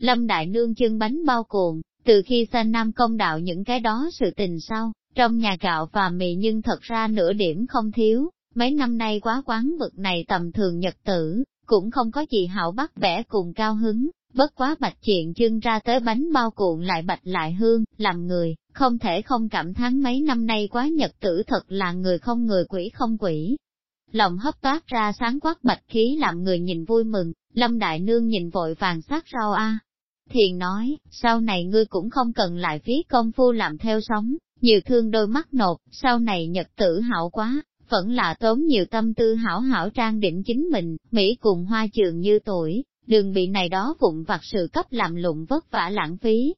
Lâm Đại Nương chân bánh bao cuộn, từ khi sanh Nam công đạo những cái đó sự tình sau, trong nhà gạo và mì nhưng thật ra nửa điểm không thiếu, mấy năm nay quá quán vực này tầm thường nhật tử, cũng không có gì hảo bắt vẽ cùng cao hứng, bất quá bạch chuyện chân ra tới bánh bao cuộn lại bạch lại hương, làm người, không thể không cảm thán mấy năm nay quá nhật tử thật là người không người quỷ không quỷ. Lòng hấp toát ra sáng quát bạch khí làm người nhìn vui mừng, lâm đại nương nhìn vội vàng sát rau a, Thiền nói, sau này ngươi cũng không cần lại phí công phu làm theo sống, nhiều thương đôi mắt nột, sau này nhật tử hảo quá, vẫn là tốn nhiều tâm tư hảo hảo trang định chính mình, Mỹ cùng hoa trường như tuổi, đừng bị này đó vụn vặt sự cấp làm lụng vất vả lãng phí.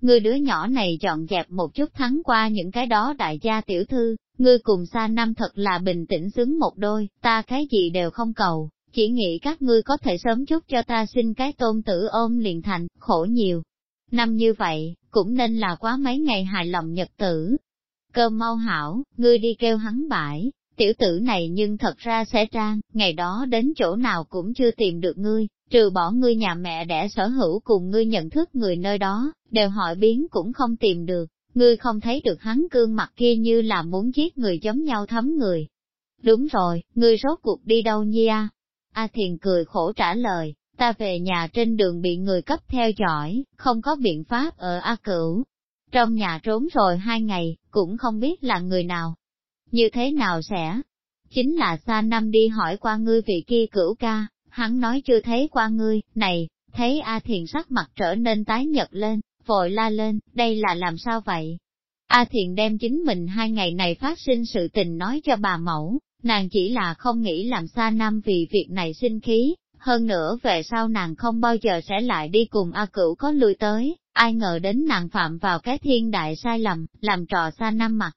Ngươi đứa nhỏ này dọn dẹp một chút thắng qua những cái đó đại gia tiểu thư, ngươi cùng xa năm thật là bình tĩnh sướng một đôi, ta cái gì đều không cầu, chỉ nghĩ các ngươi có thể sớm chút cho ta xin cái tôn tử ôm liền thành, khổ nhiều. Năm như vậy, cũng nên là quá mấy ngày hài lòng nhật tử. Cơm mau hảo, ngươi đi kêu hắn bãi, tiểu tử này nhưng thật ra sẽ trang, ngày đó đến chỗ nào cũng chưa tìm được ngươi, trừ bỏ ngươi nhà mẹ đẻ sở hữu cùng ngươi nhận thức người nơi đó, đều hỏi biến cũng không tìm được, ngươi không thấy được hắn cương mặt kia như là muốn giết người giống nhau thấm người. Đúng rồi, ngươi rốt cuộc đi đâu nhi? A Thiền cười khổ trả lời, ta về nhà trên đường bị người cấp theo dõi, không có biện pháp ở A Cửu. Trong nhà trốn rồi hai ngày, cũng không biết là người nào. Như thế nào sẽ? Chính là xa năm đi hỏi qua ngươi vị kia cửu ca, hắn nói chưa thấy qua ngươi, này, thấy A Thiền sắc mặt trở nên tái nhật lên, vội la lên, đây là làm sao vậy? A Thiền đem chính mình hai ngày này phát sinh sự tình nói cho bà mẫu, Nàng chỉ là không nghĩ làm xa nam vì việc này sinh khí, hơn nữa về sau nàng không bao giờ sẽ lại đi cùng A Cửu có lui tới, ai ngờ đến nàng phạm vào cái thiên đại sai lầm, làm trò xa nam mặt.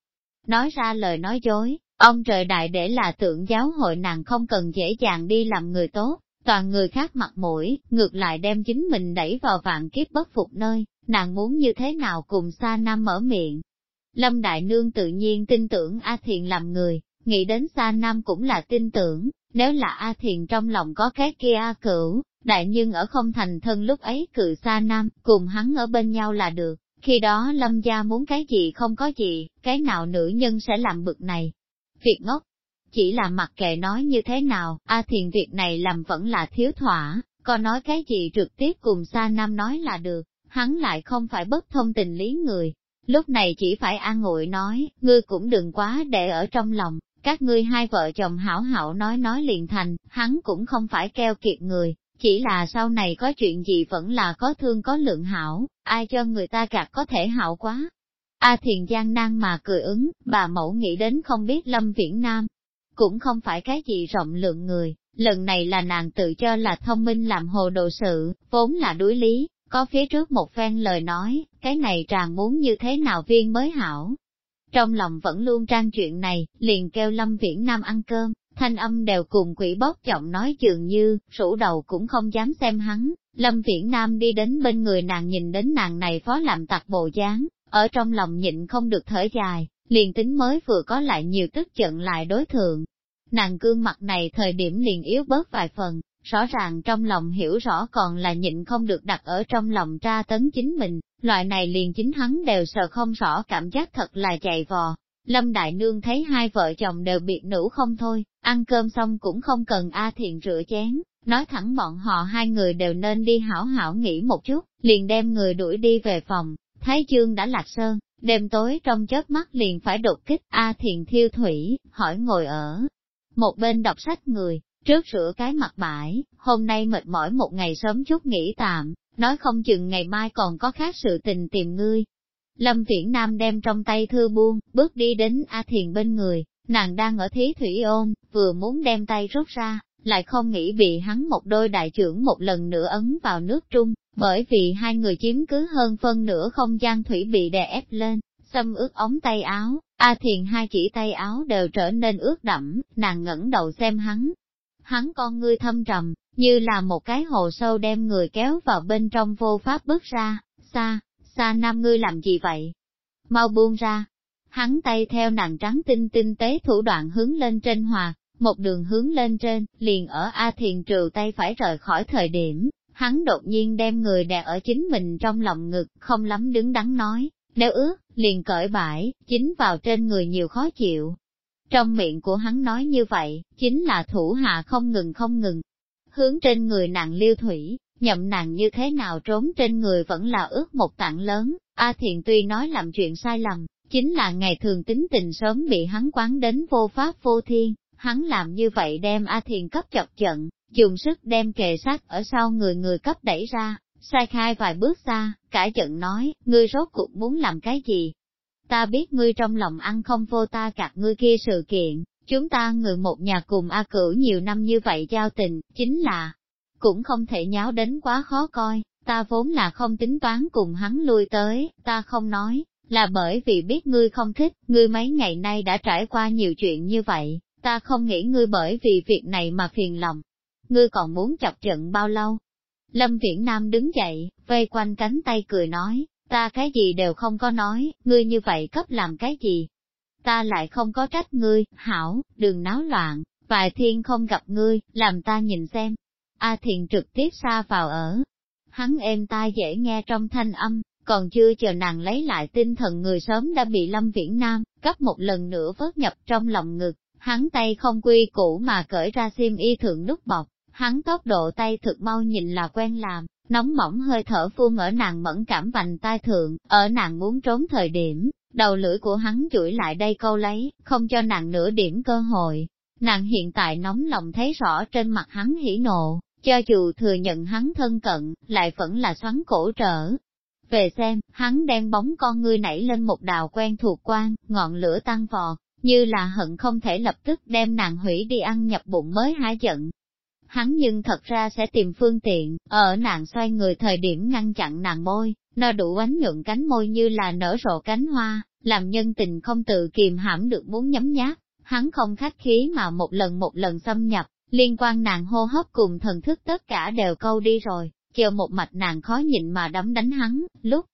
Nói ra lời nói dối, ông trời đại để là tượng giáo hội nàng không cần dễ dàng đi làm người tốt, toàn người khác mặt mũi, ngược lại đem chính mình đẩy vào vạn kiếp bất phục nơi, nàng muốn như thế nào cùng xa nam mở miệng. Lâm Đại Nương tự nhiên tin tưởng A thiện làm người, Nghĩ đến xa Nam cũng là tin tưởng, nếu là A Thiền trong lòng có cái kia A Cửu, đại nhưng ở không thành thân lúc ấy cự xa Nam, cùng hắn ở bên nhau là được, khi đó lâm gia muốn cái gì không có gì, cái nào nữ nhân sẽ làm bực này. Việc ngốc, chỉ là mặc kệ nói như thế nào, A Thiền việc này làm vẫn là thiếu thỏa, có nói cái gì trực tiếp cùng xa Nam nói là được, hắn lại không phải bất thông tình lý người. Lúc này chỉ phải an ngụy nói, ngươi cũng đừng quá để ở trong lòng, các ngươi hai vợ chồng hảo hảo nói nói liền thành, hắn cũng không phải keo kiệt người, chỉ là sau này có chuyện gì vẫn là có thương có lượng hảo, ai cho người ta gạt có thể hảo quá. A thiền gian nan mà cười ứng, bà mẫu nghĩ đến không biết Lâm Viễn Nam, cũng không phải cái gì rộng lượng người, lần này là nàng tự cho là thông minh làm hồ đồ sự, vốn là đối lý, có phía trước một phen lời nói, cái này tràn muốn như thế nào viên mới hảo, trong lòng vẫn luôn trang chuyện này, liền kêu Lâm Viễn Nam ăn cơm, thanh âm đều cùng quỷ bóp giọng nói dường như, rủ đầu cũng không dám xem hắn. Lâm Viễn Nam đi đến bên người nàng nhìn đến nàng này phó làm tặc bộ dáng, ở trong lòng nhịn không được thở dài, liền tính mới vừa có lại nhiều tức giận lại đối thượng. Nàng cương mặt này thời điểm liền yếu bớt vài phần, rõ ràng trong lòng hiểu rõ còn là nhịn không được đặt ở trong lòng tra tấn chính mình, loại này liền chính hắn đều sợ không rõ cảm giác thật là chạy vò. Lâm Đại Nương thấy hai vợ chồng đều biệt nữ không thôi, ăn cơm xong cũng không cần A Thiện rửa chén, nói thẳng bọn họ hai người đều nên đi hảo hảo nghỉ một chút, liền đem người đuổi đi về phòng, Thái Dương đã lạc sơn, đêm tối trong chớp mắt liền phải đột kích A Thiện Thiêu Thủy, hỏi ngồi ở một bên đọc sách người, trước rửa cái mặt bãi, hôm nay mệt mỏi một ngày sớm chút nghỉ tạm, nói không chừng ngày mai còn có khác sự tình tìm ngươi. Lâm Viễn Nam đem trong tay thư buông, bước đi đến A Thiền bên người, nàng đang ở thí thủy ôn, vừa muốn đem tay rút ra, lại không nghĩ bị hắn một đôi đại trưởng một lần nữa ấn vào nước trung, bởi vì hai người chiếm cứ hơn phân nửa không gian thủy bị đè ép lên, xâm ướt ống tay áo, A Thiền hai chỉ tay áo đều trở nên ướt đẫm, nàng ngẩng đầu xem hắn, hắn con ngươi thâm trầm, như là một cái hồ sâu đem người kéo vào bên trong vô pháp bước ra, xa, xa nam ngươi làm gì vậy? Mau buông ra, hắn tay theo nàng trắng tinh tinh tế thủ đoạn hướng lên trên hòa, một đường hướng lên trên, liền ở A Thiền trừ tay phải rời khỏi thời điểm, hắn đột nhiên đem người đè ở chính mình trong lòng ngực, không lắm đứng đắn nói, nếu ước, liền cởi bãi, chính vào trên người nhiều khó chịu, trong miệng của hắn nói như vậy, chính là thủ hạ không ngừng không ngừng. Hướng trên người nàng liêu thủy, nhậm nàng như thế nào trốn trên người vẫn là ước một tạng lớn, A à Thiện tuy nói làm chuyện sai lầm, chính là ngày thường tính tình sớm bị hắn quán đến vô pháp vô thiên, hắn làm như vậy đem A Thiền cấp chọc giận, dùng sức đem kề sát ở sau người người cấp đẩy ra, sai khai vài bước xa, cả giận nói, ngươi rốt cuộc muốn làm cái gì, Ta biết ngươi trong lòng ăn không vô ta cạt ngươi kia sự kiện, chúng ta người một nhà cùng A Cửu nhiều năm như vậy giao tình, chính là, cũng không thể nháo đến quá khó coi, ta vốn là không tính toán cùng hắn lui tới, ta không nói, là bởi vì biết ngươi không thích, ngươi mấy ngày nay đã trải qua nhiều chuyện như vậy, ta không nghĩ ngươi bởi vì việc này mà phiền lòng. Ngươi còn muốn chọc trận bao lâu? Lâm Viễn Nam đứng dậy, vây quanh cánh tay cười nói, ta cái gì đều không có nói, ngươi như vậy cấp làm cái gì? Ta lại không có trách ngươi, hảo, đừng náo loạn, vài thiên không gặp ngươi, làm ta nhìn xem. A à thiền trực tiếp xa vào ở. Hắn êm ta dễ nghe trong thanh âm, còn chưa chờ nàng lấy lại tinh thần người sớm đã bị Lâm Viễn Nam, cấp một lần nữa vớt nhập trong lòng ngực, hắn tay không quy cũ mà cởi ra xiêm y thượng nút bọc, hắn tốc độ tay thực mau nhìn là quen làm, nóng mỏng hơi thở phun ở nàng mẫn cảm vành tai thượng, ở nàng muốn trốn thời điểm, đầu lưỡi của hắn chuỗi lại đây câu lấy, không cho nàng nửa điểm cơ hội. Nàng hiện tại nóng lòng thấy rõ trên mặt hắn hỉ nộ, cho dù thừa nhận hắn thân cận, lại vẫn là xoắn cổ trở. Về xem, hắn đem bóng con ngươi nảy lên một đào quen thuộc quan, ngọn lửa tăng vọt, như là hận không thể lập tức đem nàng hủy đi ăn nhập bụng mới há giận, hắn nhưng thật ra sẽ tìm phương tiện, ở nàng xoay người thời điểm ngăn chặn nàng môi, nó đủ ánh nhuận cánh môi như là nở rộ cánh hoa, làm nhân tình không tự kiềm hãm được muốn nhấm nháp, hắn không khách khí mà một lần một lần xâm nhập, liên quan nàng hô hấp cùng thần thức tất cả đều câu đi rồi, chờ một mạch nàng khó nhịn mà đấm đánh hắn, lúc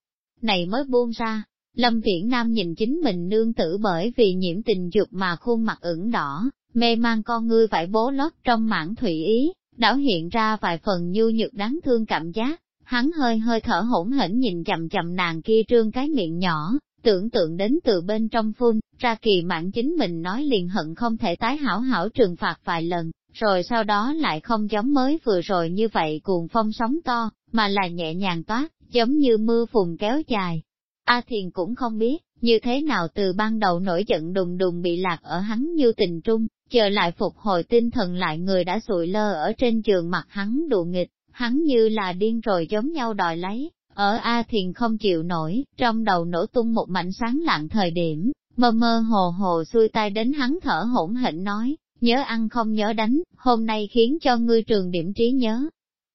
này mới buông ra. Lâm Viễn Nam nhìn chính mình nương tử bởi vì nhiễm tình dục mà khuôn mặt ửng đỏ, mê mang con ngươi vải bố lót trong mảng thủy ý, đảo hiện ra vài phần nhu nhược đáng thương cảm giác, hắn hơi hơi thở hổn hển nhìn chậm chậm nàng kia trương cái miệng nhỏ, tưởng tượng đến từ bên trong phun, ra kỳ mạng chính mình nói liền hận không thể tái hảo hảo trừng phạt vài lần, rồi sau đó lại không giống mới vừa rồi như vậy cuồng phong sóng to, mà là nhẹ nhàng toát, giống như mưa phùn kéo dài. A thiền cũng không biết, như thế nào từ ban đầu nổi giận đùng đùng bị lạc ở hắn như tình trung, chờ lại phục hồi tinh thần lại người đã sụi lơ ở trên giường mặt hắn đụ nghịch, hắn như là điên rồi giống nhau đòi lấy, ở A Thiền không chịu nổi, trong đầu nổ tung một mảnh sáng lạng thời điểm, mơ mơ hồ hồ xuôi tay đến hắn thở hổn hển nói, nhớ ăn không nhớ đánh, hôm nay khiến cho ngươi trường điểm trí nhớ.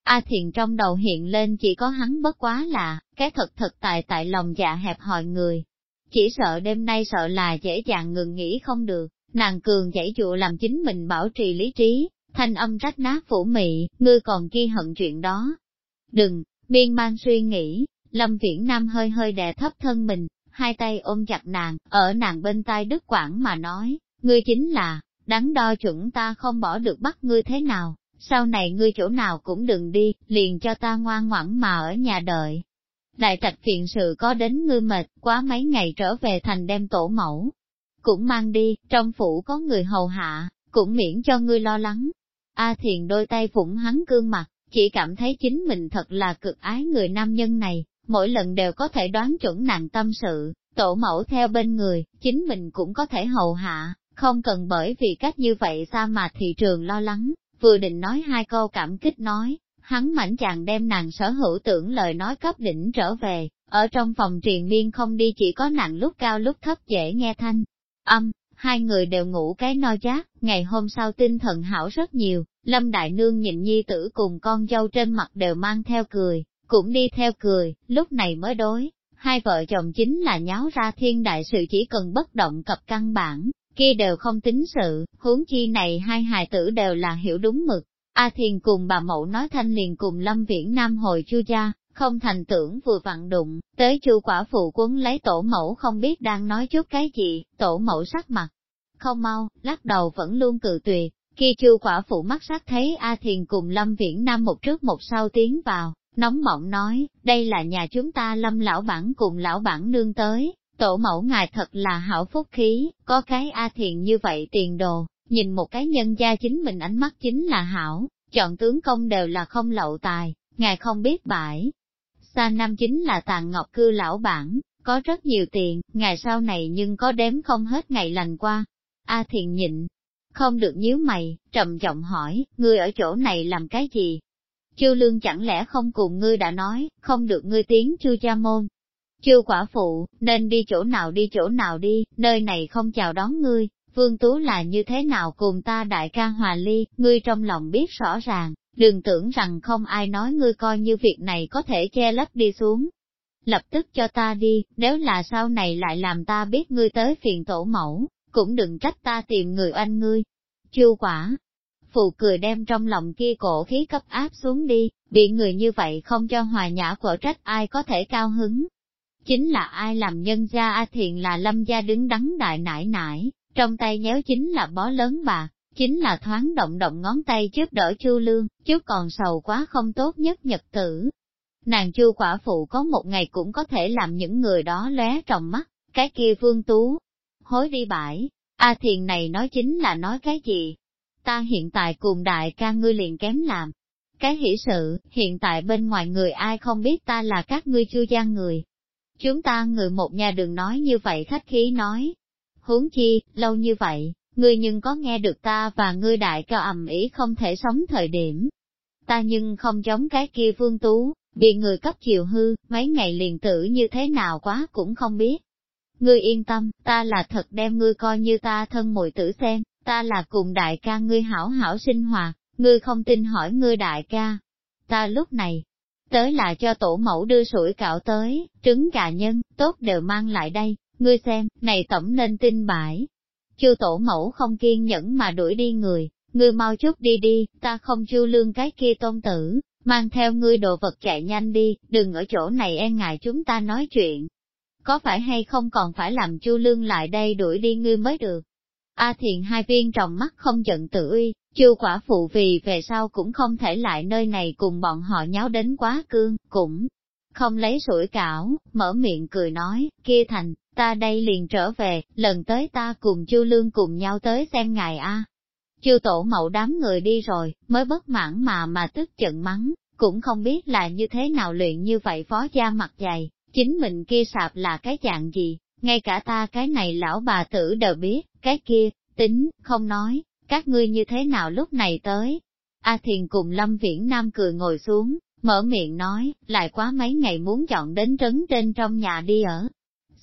A Thiền trong đầu hiện lên chỉ có hắn bất quá là, cái thật thật tại tại lòng dạ hẹp hòi người, chỉ sợ đêm nay sợ là dễ dàng ngừng nghỉ không được, nàng cường dãy dụ làm chính mình bảo trì lý trí, thanh âm rách nát phủ mị, ngươi còn ghi hận chuyện đó. Đừng, miên man suy nghĩ, Lâm Viễn Nam hơi hơi đè thấp thân mình, hai tay ôm chặt nàng, ở nàng bên tai đứt quảng mà nói, ngươi chính là, đắn đo chuẩn ta không bỏ được bắt ngươi thế nào, sau này ngươi chỗ nào cũng đừng đi, liền cho ta ngoan ngoãn mà ở nhà đợi, Đại trạch phiền sự có đến ngư mệt, quá mấy ngày trở về thành đem tổ mẫu. Cũng mang đi, trong phủ có người hầu hạ, cũng miễn cho ngươi lo lắng. A thiền đôi tay phụng hắn cương mặt, chỉ cảm thấy chính mình thật là cực ái người nam nhân này, mỗi lần đều có thể đoán chuẩn nàng tâm sự, tổ mẫu theo bên người, chính mình cũng có thể hầu hạ, không cần bởi vì cách như vậy xa mà thị trường lo lắng, vừa định nói hai câu cảm kích nói, hắn mảnh chàng đem nàng sở hữu tưởng lời nói cấp đỉnh trở về, ở trong phòng triền miên không đi chỉ có nàng lúc cao lúc thấp dễ nghe thanh. Âm, hai người đều ngủ cái no chát, ngày hôm sau tinh thần hảo rất nhiều, Lâm Đại Nương nhìn nhi tử cùng con dâu trên mặt đều mang theo cười, cũng đi theo cười, lúc này mới đối. Hai vợ chồng chính là nháo ra thiên đại sự chỉ cần bất động cập căn bản, kia đều không tính sự, huống chi này hai hài tử đều là hiểu đúng mực, A Thiền cùng bà mẫu nói thanh liền cùng Lâm Viễn Nam hồi chu gia, không thành tưởng vừa vặn đụng, tới chu quả phụ quấn lấy tổ mẫu không biết đang nói chút cái gì, tổ mẫu sắc mặt. Không mau, lắc đầu vẫn luôn cự tuyệt, khi chu quả phụ mắt sắc thấy A Thiền cùng Lâm Viễn Nam một trước một sau tiến vào, nóng mỏng nói, đây là nhà chúng ta Lâm lão bản cùng lão bản nương tới, tổ mẫu ngài thật là hảo phúc khí, có cái A Thiền như vậy tiền đồ, Nhìn một cái nhân gia chính mình ánh mắt chính là hảo, chọn tướng công đều là không lậu tài, ngài không biết bãi. Sa Nam chính là tàn ngọc cư lão bản, có rất nhiều tiền, ngày sau này nhưng có đếm không hết ngày lành qua. A à thiền nhịn, không được nhíu mày, trầm giọng hỏi, ngươi ở chỗ này làm cái gì? Chư lương chẳng lẽ không cùng ngươi đã nói, không được ngươi tiếng chư cha môn. Chư quả phụ, nên đi chỗ nào đi chỗ nào đi, nơi này không chào đón ngươi, Vương Tú là như thế nào cùng ta đại ca hòa ly, ngươi trong lòng biết rõ ràng, đừng tưởng rằng không ai nói ngươi coi như việc này có thể che lấp đi xuống. Lập tức cho ta đi, nếu là sau này lại làm ta biết ngươi tới phiền tổ mẫu, cũng đừng trách ta tìm người oanh ngươi. Chư quả, phụ cười đem trong lòng kia cổ khí cấp áp xuống đi, bị người như vậy không cho hòa nhã quở trách ai có thể cao hứng. Chính là ai làm nhân gia A Thiện là lâm gia đứng đắn đại nải nải, trong tay nhéo chính là bó lớn bà, chính là thoáng động động ngón tay trước đỡ chu lương, chứ còn sầu quá không tốt nhất nhật tử. Nàng chu quả phụ có một ngày cũng có thể làm những người đó lóe trong mắt, cái kia vương tú. Hối đi bãi, A thiền này nói chính là nói cái gì? Ta hiện tại cùng đại ca ngươi liền kém làm. Cái hỷ sự, hiện tại bên ngoài người ai không biết ta là các ngươi chưa gian người. Chúng ta người một nhà đừng nói như vậy khách khí nói, huống chi, lâu như vậy, ngươi nhưng có nghe được ta và ngươi đại ca ầm ý không thể sống thời điểm. Ta nhưng không giống cái kia vương tú, bị người cấp chiều hư, mấy ngày liền tử như thế nào quá cũng không biết. Ngươi yên tâm, ta là thật đem ngươi coi như ta thân mội tử xem, ta là cùng đại ca ngươi hảo hảo sinh hoạt, ngươi không tin hỏi ngươi đại ca. Ta lúc này, tới là cho tổ mẫu đưa sủi cạo tới, trứng gà nhân, tốt đều mang lại đây, ngươi xem, này tổng nên tin bãi. Chư tổ mẫu không kiên nhẫn mà đuổi đi người, ngươi mau chút đi đi, ta không chu lương cái kia tôn tử, mang theo ngươi đồ vật chạy nhanh đi, đừng ở chỗ này e ngại chúng ta nói chuyện. Có phải hay không còn phải làm chu lương lại đây đuổi đi ngươi mới được. A thiền hai viên trọng mắt không giận tự uy, chư quả phụ vì về sau cũng không thể lại nơi này cùng bọn họ nháo đến quá cương, cũng không lấy sủi cảo, mở miệng cười nói, kia thành, Ta đây liền trở về, lần tới ta cùng Chu Lương cùng nhau tới xem ngài a. Chu tổ mậu đám người đi rồi, mới bất mãn mà mà tức giận mắng, cũng không biết là như thế nào luyện như vậy phó gia mặt dày, chính mình kia sạp là cái dạng gì, ngay cả ta cái này lão bà tử đều biết, cái kia, tính, không nói, các ngươi như thế nào lúc này tới. A Thiền cùng Lâm Viễn Nam cười ngồi xuống, mở miệng nói, lại quá mấy ngày muốn chọn đến trấn trên trong nhà đi ở,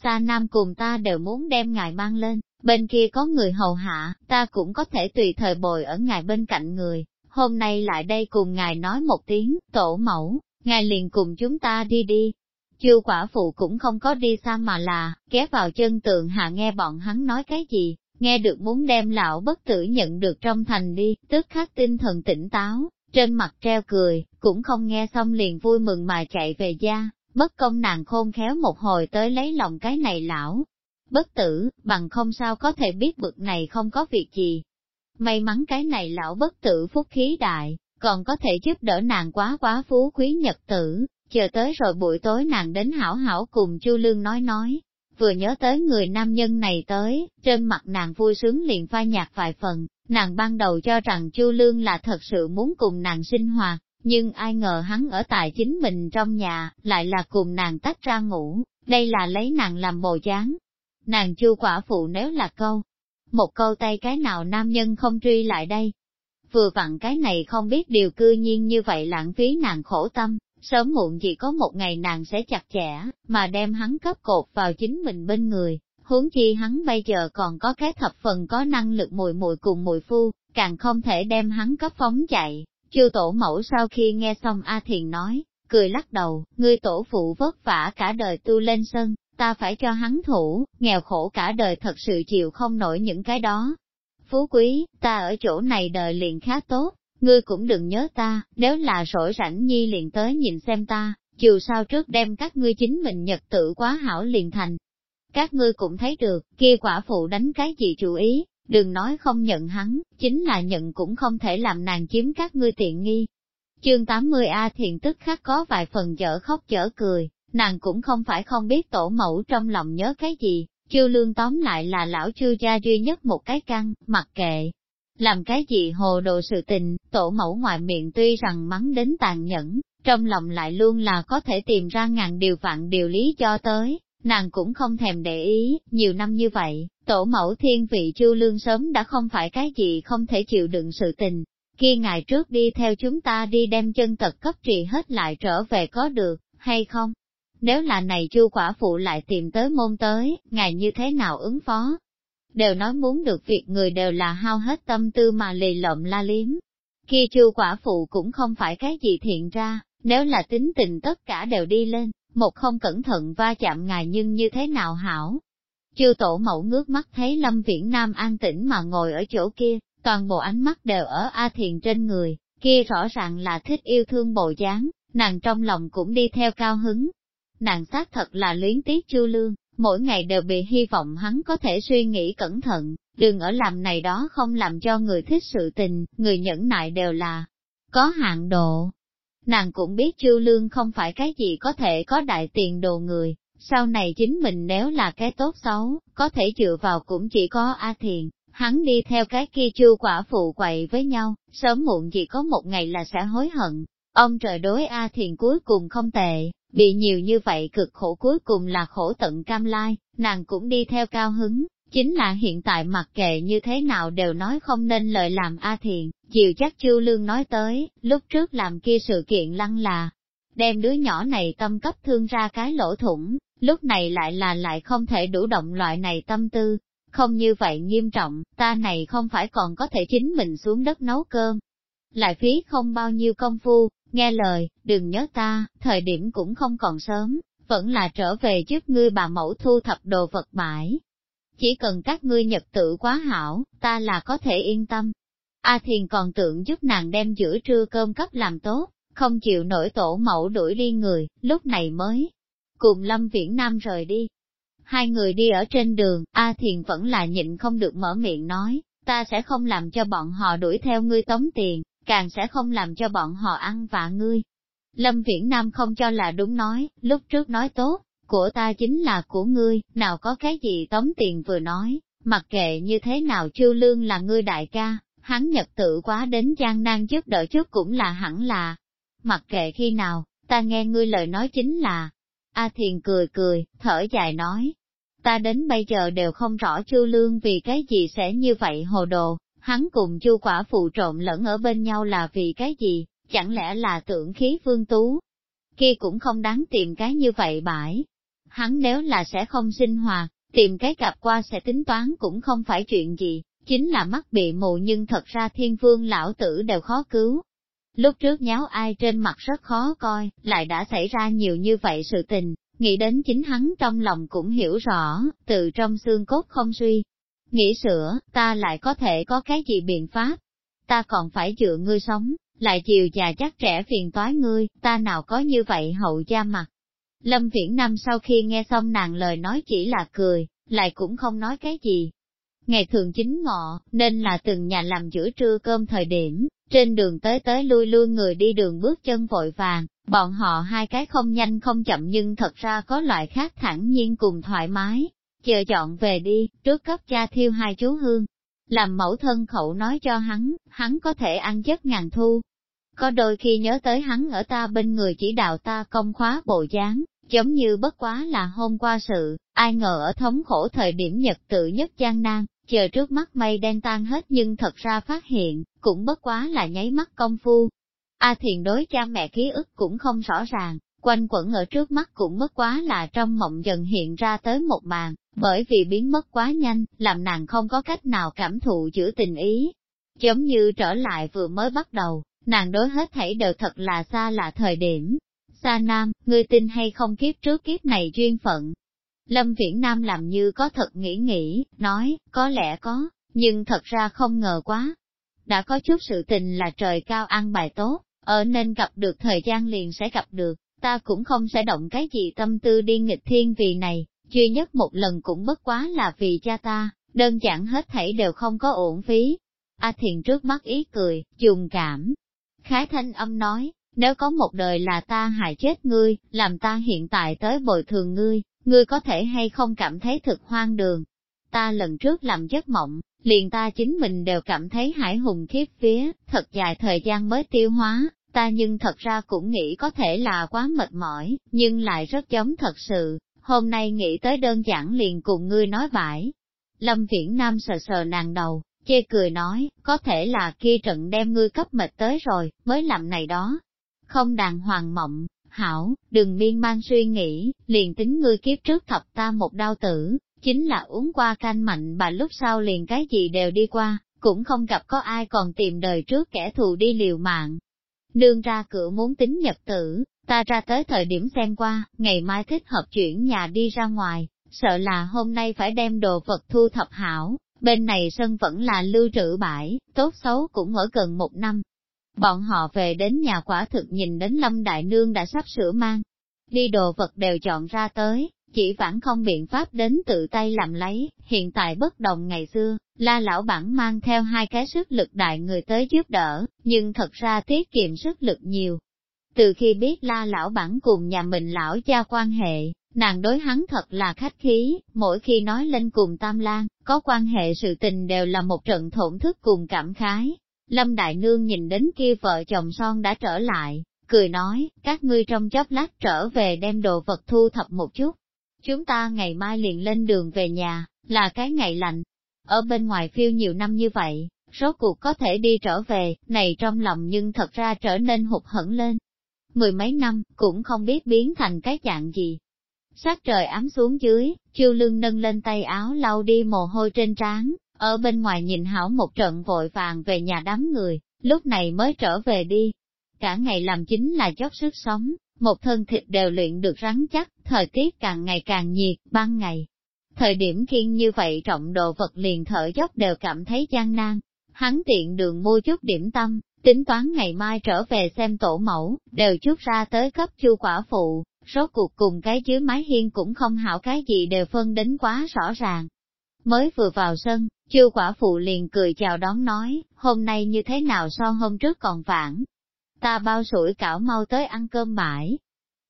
Sa Nam cùng ta đều muốn đem ngài mang lên, bên kia có người hầu hạ, ta cũng có thể tùy thời bồi ở ngài bên cạnh người. Hôm nay lại đây cùng ngài nói một tiếng, tổ mẫu, ngài liền cùng chúng ta đi đi. Chư quả phụ cũng không có đi xa mà là, ghé vào chân tượng hạ nghe bọn hắn nói cái gì, nghe được muốn đem lão bất tử nhận được trong thành đi, tức khắc tinh thần tỉnh táo, trên mặt treo cười, cũng không nghe xong liền vui mừng mà chạy về gia, Bất công nàng khôn khéo một hồi tới lấy lòng cái này lão. Bất tử, bằng không sao có thể biết bực này không có việc gì. May mắn cái này lão bất tử phúc khí đại, còn có thể giúp đỡ nàng quá quá phú quý nhật tử, chờ tới rồi buổi tối nàng đến hảo hảo cùng chu lương nói nói. Vừa nhớ tới người nam nhân này tới, trên mặt nàng vui sướng liền pha nhạt vài phần, nàng ban đầu cho rằng chu lương là thật sự muốn cùng nàng sinh hoạt, nhưng ai ngờ hắn ở tại chính mình trong nhà, lại là cùng nàng tách ra ngủ, đây là lấy nàng làm bồ chán. Nàng chu quả phụ nếu là câu, một câu tay cái nào nam nhân không truy lại đây. Vừa vặn cái này không biết điều cư nhiên như vậy lãng phí nàng khổ tâm, sớm muộn chỉ có một ngày nàng sẽ chặt chẽ, mà đem hắn cấp cột vào chính mình bên người, huống chi hắn bây giờ còn có cái thập phần có năng lực mùi mùi cùng mùi phu, càng không thể đem hắn cấp phóng chạy. Kiêu tổ mẫu sau khi nghe xong A Thiền nói, cười lắc đầu, ngươi tổ phụ vất vả cả đời tu lên sân, ta phải cho hắn thủ, nghèo khổ cả đời thật sự chịu không nổi những cái đó. Phú quý, ta ở chỗ này đời liền khá tốt, ngươi cũng đừng nhớ ta, nếu là rỗi rảnh nhi liền tới nhìn xem ta, dù sao trước đem các ngươi chính mình nhật tự quá hảo liền thành. Các ngươi cũng thấy được, kia quả phụ đánh cái gì chú ý, đừng nói không nhận hắn, chính là nhận cũng không thể làm nàng chiếm các ngươi tiện nghi. Chương 80A thiện tức khắc có vài phần dở khóc dở cười, nàng cũng không phải không biết tổ mẫu trong lòng nhớ cái gì, chư lương tóm lại là lão chư gia duy nhất một cái căn, mặc kệ. Làm cái gì hồ đồ sự tình, tổ mẫu ngoài miệng tuy rằng mắng đến tàn nhẫn, trong lòng lại luôn là có thể tìm ra ngàn điều vạn điều lý cho tới, nàng cũng không thèm để ý, nhiều năm như vậy, tổ mẫu thiên vị chu lương sớm đã không phải cái gì không thể chịu đựng sự tình. Khi ngài trước đi theo chúng ta đi đem chân tật cấp trị hết lại trở về có được, hay không? Nếu là này chu quả phụ lại tìm tới môn tới, ngài như thế nào ứng phó? Đều nói muốn được việc người đều là hao hết tâm tư mà lì lộm la liếm. Khi chu quả phụ cũng không phải cái gì thiện ra, nếu là tính tình tất cả đều đi lên, một không cẩn thận va chạm ngài nhưng như thế nào hảo. Chư tổ mẫu ngước mắt thấy Lâm Viễn Nam an tĩnh mà ngồi ở chỗ kia, toàn bộ ánh mắt đều ở A Thiền trên người, kia rõ ràng là thích yêu thương bộ dáng, nàng trong lòng cũng đi theo cao hứng. Nàng xác thật là luyến tiếc chu lương, mỗi ngày đều bị hy vọng hắn có thể suy nghĩ cẩn thận, đừng ở làm này đó không làm cho người thích sự tình, người nhẫn nại đều là có hạn độ, Nàng cũng biết Chu Lương không phải cái gì có thể có đại tiền đồ người, sau này chính mình nếu là cái tốt xấu, có thể dựa vào cũng chỉ có A Thiền, hắn đi theo cái kia Chu quả phụ quậy với nhau, sớm muộn gì có một ngày là sẽ hối hận. Ông trời đối A Thiền cuối cùng không tệ, bị nhiều như vậy cực khổ cuối cùng là khổ tận cam lai, nàng cũng đi theo cao hứng, Chính là hiện tại mặc kệ như thế nào đều nói không nên lời làm A Thiền, chiều chắc Chu Lương nói tới, lúc trước làm kia sự kiện lăng là, đem đứa nhỏ này tâm cấp thương ra cái lỗ thủng, lúc này lại là lại không thể đủ động loại này tâm tư, không như vậy nghiêm trọng, ta này không phải còn có thể chính mình xuống đất nấu cơm. Lại phí không bao nhiêu công phu, nghe lời, đừng nhớ ta, thời điểm cũng không còn sớm, vẫn là trở về giúp ngươi bà mẫu thu thập đồ vật bãi, chỉ cần các ngươi nhật tự quá hảo, ta là có thể yên tâm. A Thiền còn tưởng giúp nàng đem giữa trưa cơm cấp làm tốt, không chịu nổi tổ mẫu đuổi đi người, lúc này mới cùng Lâm Viễn Nam rời đi. Hai người đi ở trên đường, A Thiền vẫn là nhịn không được mở miệng nói, ta sẽ không làm cho bọn họ đuổi theo ngươi tống tiền, càng sẽ không làm cho bọn họ ăn vạ ngươi. Lâm Viễn Nam không cho là đúng nói, lúc trước nói tốt, của ta chính là của ngươi, nào có cái gì tống tiền vừa nói, mặc kệ như thế nào Chu Lương là ngươi đại ca, hắn nhật tự quá đến gian nan trước đợi trước cũng là hẳn là. Mặc kệ khi nào, ta nghe ngươi lời nói chính là. A Thiền cười cười, thở dài nói. Ta đến bây giờ đều không rõ Chu Lương vì cái gì sẽ như vậy hồ đồ, hắn cùng Chu Quả phụ trộn lẫn ở bên nhau là vì cái gì, chẳng lẽ là tưởng khí vương tú. Kia cũng không đáng tìm cái như vậy bãi, hắn nếu là sẽ không sinh hòa, tìm cái gặp qua sẽ tính toán cũng không phải chuyện gì, chính là mắt bị mù nhưng thật ra thiên vương lão tử đều khó cứu. Lúc trước nháo ai trên mặt rất khó coi, lại đã xảy ra nhiều như vậy sự tình, nghĩ đến chính hắn trong lòng cũng hiểu rõ, từ trong xương cốt không suy. Nghĩ sửa, ta lại có thể có cái gì biện pháp? Ta còn phải dựa ngươi sống, lại chiều già chắc trẻ phiền toái ngươi, ta nào có như vậy hậu gia mặt. Lâm Viễn Nam sau khi nghe xong nàng lời nói chỉ là cười, lại cũng không nói cái gì. Ngày thường chính ngọ, nên là từng nhà làm giữa trưa cơm thời điểm, trên đường tới tới lui lui người đi đường bước chân vội vàng, bọn họ hai cái không nhanh không chậm nhưng thật ra có loại khác thẳng nhiên cùng thoải mái. Chờ chọn về đi, trước cấp cha thiêu hai chú hương. Làm mẫu thân khẩu nói cho hắn, hắn có thể ăn chất ngàn thu. Có đôi khi nhớ tới hắn ở ta bên người chỉ đạo ta công khóa bộ dáng, giống như bất quá là hôm qua sự, ai ngờ ở thống khổ thời điểm nhật tự nhất gian nan, chờ trước mắt mây đen tan hết nhưng thật ra phát hiện, cũng bất quá là nháy mắt công phu. A thiền đối cha mẹ ký ức cũng không rõ ràng, quanh quẩn ở trước mắt cũng bất quá là trong mộng dần hiện ra tới một màn, bởi vì biến mất quá nhanh, làm nàng không có cách nào cảm thụ giữa tình ý. Giống như trở lại vừa mới bắt đầu, nàng đối hết thảy đều thật là xa là thời điểm, Sa Nam, ngươi tin hay không kiếp trước kiếp này duyên phận? Lâm Viễn Nam làm như có thật nghĩ nghĩ, nói, có lẽ có, nhưng thật ra không ngờ quá. Đã có chút sự tình là trời cao ăn bài tốt, ở nên gặp được thời gian liền sẽ gặp được, ta cũng không sẽ động cái gì tâm tư đi nghịch thiên vì này, duy nhất một lần cũng bất quá là vì cha ta, đơn giản hết thảy đều không có ổn phí. A Thiền trước mắt ý cười, dùng cảm. Khái thanh âm nói, nếu có một đời là ta hại chết ngươi, làm ta hiện tại tới bồi thường ngươi, ngươi có thể hay không cảm thấy thực hoang đường. Ta lần trước làm giấc mộng, liền ta chính mình đều cảm thấy hải hùng khiếp phía, thật dài thời gian mới tiêu hóa, ta nhưng thật ra cũng nghĩ có thể là quá mệt mỏi, nhưng lại rất giống thật sự, hôm nay nghĩ tới đơn giản liền cùng ngươi nói bãi. Lâm Viễn Nam sờ sờ nàng đầu, chê cười nói, có thể là kia trận đem ngươi cấp mệt tới rồi, mới làm này đó, không đàng hoàng mộng, hảo, đừng miên man suy nghĩ, liền tính ngươi kiếp trước thập ta một đau tử, chính là uống qua canh mạnh bà lúc sau liền cái gì đều đi qua, cũng không gặp có ai còn tìm đời trước kẻ thù đi liều mạng. Nương ra cửa muốn tính nhập tử, ta ra tới thời điểm xem qua, ngày mai thích hợp chuyển nhà đi ra ngoài, sợ là hôm nay phải đem đồ vật thu thập hảo, bên này sân vẫn là lưu trữ bãi, tốt xấu cũng ở gần một năm, Bọn họ về đến nhà quả thực nhìn đến Lâm Đại Nương đã sắp sửa mang. Đi đồ vật đều chọn ra tới, chỉ vãn không biện pháp đến tự tay làm lấy, hiện tại bất đồng ngày xưa, la lão bản mang theo hai cái sức lực đại người tới giúp đỡ, nhưng thật ra tiết kiệm sức lực nhiều. Từ khi biết la lão bản cùng nhà mình lão cha quan hệ, nàng đối hắn thật là khách khí, mỗi khi nói lên cùng Tam Lan, có quan hệ sự tình đều là một trận thổn thức cùng cảm khái, Lâm Đại Nương nhìn đến kia vợ chồng son đã trở lại, cười nói, các ngươi trong chốc lát trở về đem đồ vật thu thập một chút. Chúng ta ngày mai liền lên đường về nhà, là cái ngày lạnh. Ở bên ngoài phiêu nhiều năm như vậy, rốt cuộc có thể đi trở về, này trong lòng nhưng thật ra trở nên hụt hẫn lên. Mười mấy năm, cũng không biết biến thành cái dạng gì. Sát trời ám xuống dưới, chiêu lương nâng lên tay áo lau đi mồ hôi trên trán, ở bên ngoài nhìn hảo một trận vội vàng về nhà đám người, lúc này mới trở về đi. Cả ngày làm chính là chót sức sống, một thân thịt đều luyện được rắn chắc, thời tiết càng ngày càng nhiệt, ban ngày. Thời điểm khiên như vậy trọng đồ vật liền thở dốc đều cảm thấy gian nan, hắn tiện đường mua chút điểm tâm, tính toán ngày mai trở về xem tổ mẫu, đều chút ra tới cấp chu quả phụ, rốt cuộc cùng cái dưới mái hiên cũng không hảo cái gì đều phân đến quá rõ ràng. Mới vừa vào sân, Chư quả phụ liền cười chào đón nói, hôm nay như thế nào so hôm trước còn phản. Ta bao sủi cảo mau tới ăn cơm bãi.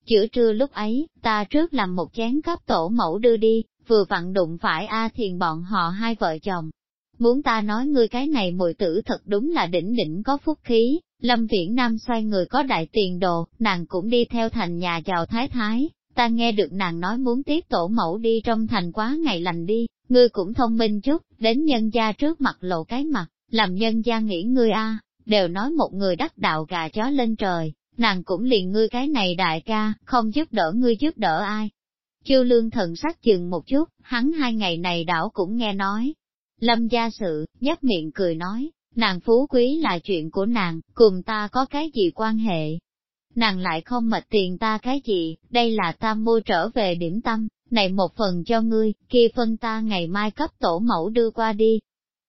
Chữa trưa lúc ấy, ta trước làm một chén cấp tổ mẫu đưa đi, vừa vặn đụng phải A thiền bọn họ hai vợ chồng. Muốn ta nói ngươi cái này mùi tử thật đúng là đỉnh đỉnh có phúc khí, Lâm Viễn Nam xoay người có đại tiền đồ, nàng cũng đi theo thành nhà chào thái thái, ta nghe được nàng nói muốn tiếp tổ mẫu đi trong thành quá ngày lành đi, ngươi cũng thông minh chút, đến nhân gia trước mặt lộ cái mặt, làm nhân gia nghĩ ngươi a đều nói một người đắc đạo gà chó lên trời, nàng cũng liền ngươi cái này đại ca, không giúp đỡ ngươi giúp đỡ ai. chiêu lương thần sắc chừng một chút, hắn hai ngày này đảo cũng nghe nói. Lâm gia sự, nhấp miệng cười nói, nàng phú quý là chuyện của nàng, cùng ta có cái gì quan hệ, nàng lại không mệt tiền ta cái gì, đây là ta mua trở về điểm tâm, này một phần cho ngươi, kia phân ta ngày mai cấp tổ mẫu đưa qua đi.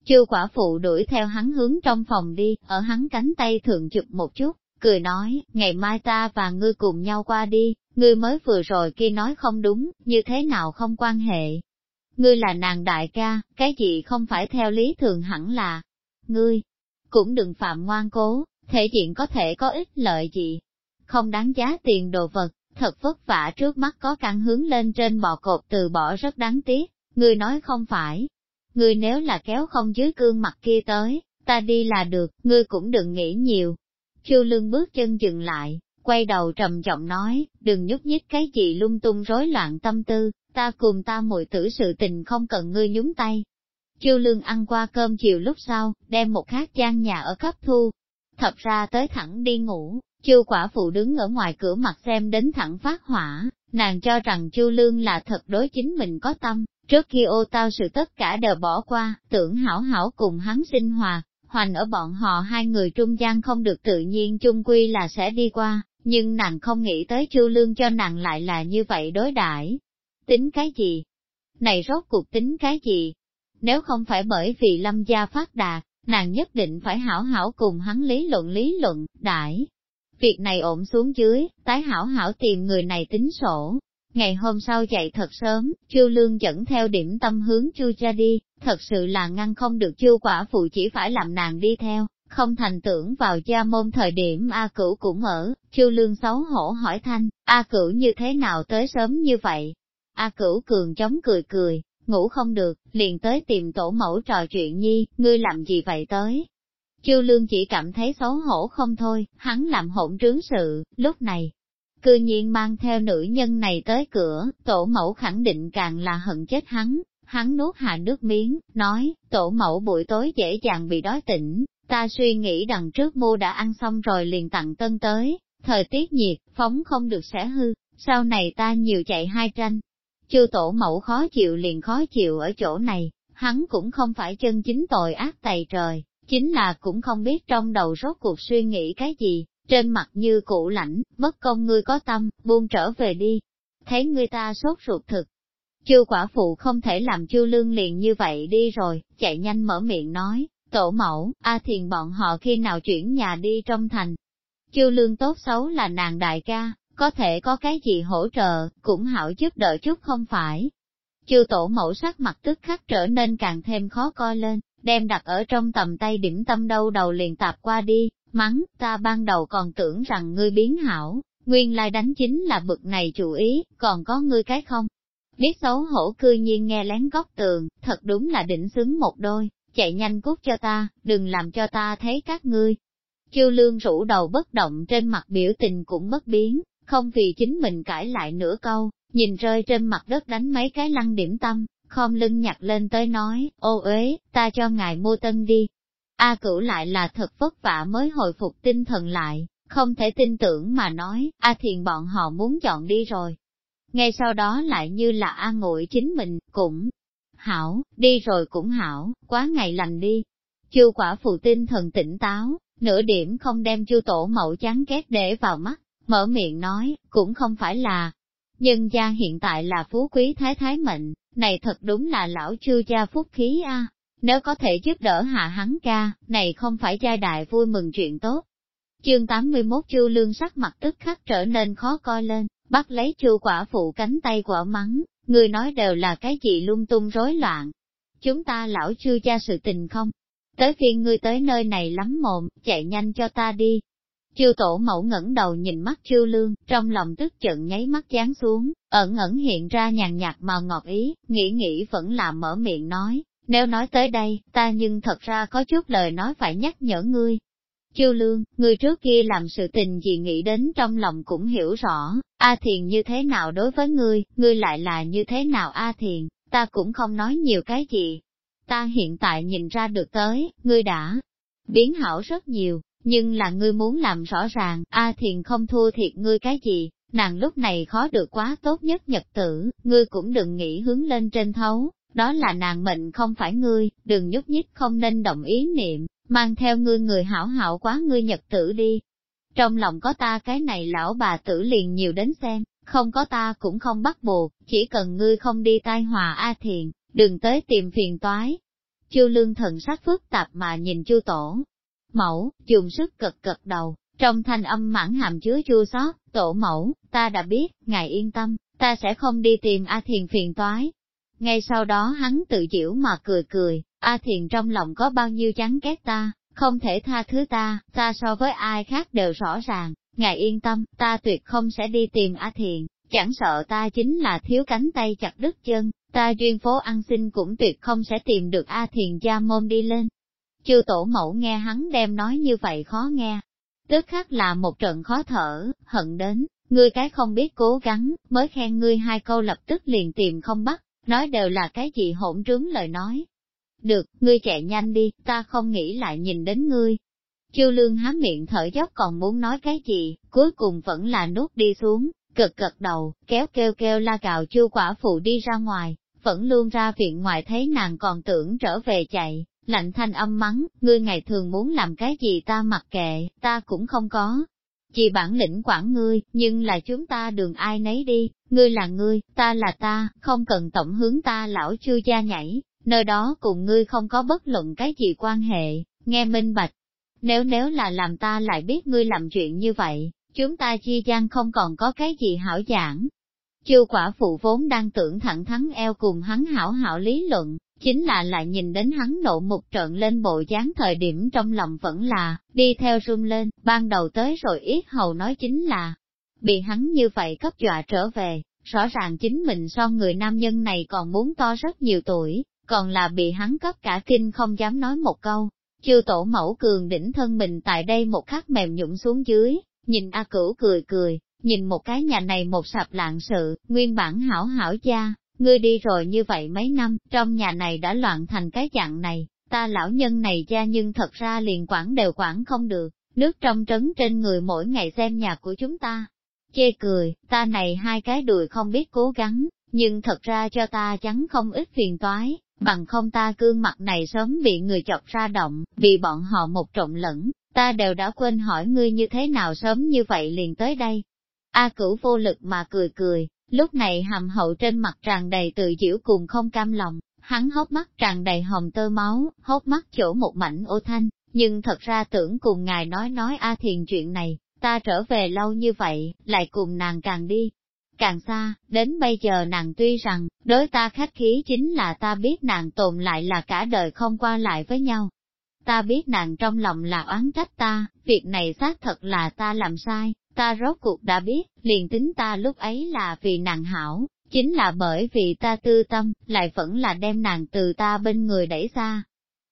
Chư quả phụ đuổi theo hắn hướng trong phòng đi, ở hắn cánh tay thượng chụp một chút, cười nói, ngày mai ta và ngươi cùng nhau qua đi, ngươi mới vừa rồi kia nói không đúng, như thế nào không quan hệ. Ngươi là nàng đại ca, cái gì không phải theo lý thường hẳn là, ngươi, cũng đừng phạm ngoan cố, thể diện có thể có ích lợi gì, không đáng giá tiền đồ vật, thật vất vả trước mắt có căn hướng lên trên bò cột từ bỏ rất đáng tiếc, người nói không phải. Người nếu là kéo không dưới cương mặt kia tới, ta đi là được, ngươi cũng đừng nghĩ nhiều. Chu lương bước chân dừng lại, quay đầu trầm giọng nói, đừng nhúc nhích cái gì lung tung rối loạn tâm tư, ta cùng ta muội tử sự tình không cần ngươi nhúng tay. Chu lương ăn qua cơm chiều lúc sau, đem một khát gian nhà ở cấp thu, thật ra tới thẳng đi ngủ, Chư quả phụ đứng ở ngoài cửa mặt xem đến thẳng phát hỏa, nàng cho rằng Chu Lương là thật đối chính mình có tâm, trước khi ô tao sự tất cả đều bỏ qua, tưởng hảo hảo cùng hắn sinh hòa. hoành ở bọn họ hai người trung gian không được tự nhiên chung quy là sẽ đi qua, nhưng nàng không nghĩ tới Chu Lương cho nàng lại là như vậy đối đãi. Tính cái gì? Này rốt cuộc tính cái gì? Nếu không phải bởi vì lâm gia phát đạt, nàng nhất định phải hảo hảo cùng hắn lý luận lý luận, đãi việc này ổn xuống dưới, tái hảo hảo tìm người này tính sổ. Ngày hôm sau dậy thật sớm, Chu Lương dẫn theo điểm tâm hướng Chu cha đi, thật sự là ngăn không được Chu quả phụ chỉ phải làm nàng đi theo, không thành tưởng vào gia môn thời điểm A Cửu cũng ở, Chu Lương xấu hổ hỏi thanh, A Cửu như thế nào tới sớm như vậy? A Cửu cường chống cười cười, ngủ không được, liền tới tìm tổ mẫu trò chuyện nhi, ngươi làm gì vậy tới? Kiêu Lương chỉ cảm thấy xấu hổ không thôi, hắn làm hỗn trướng sự, lúc này, cư nhiên mang theo nữ nhân này tới cửa, tổ mẫu khẳng định càng là hận chết hắn, hắn nuốt hạ nước miếng, nói, tổ mẫu buổi tối dễ dàng bị đói tỉnh, ta suy nghĩ đằng trước mua đã ăn xong rồi liền tặng tân tới, thời tiết nhiệt, phóng không được sẽ hư, sau này ta nhiều chạy hai tranh. Chư tổ mẫu khó chịu liền khó chịu ở chỗ này, hắn cũng không phải chân chính tội ác tày trời, Chính là cũng không biết trong đầu rốt cuộc suy nghĩ cái gì, trên mặt như cũ lãnh, bất công ngươi có tâm, buông trở về đi. Thấy người ta sốt ruột thực. Chư quả phụ không thể làm chư lương liền như vậy đi rồi, chạy nhanh mở miệng nói, tổ mẫu, a thiền bọn họ khi nào chuyển nhà đi trong thành. Chư lương tốt xấu là nàng đại ca, có thể có cái gì hỗ trợ, cũng hảo giúp đỡ chút không phải. Chư tổ mẫu sắc mặt tức khắc trở nên càng thêm khó coi lên, đem đặt ở trong tầm tay điểm tâm đâu đầu liền tạp qua đi, mắng, ta ban đầu còn tưởng rằng ngươi biến hảo, nguyên lai đánh chính là bực này chủ ý, còn có ngươi cái không? Biết xấu hổ cư nhiên nghe lén góc tường, thật đúng là đỉnh xứng một đôi, chạy nhanh cút cho ta, đừng làm cho ta thấy các ngươi. Chiêu lương rủ đầu bất động trên mặt biểu tình cũng bất biến, không vì chính mình cãi lại nửa câu, nhìn rơi trên mặt đất đánh mấy cái lăn điểm tâm, khom lưng nhặt lên tới nói, ô uế, ta cho ngài mua tân đi. A cửu lại là thật vất vả mới hồi phục tinh thần lại, không thể tin tưởng mà nói, A thiền bọn họ muốn chọn đi rồi. Ngay sau đó lại như là A ngụy chính mình, cũng hảo, đi rồi cũng hảo, quá ngày lành đi. Chu quả phụ tinh thần tỉnh táo, nửa điểm không đem chu tổ mẫu chán ghét để vào mắt, mở miệng nói, cũng không phải là, nhân gia hiện tại là phú quý thái thái mệnh, này thật đúng là lão chưa cha phúc khí a nếu có thể giúp đỡ hạ hắn ca, này không phải giai đại vui mừng chuyện tốt. Chương 81 Chu Lương sắc mặt tức khắc trở nên khó coi lên, bắt lấy Chu quả phụ cánh tay quả mắng, người nói đều là cái gì lung tung rối loạn. Chúng ta lão chưa cha sự tình không? Tới phiên ngươi tới nơi này lắm mồm, chạy nhanh cho ta đi, chiêu tổ mẫu ngẩng đầu nhìn mắt chiêu lương, trong lòng tức giận nháy mắt dán xuống, ẩn ẩn hiện ra nhàn nhạt màu ngọt ý, nghĩ nghĩ vẫn là mở miệng nói, nếu nói tới đây, ta nhưng thật ra có chút lời nói phải nhắc nhở ngươi. chiêu lương, người trước kia làm sự tình gì nghĩ đến trong lòng cũng hiểu rõ, A Thiền như thế nào đối với ngươi, ngươi lại là như thế nào A Thiền, ta cũng không nói nhiều cái gì. Ta hiện tại nhìn ra được tới, ngươi đã biến hảo rất nhiều, nhưng là ngươi muốn làm rõ ràng, A Thiền không thua thiệt ngươi cái gì, nàng lúc này khó được quá tốt nhất nhật tử, ngươi cũng đừng nghĩ hướng lên trên thấu, đó là nàng mệnh không phải ngươi, đừng nhúc nhích không nên đồng ý niệm, mang theo ngươi người hảo hảo quá ngươi nhật tử đi. Trong lòng có ta cái này lão bà tử liền nhiều đến xem, không có ta cũng không bắt buộc, chỉ cần ngươi không đi tai hòa A Thiền, đừng tới tìm phiền toái. Chu lương thần sắc phức tạp mà nhìn chu tổ, Mẫu, dùng sức cực cực đầu, trong thanh âm mãn hàm chứa chua xót, tổ mẫu, ta đã biết, ngài yên tâm, ta sẽ không đi tìm A Thiền phiền toái. Ngay sau đó hắn tự giễu mà cười cười, A Thiền trong lòng có bao nhiêu chán ghét ta, không thể tha thứ ta, ta so với ai khác đều rõ ràng, ngài yên tâm, ta tuyệt không sẽ đi tìm A Thiền, chẳng sợ ta chính là thiếu cánh tay chặt đứt chân, ta duyên phố ăn xin cũng tuyệt không sẽ tìm được A Thiền gia môn đi lên, Chư tổ mẫu nghe hắn đem nói như vậy khó nghe. Tức khắc là một trận khó thở, hận đến, ngươi cái không biết cố gắng, mới khen ngươi hai câu lập tức liền tìm không bắt, nói đều là cái gì hỗn trướng lời nói. Được, ngươi chạy nhanh đi, ta không nghĩ lại nhìn đến ngươi. Chư lương há miệng thở dốc còn muốn nói cái gì, cuối cùng vẫn là nuốt đi xuống, cực cật đầu, kéo kêu kêu la gạo chư quả phụ đi ra ngoài, vẫn luôn ra viện ngoài thấy nàng còn tưởng trở về chạy, lạnh thanh âm mắng, ngươi ngày thường muốn làm cái gì ta mặc kệ, ta cũng không có. chị bản lĩnh quản ngươi, nhưng là chúng ta đường ai nấy đi, ngươi là ngươi, ta là ta, không cần tổng hướng ta lão chưa gia nhảy, nơi đó cùng ngươi không có bất luận cái gì quan hệ, nghe minh bạch. Nếu nếu là làm ta lại biết ngươi làm chuyện như vậy, chúng ta chi gian không còn có cái gì hảo giảng, Chư quả phụ vốn đang tưởng thẳng thắn eo cùng hắn hảo hảo lý luận, chính là lại nhìn đến hắn nộ một trận lên bộ dáng thời điểm trong lòng vẫn là, đi theo run lên, ban đầu tới rồi ít hầu nói chính là, bị hắn như vậy cấp dọa trở về, rõ ràng chính mình so người nam nhân này còn muốn to rất nhiều tuổi, còn là bị hắn cấp cả kinh không dám nói một câu. Chư tổ mẫu cường đỉnh thân mình tại đây một khắc mềm nhũng xuống dưới, nhìn A Cửu cười cười, nhìn một cái nhà này một sạp lạng sự, nguyên bản hảo hảo cha, ngươi đi rồi như vậy mấy năm, trong nhà này đã loạn thành cái dạng này, ta lão nhân này cha nhưng thật ra liền quản đều quản không được, nước trong trấn trên người mỗi ngày xem nhà của chúng ta. Chê cười, ta này hai cái đùi không biết cố gắng, nhưng thật ra cho ta chắn không ít phiền toái, bằng không ta cương mặt này sớm bị người chọc ra động, vì bọn họ một trộn lẫn, ta đều đã quên hỏi ngươi như thế nào sớm như vậy liền tới đây, A cửu vô lực mà cười cười, lúc này hàm hậu trên mặt tràn đầy tự diễu cùng không cam lòng, hắn hốc mắt tràn đầy hồng tơ máu, hốc mắt chỗ một mảnh ô thanh, nhưng thật ra tưởng cùng ngài nói nói A thiền chuyện này, ta trở về lâu như vậy, lại cùng nàng càng đi. Càng xa, đến bây giờ nàng tuy rằng, đối ta khách khí chính là ta biết nàng tồn lại là cả đời không qua lại với nhau. Ta biết nàng trong lòng là oán trách ta, việc này xác thật là ta làm sai, Ta rốt cuộc đã biết, liền tính ta lúc ấy là vì nàng hảo, chính là bởi vì ta tư tâm, lại vẫn là đem nàng từ ta bên người đẩy ra.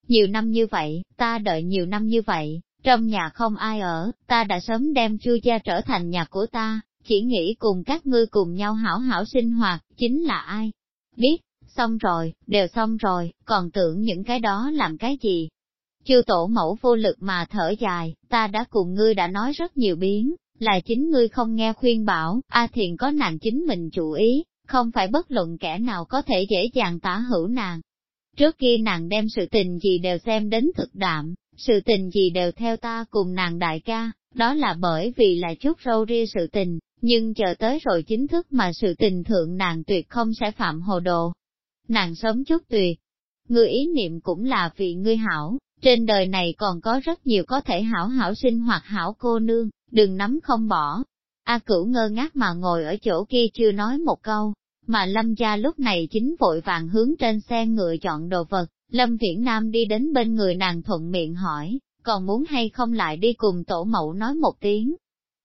Nhiều năm như vậy, ta đợi nhiều năm như vậy, trong nhà không ai ở, ta đã sớm đem chu gia trở thành nhà của ta, chỉ nghĩ cùng các ngươi cùng nhau hảo hảo sinh hoạt, chính là ai? Biết, xong rồi, đều xong rồi, còn tưởng những cái đó làm cái gì? Chư tổ mẫu vô lực mà thở dài, ta đã cùng ngươi đã nói rất nhiều biến, là chính ngươi không nghe khuyên bảo, A thiền có nàng chính mình chủ ý, không phải bất luận kẻ nào có thể dễ dàng tả hữu nàng. Trước kia nàng đem sự tình gì đều xem đến thực đạm, sự tình gì đều theo ta cùng nàng đại ca, đó là bởi vì là chút râu ria sự tình, nhưng chờ tới rồi chính thức mà sự tình thượng nàng tuyệt không sẽ phạm hồ đồ. Nàng sớm chút tuyệt, ngươi ý niệm cũng là vì ngươi hảo, trên đời này còn có rất nhiều có thể hảo hảo sinh hoạt hảo cô nương, đừng nắm không bỏ. A cửu ngơ ngác mà ngồi ở chỗ kia chưa nói một câu, mà lâm gia lúc này chính vội vàng hướng trên xe ngựa chọn đồ vật, lâm viễn nam đi đến bên người nàng thuận miệng hỏi, còn muốn hay không lại đi cùng tổ mẫu nói một tiếng.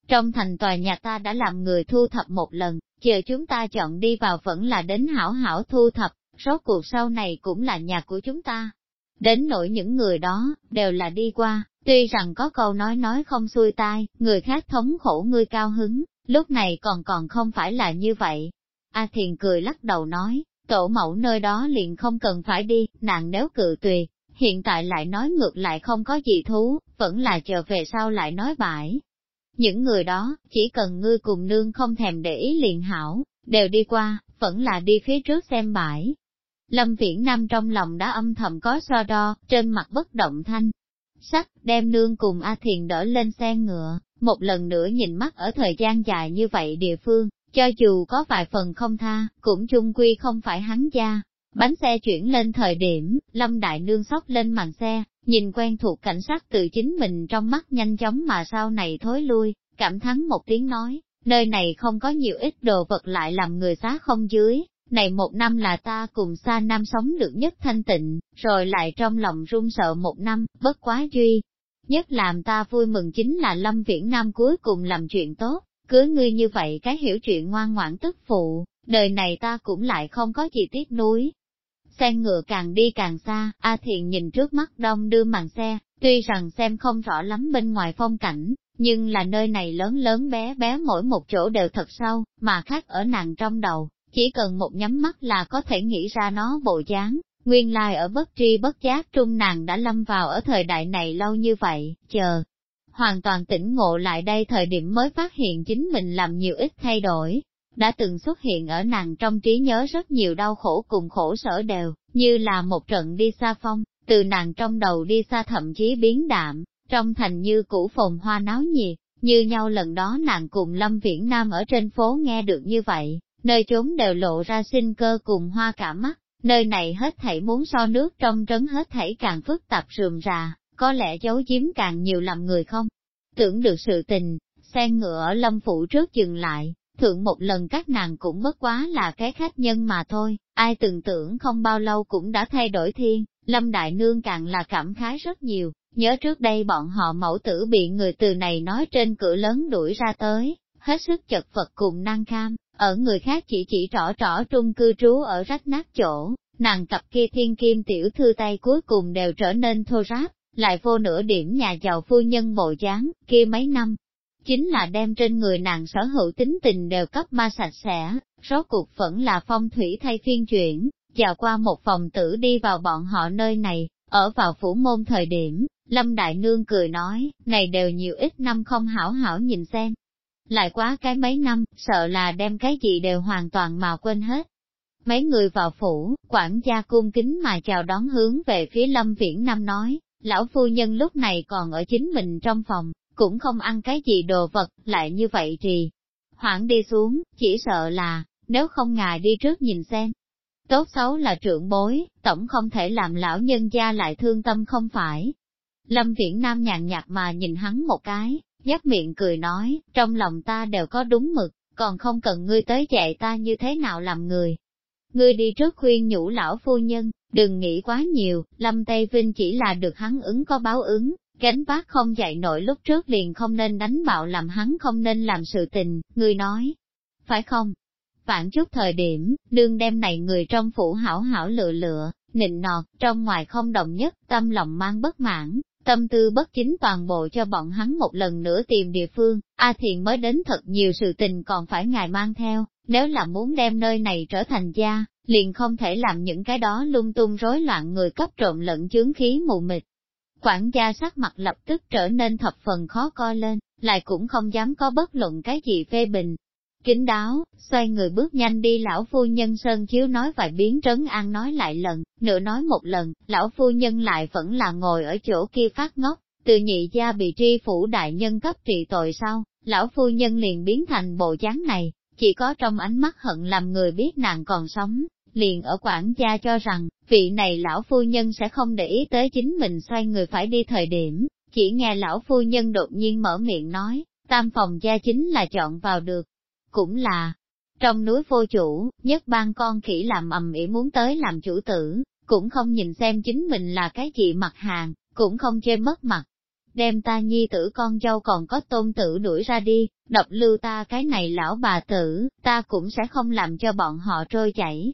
Trong thành tòa nhà ta đã làm người thu thập một lần, chờ chúng ta chọn đi vào vẫn là đến hảo hảo thu thập, rốt cuộc sau này cũng là nhà của chúng ta, Đến nỗi những người đó, đều là đi qua, tuy rằng có câu nói nói không xuôi tai, người khác thống khổ ngươi cao hứng, lúc này còn còn không phải là như vậy. A Thiền cười lắc đầu nói, tổ mẫu nơi đó liền không cần phải đi, nàng nếu cự tuyệt, hiện tại lại nói ngược lại không có gì thú, vẫn là chờ về sau lại nói bãi. Những người đó, chỉ cần ngươi cùng nương không thèm để ý liền hảo, đều đi qua, vẫn là đi phía trước xem bãi, Lâm Viễn Nam trong lòng đã âm thầm có so đo, trên mặt bất động thanh. Sắc, đem nương cùng A Thiền đỡ lên xe ngựa, một lần nữa nhìn mắt ở thời gian dài như vậy địa phương, cho dù có vài phần không tha, cũng chung quy không phải hắn gia. Bánh xe chuyển lên thời điểm, Lâm Đại Nương sóc lên màn xe, nhìn quen thuộc cảnh sát từ chính mình trong mắt nhanh chóng mà sau này thối lui, cảm thắn một tiếng nói, nơi này không có nhiều ít đồ vật lại làm người xá không dưới, này một năm là ta cùng xa nam sống được nhất thanh tịnh, rồi lại trong lòng run sợ một năm, bất quá duy. Nhất làm ta vui mừng chính là Lâm Viễn Nam cuối cùng làm chuyện tốt, cưới ngươi như vậy cái hiểu chuyện ngoan ngoãn tức phụ, đời này ta cũng lại không có gì tiếc núi. Xe ngựa càng đi càng xa, A Thiện nhìn trước mắt đông đưa màn xe, tuy rằng xem không rõ lắm bên ngoài phong cảnh, nhưng là nơi này lớn lớn bé bé mỗi một chỗ đều thật sâu, mà khác ở nàng trong đầu, chỉ cần một nhắm mắt là có thể nghĩ ra nó bộ dáng. Nguyên lai ở bất tri bất giác trung nàng đã lâm vào ở thời đại này lâu như vậy, chờ. Hoàn toàn tỉnh ngộ lại đây thời điểm mới phát hiện chính mình làm nhiều ít thay đổi, đã từng xuất hiện ở nàng trong trí nhớ rất nhiều đau khổ cùng khổ sở đều, như là một trận đi xa phong, từ nàng trong đầu đi xa thậm chí biến đạm, trong thành như củ phồn hoa náo nhiệt, như nhau lần đó nàng cùng Lâm Viễn Nam ở trên phố nghe được như vậy, nơi trốn đều lộ ra sinh cơ cùng hoa cả mắt, nơi này hết thảy muốn so nước trong trấn hết thảy càng phức tạp rườm rà, có lẽ giấu giếm càng nhiều làm người không. Tưởng được sự tình, xe ngựa ở lâm phủ trước dừng lại, thượng một lần các nàng cũng bất quá là cái khách nhân mà thôi, ai từng tưởng không bao lâu cũng đã thay đổi thiên, lâm đại nương càng là cảm khái rất nhiều, nhớ trước đây bọn họ mẫu tử bị người từ này nói trên cửa lớn đuổi ra tới, hết sức chật vật cùng năng cam, ở người khác chỉ chỉ rõ rõ trung cư trú ở rách nát chỗ, nàng cặp kia thiên kim tiểu thư tay cuối cùng đều trở nên thô ráp, lại vô nửa điểm nhà giàu phu nhân bộ dáng, kia mấy năm. Chính là đem trên người nàng sở hữu tính tình đều cấp ma sạch sẽ, rốt cuộc vẫn là phong thủy thay phiên chuyển, dạo qua một phòng tử đi vào bọn họ nơi này, ở vào phủ môn thời điểm, Lâm Đại Nương cười nói, này đều nhiều ít năm không hảo hảo nhìn xem, lại quá cái mấy năm, sợ là đem cái gì đều hoàn toàn mà quên hết. Mấy người vào phủ, quản gia cung kính mà chào đón hướng về phía lâm viễn nam nói, lão phu nhân lúc này còn ở chính mình trong phòng, cũng không ăn cái gì đồ vật, lại như vậy thì hoảng đi xuống, chỉ sợ là, nếu không ngài đi trước nhìn xem. Tốt xấu là trưởng bối, tổng không thể làm lão nhân gia lại thương tâm không phải. Lâm Viễn Nam nhàn nhạt mà nhìn hắn một cái, nhắc miệng cười nói, trong lòng ta đều có đúng mực, còn không cần ngươi tới dạy ta như thế nào làm người. Ngươi đi trước khuyên nhủ lão phu nhân, đừng nghĩ quá nhiều, Lâm Tây Vinh chỉ là được hắn ứng có báo ứng, gánh vác không dạy nổi lúc trước liền không nên đánh bạo làm hắn không nên làm sự tình, ngươi nói. Phải không? Vạn chút thời điểm, đương đem này người trong phủ hảo hảo lựa lựa, nịnh nọt, trong ngoài không đồng nhất, tâm lòng mang bất mãn, tâm tư bất chính toàn bộ cho bọn hắn một lần nữa tìm địa phương, A thiền mới đến thật nhiều sự tình còn phải ngài mang theo, nếu là muốn đem nơi này trở thành gia, liền không thể làm những cái đó lung tung rối loạn người cấp trộn lẫn chướng khí mù mịt. Quản gia sắc mặt lập tức trở nên thập phần khó coi lên, lại cũng không dám có bất luận cái gì phê bình, kính đáo, xoay người bước nhanh đi lão phu nhân sơn chiếu nói vài biến trấn an nói lại lần, nửa nói một lần, lão phu nhân lại vẫn là ngồi ở chỗ kia phát ngốc, từ nhị gia bị tri phủ đại nhân cấp trị tội sau, lão phu nhân liền biến thành bộ dáng này, chỉ có trong ánh mắt hận làm người biết nàng còn sống, liền ở quản gia cho rằng, vị này lão phu nhân sẽ không để ý tới chính mình xoay người phải đi thời điểm, chỉ nghe lão phu nhân đột nhiên mở miệng nói, tam phòng gia chính là chọn vào được, cũng là, trong núi vô chủ, nhất ban con khỉ làm ầm ĩ muốn tới làm chủ tử, cũng không nhìn xem chính mình là cái gì mặt hàng, cũng không chê mất mặt. Đem ta nhi tử con dâu còn có tôn tử đuổi ra đi, độc lưu ta cái này lão bà tử, ta cũng sẽ không làm cho bọn họ trôi chảy.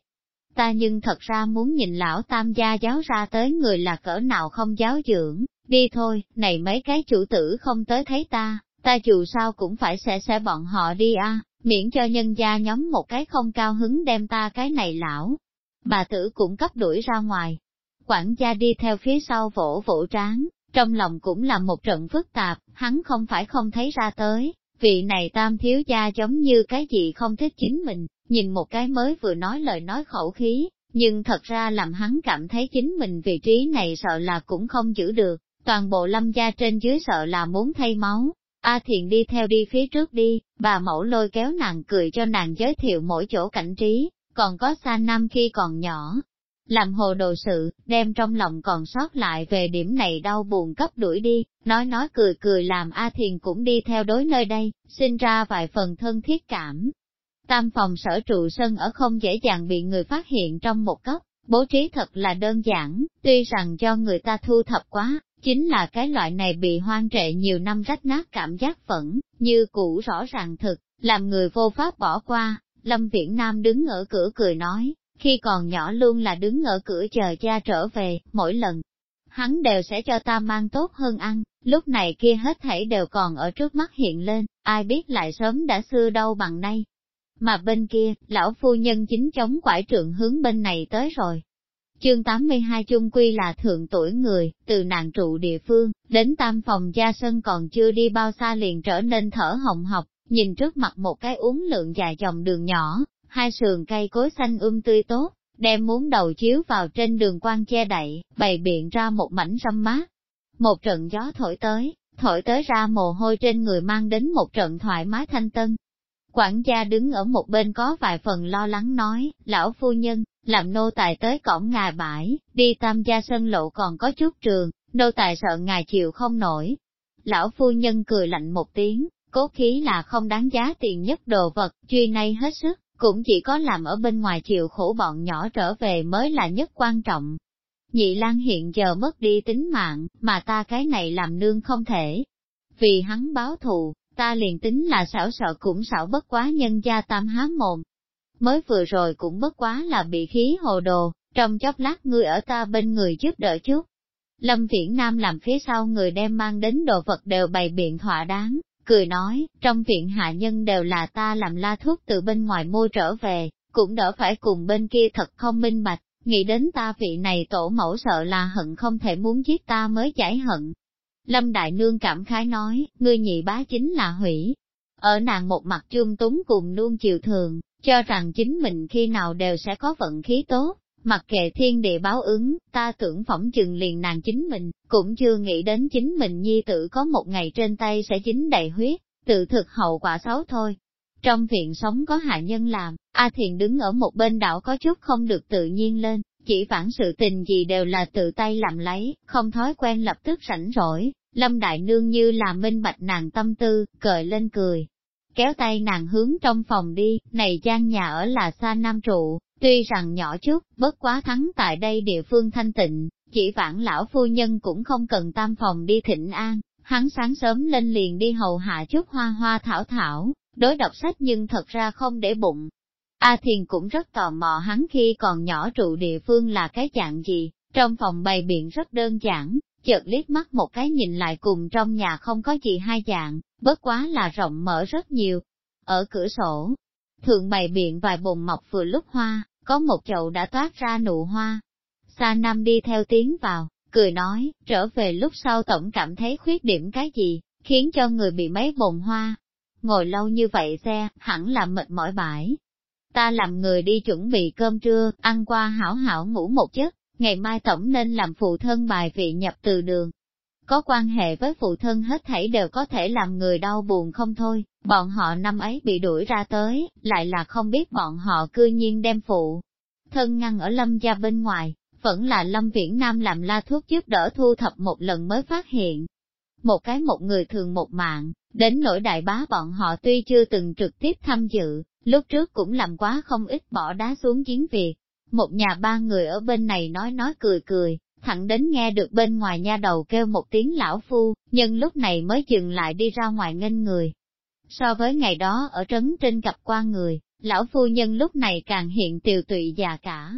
Ta nhưng thật ra muốn nhìn lão tam gia giáo ra tới người là cỡ nào không giáo dưỡng, đi thôi, này mấy cái chủ tử không tới thấy ta, ta dù sao cũng phải sẽ sẽ bọn họ đi a miễn cho nhân gia nhóm một cái không cao hứng đem ta cái này lão. Bà tử cũng cấp đuổi ra ngoài. Quản gia đi theo phía sau vỗ vỗ trán trong lòng cũng là một trận phức tạp, hắn không phải không thấy ra tới, vị này tam thiếu gia giống như cái gì không thích chính mình, nhìn một cái mới vừa nói lời nói khẩu khí, nhưng thật ra làm hắn cảm thấy chính mình vị trí này sợ là cũng không giữ được, toàn bộ lâm gia trên dưới sợ là muốn thay máu. A Thiện đi theo đi phía trước đi, bà mẫu lôi kéo nàng cười cho nàng giới thiệu mỗi chỗ cảnh trí, còn có xa năm khi còn nhỏ. Làm hồ đồ sự, đem trong lòng còn sót lại về điểm này đau buồn cấp đuổi đi, nói nói cười cười làm A Thiền cũng đi theo đối nơi đây, sinh ra vài phần thân thiết cảm. Tam phòng sở trụ sân ở không dễ dàng bị người phát hiện trong một cấp, bố trí thật là đơn giản, tuy rằng cho người ta thu thập quá, Chính là cái loại này bị hoang trệ nhiều năm rách nát cảm giác phẫn, như cũ rõ ràng thực, làm người vô pháp bỏ qua. Lâm Viễn Nam đứng ở cửa cười nói, khi còn nhỏ luôn là đứng ở cửa chờ cha trở về, mỗi lần. Hắn đều sẽ cho ta mang tốt hơn ăn, lúc này kia hết thảy đều còn ở trước mắt hiện lên, ai biết lại sớm đã xưa đâu bằng nay. Mà bên kia, lão phu nhân chính chống quải trượng hướng bên này tới rồi, Chương 82 chung quy là thượng tuổi người, từ nàng trụ địa phương, đến tam phòng gia sân còn chưa đi bao xa liền trở nên thở hồng học, nhìn trước mặt một cái uống lượng dài dòng đường nhỏ, hai sườn cây cối xanh um tươi tốt, đem muốn đầu chiếu vào trên đường quan che đậy, bày biện ra một mảnh râm mát. Một trận gió thổi tới, thổi tới ra mồ hôi trên người mang đến một trận thoải mái thanh tân, Quản gia đứng ở một bên có vài phần lo lắng nói, lão phu nhân, làm nô tài tới cổng ngài bãi, đi tam gia sân lộ còn có chút trường, nô tài sợ ngài chịu không nổi. Lão phu nhân cười lạnh một tiếng, cố khí là không đáng giá tiền nhất đồ vật, truy nay hết sức, cũng chỉ có làm ở bên ngoài chịu khổ bọn nhỏ trở về mới là nhất quan trọng. Nhị lang hiện giờ mất đi tính mạng, mà ta cái này làm nương không thể. Vì hắn báo thù, Ta liền tính là xảo sợ cũng xảo bất quá nhân gia tam há mồm. Mới vừa rồi cũng bất quá là bị khí hồ đồ, trong chốc lát ngươi ở ta bên người giúp đỡ chút. Lâm Viễn Nam làm phía sau người đem mang đến đồ vật đều bày biện thỏa đáng, cười nói, trong viện hạ nhân đều là ta làm la thuốc từ bên ngoài mua trở về, cũng đỡ phải cùng bên kia thật không minh bạch, nghĩ đến ta vị này tổ mẫu sợ là hận không thể muốn giết ta mới giải hận, Lâm Đại Nương cảm khái nói, ngươi nhị bá chính là hủy. Ở nàng một mặt trương túng cùng luôn chiều thường, cho rằng chính mình khi nào đều sẽ có vận khí tốt, mặc kệ thiên địa báo ứng, ta tưởng phỏng chừng liền nàng chính mình, cũng chưa nghĩ đến chính mình nhi tử có một ngày trên tay sẽ chính đầy huyết, tự thực hậu quả xấu thôi. Trong viện sống có hạ nhân làm, A Thiền đứng ở một bên đảo có chút không được tự nhiên lên, chỉ vãn sự tình gì đều là tự tay làm lấy, không thói quen lập tức rảnh rỗi, Lâm Đại Nương như là minh bạch nàng tâm tư, cười lên cười. Kéo tay nàng hướng trong phòng đi, này gian nhà ở là xa nam trụ, tuy rằng nhỏ chút, bất quá thắng tại đây địa phương thanh tịnh, chỉ vãn lão phu nhân cũng không cần tam phòng đi thịnh an, hắn sáng sớm lên liền đi hầu hạ chút hoa hoa thảo thảo, đối đọc sách nhưng thật ra không để bụng, A Thiền cũng rất tò mò hắn khi còn nhỏ trụ địa phương là cái dạng gì, trong phòng bày biện rất đơn giản, chợt liếc mắt một cái nhìn lại cùng trong nhà không có gì hai dạng, bất quá là rộng mở rất nhiều. Ở cửa sổ, thường bày biện vài bồn mọc vừa lúc hoa, có một chậu đã toát ra nụ hoa. Sa Nam đi theo tiếng vào, cười nói, trở về lúc sau tổng cảm thấy khuyết điểm cái gì, khiến cho người bị mấy bồn hoa. Ngồi lâu như vậy xe, hẳn là mệt mỏi bãi, ta làm người đi chuẩn bị cơm trưa, ăn qua hảo hảo ngủ một giấc, ngày mai tổng nên làm phụ thân bài vị nhập từ đường. Có quan hệ với phụ thân hết thảy đều có thể làm người đau buồn không thôi, bọn họ năm ấy bị đuổi ra tới, lại là không biết bọn họ cư nhiên đem phụ. Thân ngăn ở lâm gia bên ngoài, vẫn là lâm viễn nam làm la thuốc giúp đỡ thu thập một lần mới phát hiện. Một cái một người thường một mạng, đến nỗi đại bá bọn họ tuy chưa từng trực tiếp tham dự, Lúc trước cũng làm quá không ít bỏ đá xuống giếng việc. Một nhà ba người ở bên này nói nói cười cười, thẳng đến nghe được bên ngoài nha đầu kêu một tiếng lão phu, nhưng lúc này mới dừng lại đi ra ngoài nghênh người. So với ngày đó ở trấn trên gặp qua người, lão phu nhân lúc này càng hiện tiều tụy già cả.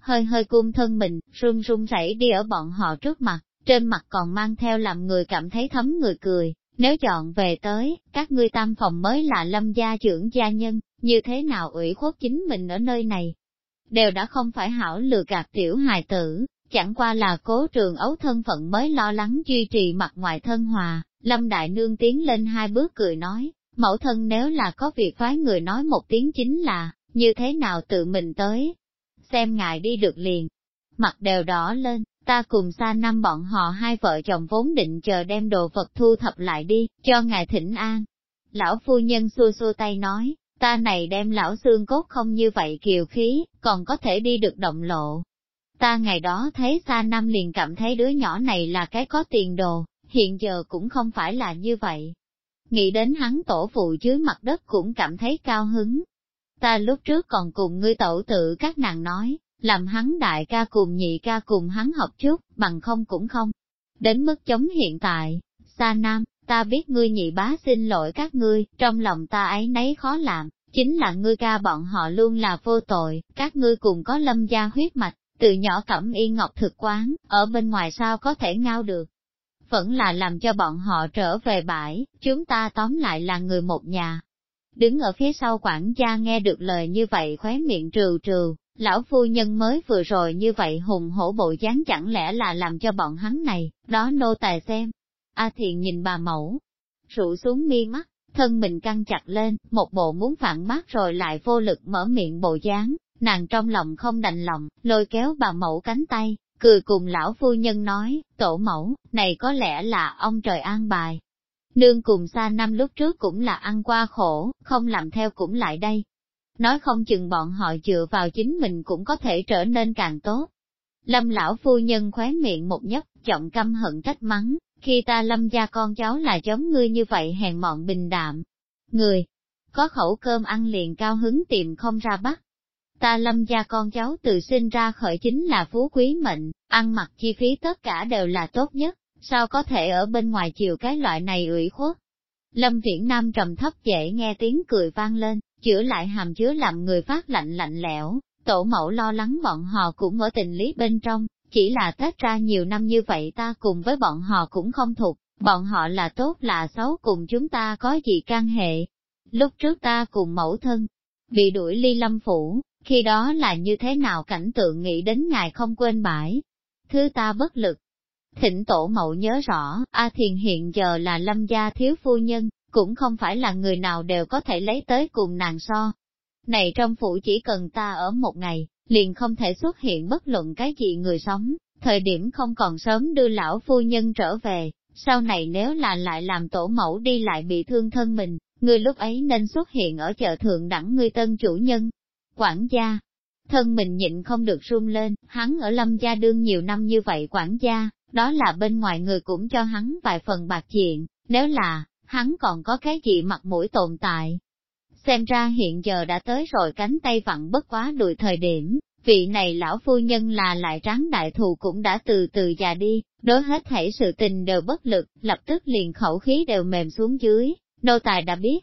Hơi hơi cung thân mình, run run rẩy đi ở bọn họ trước mặt, trên mặt còn mang theo làm người cảm thấy thấm người cười, nếu chọn về tới, các ngươi tam phòng mới là lâm gia trưởng gia nhân, như thế nào ủy khuất chính mình ở nơi này. Đều đã không phải hảo lừa gạt tiểu hài tử, chẳng qua là cố trường ấu thân phận mới lo lắng duy trì mặt ngoài thân hòa, Lâm Đại Nương tiến lên hai bước cười nói, mẫu thân nếu là có việc phái người nói một tiếng chính là, như thế nào tự mình tới, xem ngài đi được liền. Mặt đều đỏ lên, ta cùng xa năm bọn họ hai vợ chồng vốn định chờ đem đồ vật thu thập lại đi, cho ngài thỉnh an. Lão phu nhân xua xua tay nói, Ta này đem lão xương cốt không như vậy kiều khí, còn có thể đi được động lộ. Ta ngày đó thấy xa năm liền cảm thấy đứa nhỏ này là cái có tiền đồ, hiện giờ cũng không phải là như vậy. Nghĩ đến hắn tổ phụ dưới mặt đất cũng cảm thấy cao hứng. Ta lúc trước còn cùng ngươi tổ tự các nàng nói, làm hắn đại ca cùng nhị ca cùng hắn học chút, bằng không cũng không. Đến mức chống hiện tại, xa nam, Ta biết ngươi nhị bá xin lỗi các ngươi, trong lòng ta ấy nấy khó làm, chính là ngươi ca bọn họ luôn là vô tội, các ngươi cùng có lâm gia huyết mạch, từ nhỏ cẩm y ngọc thực quán, ở bên ngoài sao có thể ngao được. Vẫn là làm cho bọn họ trở về bãi, chúng ta tóm lại là người một nhà. Đứng ở phía sau quản gia nghe được lời như vậy khóe miệng trừ trừ, lão phu nhân mới vừa rồi như vậy hùng hổ bộ dáng chẳng lẽ là làm cho bọn hắn này, đó nô tài xem, A Thiện nhìn bà mẫu, rụ xuống mi mắt, thân mình căng chặt lên, một bộ muốn phản bác rồi lại vô lực mở miệng bộ dáng, nàng trong lòng không đành lòng, lôi kéo bà mẫu cánh tay, cười cùng lão phu nhân nói, tổ mẫu, này có lẽ là ông trời an bài. Nương cùng xa năm lúc trước cũng là ăn qua khổ, không làm theo cũng lại đây. Nói không chừng bọn họ dựa vào chính mình cũng có thể trở nên càng tốt. Lâm lão phu nhân khóe miệng một nhấp, giọng căm hận trách mắng, khi ta lâm gia con cháu là giống ngươi như vậy hèn mọn bình đạm. Người, có khẩu cơm ăn liền cao hứng tìm không ra bắt. Ta lâm gia con cháu từ sinh ra khởi chính là phú quý mệnh, ăn mặc chi phí tất cả đều là tốt nhất, sao có thể ở bên ngoài chiều cái loại này ủy khuất. Lâm Viễn Nam trầm thấp dễ nghe tiếng cười vang lên, chữa lại hàm chứa làm người phát lạnh lạnh lẽo, tổ mẫu lo lắng bọn họ cũng ở tình lý bên trong, chỉ là tết ra nhiều năm như vậy ta cùng với bọn họ cũng không thuộc, bọn họ là tốt là xấu cùng chúng ta có gì can hệ. Lúc trước ta cùng mẫu thân, bị đuổi ly lâm phủ, khi đó là như thế nào cảnh tượng nghĩ đến ngài không quên bãi. Thứ ta bất lực. Thịnh tổ mẫu nhớ rõ, A Thiền hiện giờ là lâm gia thiếu phu nhân, cũng không phải là người nào đều có thể lấy tới cùng nàng so. Này trong phủ chỉ cần ta ở một ngày, liền không thể xuất hiện bất luận cái gì người sống, thời điểm không còn sớm đưa lão phu nhân trở về, sau này nếu là lại làm tổ mẫu đi lại bị thương thân mình, người lúc ấy nên xuất hiện ở chợ thượng đẳng người tân chủ nhân, quản gia. Thân mình nhịn không được run lên, hắn ở lâm gia đương nhiều năm như vậy quản gia, đó là bên ngoài người cũng cho hắn vài phần bạc diện, nếu là, hắn còn có cái gì mặt mũi tồn tại xem ra hiện giờ đã tới rồi cánh tay vặn bất quá đuổi thời điểm, vị này lão phu nhân là lại tráng đại thù cũng đã từ từ già đi, đối hết thảy sự tình đều bất lực, lập tức liền khẩu khí đều mềm xuống dưới, nô tài đã biết.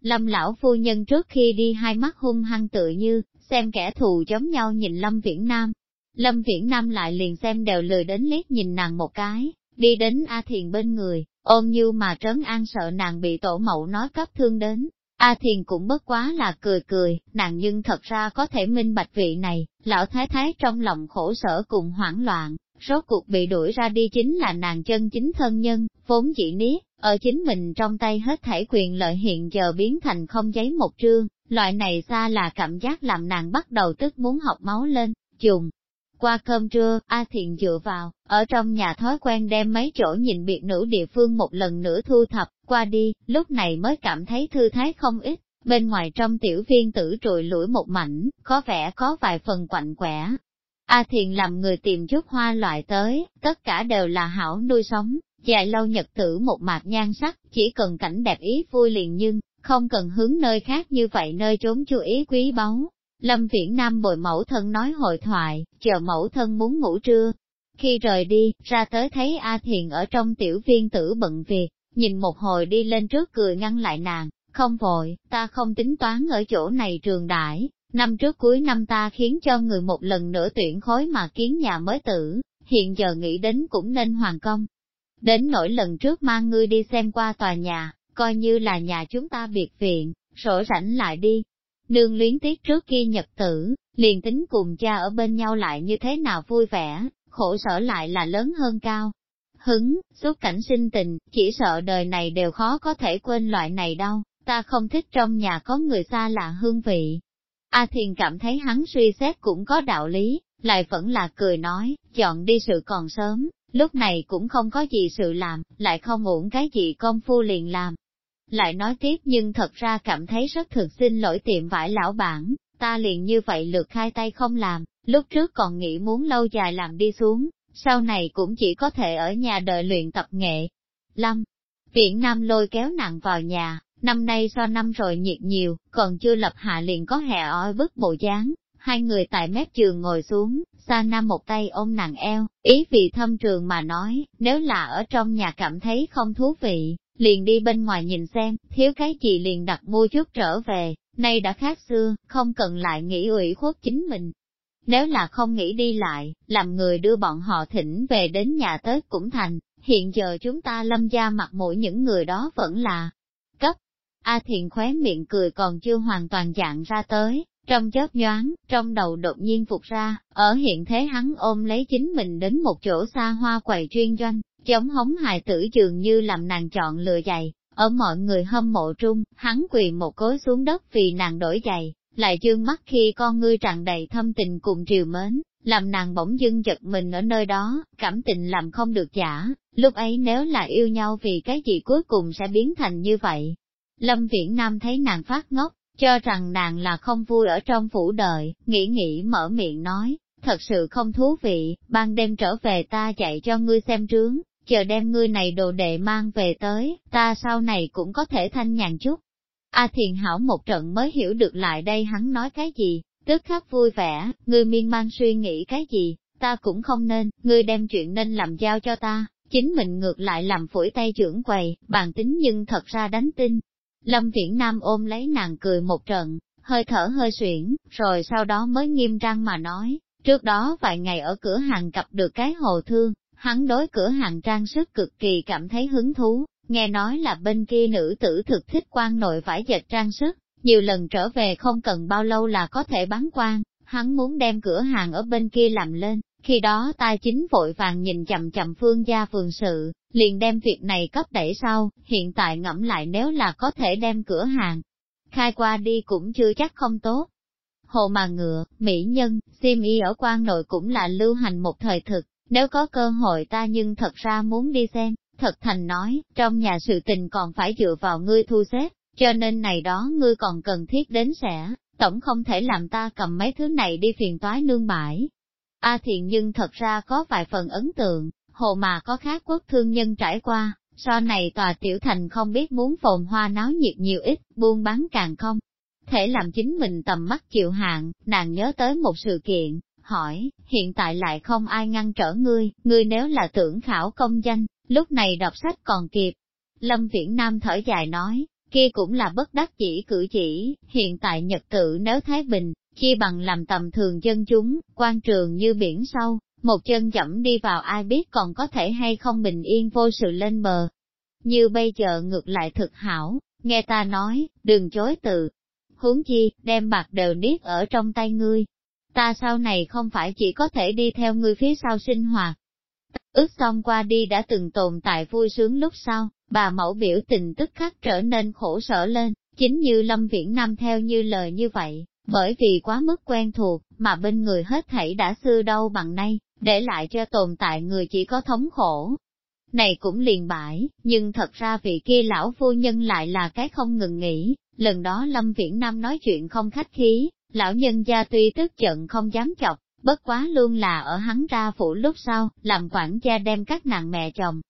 Lâm lão phu nhân trước khi đi hai mắt hung hăng tự như, xem kẻ thù giống nhau nhìn Lâm Viễn Nam. Lâm Viễn Nam lại liền xem đều lười đến liếc nhìn nàng một cái, đi đến A Thiền bên người, ôm như mà trấn an sợ nàng bị tổ mẫu nói cấp thương đến, A Thiền cũng bất quá là cười cười, nàng nhưng thật ra có thể minh bạch vị này, lão thái thái trong lòng khổ sở cùng hoảng loạn, rốt cuộc bị đuổi ra đi chính là nàng chân chính thân nhân, vốn chỉ ní ở chính mình trong tay hết thảy quyền lợi hiện giờ biến thành không giấy một trương, loại này xa là cảm giác làm nàng bắt đầu tức muốn học máu lên, dùng, qua cơm trưa, A Thiện dựa vào, ở trong nhà thói quen đem mấy chỗ nhìn biệt nữ địa phương một lần nữa thu thập, qua đi, lúc này mới cảm thấy thư thái không ít, bên ngoài trong tiểu viên tử trùi lũi một mảnh, có vẻ có vài phần quạnh quẻ. A thiện làm người tìm chút hoa loại tới, tất cả đều là hảo nuôi sống, dài lâu nhật tử một mạc nhan sắc, chỉ cần cảnh đẹp ý vui liền nhưng, không cần hướng nơi khác như vậy nơi trốn chú ý quý báu. Lâm Viễn Nam bồi mẫu thân nói hội thoại, chờ mẫu thân muốn ngủ trưa. Khi rời đi, ra tới thấy A Thiền ở trong tiểu viên tử bận việc, nhìn một hồi đi lên trước cười ngăn lại nàng, không vội, ta không tính toán ở chỗ này trường đại, năm trước cuối năm ta khiến cho người một lần nữa tuyển khối mà kiến nhà mới tử, hiện giờ nghĩ đến cũng nên hoàn công. Đến nỗi lần trước mang ngươi đi xem qua tòa nhà, coi như là nhà chúng ta biệt viện, sổ rảnh lại đi, Nương luyến tiếc trước kia nhật tử, liền tính cùng cha ở bên nhau lại như thế nào vui vẻ, khổ sở lại là lớn hơn cao. Hứng, xuất cảnh sinh tình, chỉ sợ đời này đều khó có thể quên loại này đâu, ta không thích trong nhà có người xa lạ hương vị. A Thiền cảm thấy hắn suy xét cũng có đạo lý, lại vẫn là cười nói, chọn đi sự còn sớm, lúc này cũng không có gì sự làm, lại không ổn cái gì công phu liền làm, lại nói tiếp nhưng thật ra cảm thấy rất thực xin lỗi tiệm vải lão bản, ta liền như vậy lượt khai tay không làm, lúc trước còn nghĩ muốn lâu dài làm đi xuống, sau này cũng chỉ có thể ở nhà đợi luyện tập nghệ. Lâm, viện nam lôi kéo nặng vào nhà, năm nay do năm rồi nhiệt nhiều, còn chưa lập hạ liền có hè oi bức bộ dáng. Hai người tại mép trường ngồi xuống, Sa Nam một tay ôm nàng eo, ý vị thâm trường mà nói, nếu là ở trong nhà cảm thấy không thú vị, liền đi bên ngoài nhìn xem, thiếu cái gì liền đặt mua chút trở về, nay đã khác xưa, không cần lại nghĩ ủy khuất chính mình. Nếu là không nghĩ đi lại, làm người đưa bọn họ thỉnh về đến nhà tới cũng thành, hiện giờ chúng ta lâm gia mặt mũi những người đó vẫn là cấp. A thiện khóe miệng cười còn chưa hoàn toàn dạng ra tới, trong chớp nhoáng, trong đầu đột nhiên phục ra, ở hiện thế hắn ôm lấy chính mình đến một chỗ xa hoa quầy chuyên doanh, Giống hống hài tử dường như làm nàng chọn lựa giày, ở mọi người hâm mộ trung, hắn quỳ một cối xuống đất vì nàng đổi giày, lại dương mắt khi con ngươi tràn đầy thâm tình cùng triều mến, làm nàng bỗng dưng giật mình ở nơi đó, cảm tình làm không được giả, lúc ấy nếu là yêu nhau vì cái gì cuối cùng sẽ biến thành như vậy. Lâm Viễn Nam thấy nàng phát ngốc, cho rằng nàng là không vui ở trong phủ đời, nghĩ nghĩ mở miệng nói, thật sự không thú vị, ban đêm trở về ta chạy cho ngươi xem trướng, chờ đem ngươi này đồ đệ mang về tới, ta sau này cũng có thể thanh nhàn chút. A thiền hảo một trận mới hiểu được lại đây hắn nói cái gì, tức khắc vui vẻ, ngươi miên man suy nghĩ cái gì, ta cũng không nên, ngươi đem chuyện nên làm giao cho ta, chính mình ngược lại làm phổi tay trưởng quầy, bàn tính nhưng thật ra đánh tin. Lâm Viễn Nam ôm lấy nàng cười một trận, hơi thở hơi xuyển, rồi sau đó mới nghiêm trang mà nói, trước đó vài ngày ở cửa hàng gặp được cái hồ thương, Hắn đối cửa hàng trang sức cực kỳ cảm thấy hứng thú, nghe nói là bên kia nữ tử thực thích quan nội vải dệt trang sức, nhiều lần trở về không cần bao lâu là có thể bán quan, hắn muốn đem cửa hàng ở bên kia làm lên, khi đó ta chính vội vàng nhìn chậm chậm phương gia vườn sự, liền đem việc này cấp đẩy sau, hiện tại ngẫm lại nếu là có thể đem cửa hàng khai qua đi cũng chưa chắc không tốt. Hồ mà ngựa, mỹ nhân, sim y ở quan nội cũng là lưu hành một thời thực, nếu có cơ hội ta nhưng thật ra muốn đi xem, thật thành nói, trong nhà sự tình còn phải dựa vào ngươi thu xếp, cho nên này đó ngươi còn cần thiết đến sẽ, tổng không thể làm ta cầm mấy thứ này đi phiền toái nương bãi. A thiện nhưng thật ra có vài phần ấn tượng, hồ mà có khác quốc thương nhân trải qua, so này tòa tiểu thành không biết muốn phồn hoa náo nhiệt nhiều ít, buôn bán càng không. Thể làm chính mình tầm mắt chịu hạn, nàng nhớ tới một sự kiện, hỏi, hiện tại lại không ai ngăn trở ngươi, ngươi nếu là tưởng khảo công danh, lúc này đọc sách còn kịp. Lâm Viễn Nam thở dài nói, kia cũng là bất đắc chỉ cử chỉ, hiện tại nhật tự nếu Thái Bình, chia bằng làm tầm thường dân chúng, quan trường như biển sâu, một chân dẫm đi vào ai biết còn có thể hay không bình yên vô sự lên bờ. Như bây giờ ngược lại thực hảo, nghe ta nói, đừng chối từ. hướng chi, đem bạc đều niết ở trong tay ngươi, ta sau này không phải chỉ có thể đi theo ngươi phía sau sinh hoạt. Ước xong qua đi đã từng tồn tại vui sướng lúc sau, bà mẫu biểu tình tức khắc trở nên khổ sở lên, chính như Lâm Viễn Nam theo như lời như vậy, bởi vì quá mức quen thuộc, mà bên người hết thảy đã xưa đâu bằng nay, để lại cho tồn tại người chỉ có thống khổ. Này cũng liền bãi, nhưng thật ra vị kia lão phu nhân lại là cái không ngừng nghỉ, lần đó Lâm Viễn Nam nói chuyện không khách khí, Lão nhân gia tuy tức giận không dám chọc, bất quá luôn là ở hắn ra phủ lúc sau, làm quản gia đem các nàng mẹ chồng.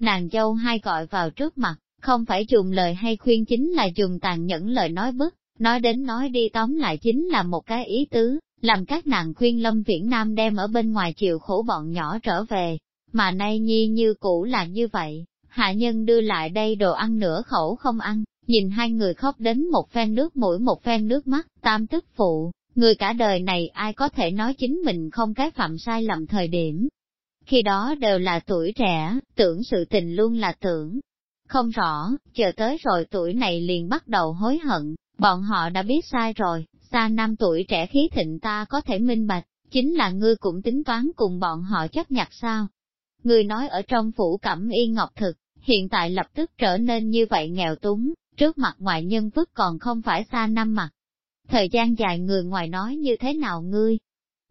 Nàng dâu hai gọi vào trước mặt, không phải dùng lời hay khuyên chính là dùng tàn nhẫn lời nói bức, nói đến nói đi tóm lại chính là một cái ý tứ, làm các nàng khuyên Lâm Viễn Nam đem ở bên ngoài chịu khổ bọn nhỏ trở về, mà nay nhi như cũ là như vậy, hạ nhân đưa lại đây đồ ăn nửa khẩu không ăn, Nhìn hai người khóc đến một phen nước mũi một phen nước mắt, tam tức phụ, người cả đời này ai có thể nói chính mình không cái phạm sai lầm thời điểm. Khi đó đều là tuổi trẻ, tưởng sự tình luôn là tưởng. Không rõ, chờ tới rồi tuổi này liền bắt đầu hối hận, bọn họ đã biết sai rồi, xa năm tuổi trẻ khí thịnh ta có thể minh bạch, chính là ngươi cũng tính toán cùng bọn họ chấp nhặt sao. Ngươi nói ở trong phủ cẩm y ngọc thực, hiện tại lập tức trở nên như vậy nghèo túng, trước mặt ngoại nhân vứt còn không phải xa năm mặt. Thời gian dài người ngoài nói như thế nào ngươi?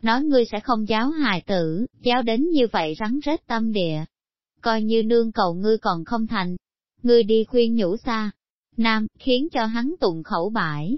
Nói ngươi sẽ không giáo hài tử, giáo đến như vậy rắn rết tâm địa. Coi như nương cầu ngươi còn không thành. Ngươi đi khuyên nhủ xa. Nam, khiến cho hắn tụng khẩu bãi.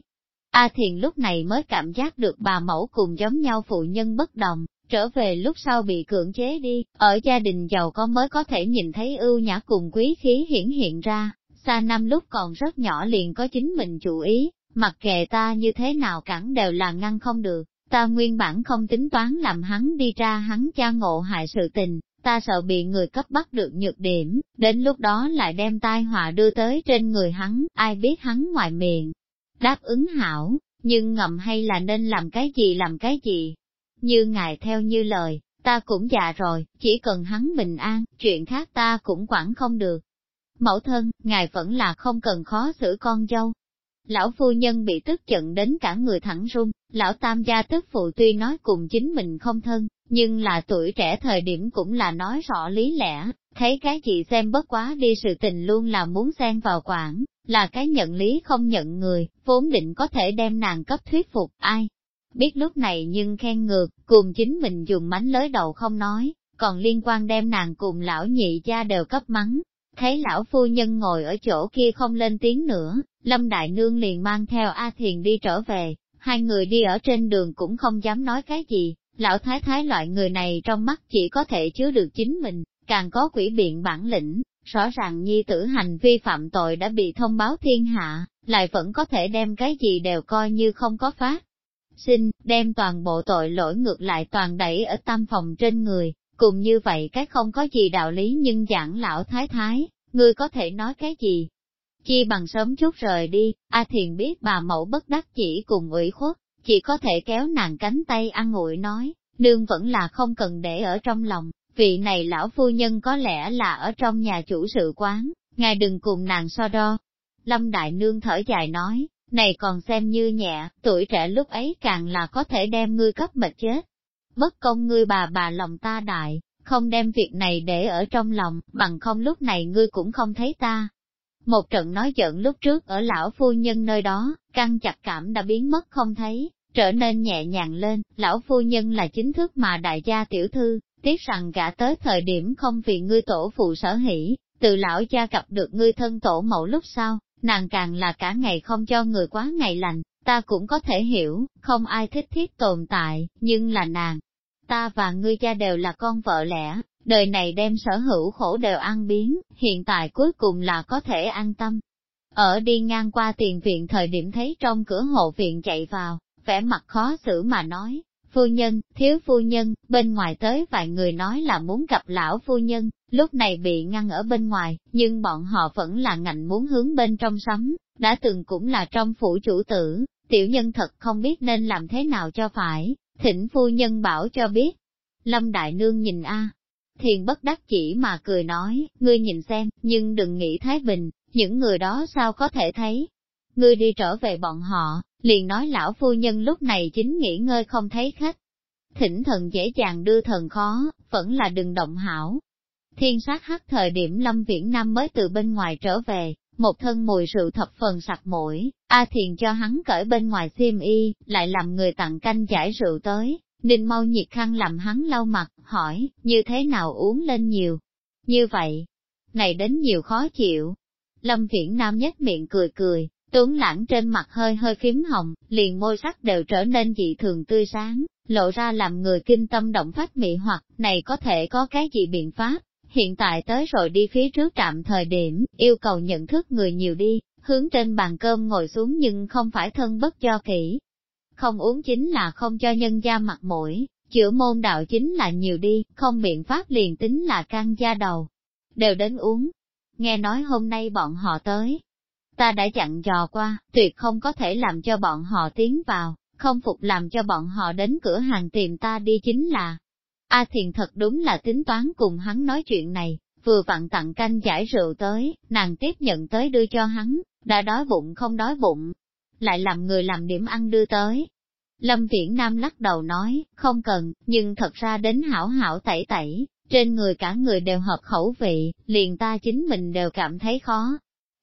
A Thiền lúc này mới cảm giác được bà mẫu cùng giống nhau phụ nhân bất đồng, trở về lúc sau bị cưỡng chế đi, ở gia đình giàu có mới có thể nhìn thấy ưu nhã cùng quý khí hiển hiện ra, ta năm lúc còn rất nhỏ liền có chính mình chủ ý, mặc kệ ta như thế nào cản đều là ngăn không được, ta nguyên bản không tính toán làm hắn đi ra hắn cha ngộ hại sự tình, ta sợ bị người cấp bắt được nhược điểm, đến lúc đó lại đem tai họa đưa tới trên người hắn, ai biết hắn ngoài miệng. Đáp ứng hảo, nhưng ngậm hay là nên làm cái gì làm cái gì. Như ngài theo như lời, ta cũng già rồi, chỉ cần hắn bình an, chuyện khác ta cũng quản không được. Mẫu thân, ngài vẫn là không cần khó xử con dâu. Lão phu nhân bị tức giận đến cả người thẳng run, lão tam gia tức phụ tuy nói cùng chính mình không thân, nhưng là tuổi trẻ thời điểm cũng là nói rõ lý lẽ, thấy cái gì xem bất quá đi sự tình luôn là muốn xen vào quản, là cái nhận lý không nhận người, vốn định có thể đem nàng cấp thuyết phục ai. Biết lúc này nhưng khen ngược, cùng chính mình dùng mánh lới đầu không nói, còn liên quan đem nàng cùng lão nhị gia đều cấp mắng, Thấy lão phu nhân ngồi ở chỗ kia không lên tiếng nữa, Lâm Đại Nương liền mang theo A Thiền đi trở về, hai người đi ở trên đường cũng không dám nói cái gì, lão thái thái loại người này trong mắt chỉ có thể chứa được chính mình, càng có quỷ biện bản lĩnh, rõ ràng nhi tử hành vi phạm tội đã bị thông báo thiên hạ, lại vẫn có thể đem cái gì đều coi như không có phát. Xin, đem toàn bộ tội lỗi ngược lại toàn đẩy ở tam phòng trên người, cùng như vậy cái không có gì đạo lý nhưng giảng lão thái thái, ngươi có thể nói cái gì? Chi bằng sớm chút rời đi, A Thiền biết bà mẫu bất đắc chỉ cùng ủy khuất, chỉ có thể kéo nàng cánh tay ăn ngụy nói, nương vẫn là không cần để ở trong lòng, vị này lão phu nhân có lẽ là ở trong nhà chủ sự quán, ngài đừng cùng nàng so đo. Lâm Đại Nương thở dài nói, này còn xem như nhẹ, tuổi trẻ lúc ấy càng là có thể đem ngươi cấp mà chết, bất công ngươi bà bà lòng ta đại, không đem việc này để ở trong lòng, bằng không lúc này ngươi cũng không thấy ta. Một trận nói giận lúc trước ở lão phu nhân nơi đó, căng chặt cảm đã biến mất không thấy, trở nên nhẹ nhàng lên, lão phu nhân là chính thức mà đại gia tiểu thư, tiếc rằng gã tới thời điểm không vì ngươi tổ phụ sở hỷ, từ lão gia gặp được ngươi thân tổ mẫu lúc sau, nàng càng là cả ngày không cho người quá ngày lành, ta cũng có thể hiểu, không ai thích thiết tồn tại, nhưng là nàng, ta và ngươi cha đều là con vợ lẽ, đời này đem sở hữu khổ đều ăn biến, hiện tại cuối cùng là có thể an tâm. Ở đi ngang qua tiền viện thời điểm thấy trong cửa hộ viện chạy vào, vẻ mặt khó xử mà nói, phu nhân, thiếu phu nhân, bên ngoài tới vài người nói là muốn gặp lão phu nhân, lúc này bị ngăn ở bên ngoài, nhưng bọn họ vẫn là ngạnh muốn hướng bên trong sắm, đã từng cũng là trong phủ chủ tử, tiểu nhân thật không biết nên làm thế nào cho phải, Thỉnh phu nhân bảo cho biết. Lâm Đại Nương nhìn a à. Thiền bất đắc chỉ mà cười nói, ngươi nhìn xem, nhưng đừng nghĩ Thái Bình, những người đó sao có thể thấy. Ngươi đi trở về bọn họ, liền nói lão phu nhân lúc này chính nghỉ ngơi không thấy khách. Thỉnh thần dễ dàng đưa thần khó, vẫn là đừng động hảo. Thiên sát hắc thời điểm Lâm Viễn Nam mới từ bên ngoài trở về, một thân mùi rượu thập phần sặc mũi, A Thiền cho hắn cởi bên ngoài xiêm y, lại làm người tặng canh giải rượu tới, Ninh mau nhiệt khăn làm hắn lau mặt, hỏi, như thế nào uống lên nhiều? Như vậy, này đến nhiều khó chịu. Lâm Viễn Nam nhất miệng cười cười, tuấn lãng trên mặt hơi hơi phím hồng, liền môi sắc đều trở nên dị thường tươi sáng, lộ ra làm người kinh tâm động phách mị hoặc, này có thể có cái gì biện pháp? Hiện tại tới rồi đi phía trước trạm thời điểm, yêu cầu nhận thức người nhiều đi, hướng trên bàn cơm ngồi xuống nhưng không phải thân bất cho kỹ. Không uống chính là không cho nhân gia mặt mũi, chữa môn đạo chính là nhiều đi, không biện pháp liền tính là căng da đầu. Đều đến uống. Nghe nói hôm nay bọn họ tới. Ta đã chặn dò qua, tuyệt không có thể làm cho bọn họ tiến vào, không phục làm cho bọn họ đến cửa hàng tìm ta đi chính là. A Thiền thật đúng là tính toán cùng hắn nói chuyện này, vừa vặn tặng canh giải rượu tới, nàng tiếp nhận tới đưa cho hắn, đã đói bụng không đói bụng, lại làm người làm điểm ăn đưa tới. Lâm Viễn Nam lắc đầu nói, không cần, nhưng thật ra đến hảo hảo tẩy tẩy, trên người cả người đều hợp khẩu vị, liền ta chính mình đều cảm thấy khó.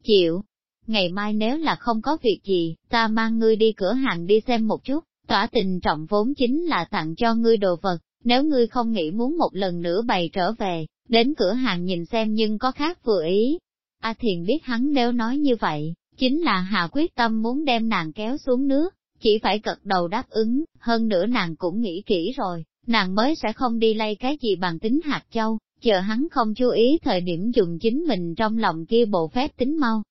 Chịu, ngày mai nếu là không có việc gì, ta mang ngươi đi cửa hàng đi xem một chút, tỏa tình trọng vốn chính là tặng cho ngươi đồ vật, nếu ngươi không nghĩ muốn một lần nữa bày trở về, đến cửa hàng nhìn xem nhưng có khác vừa ý. A Thiền biết hắn nếu nói như vậy, chính là hạ quyết tâm muốn đem nàng kéo xuống nước, chỉ phải cật đầu đáp ứng, hơn nữa nàng cũng nghĩ kỹ rồi, nàng mới sẽ không đi lay cái gì bằng tính hạt châu, chờ hắn không chú ý thời điểm dùng chính mình trong lòng kia bộ phép tính mau.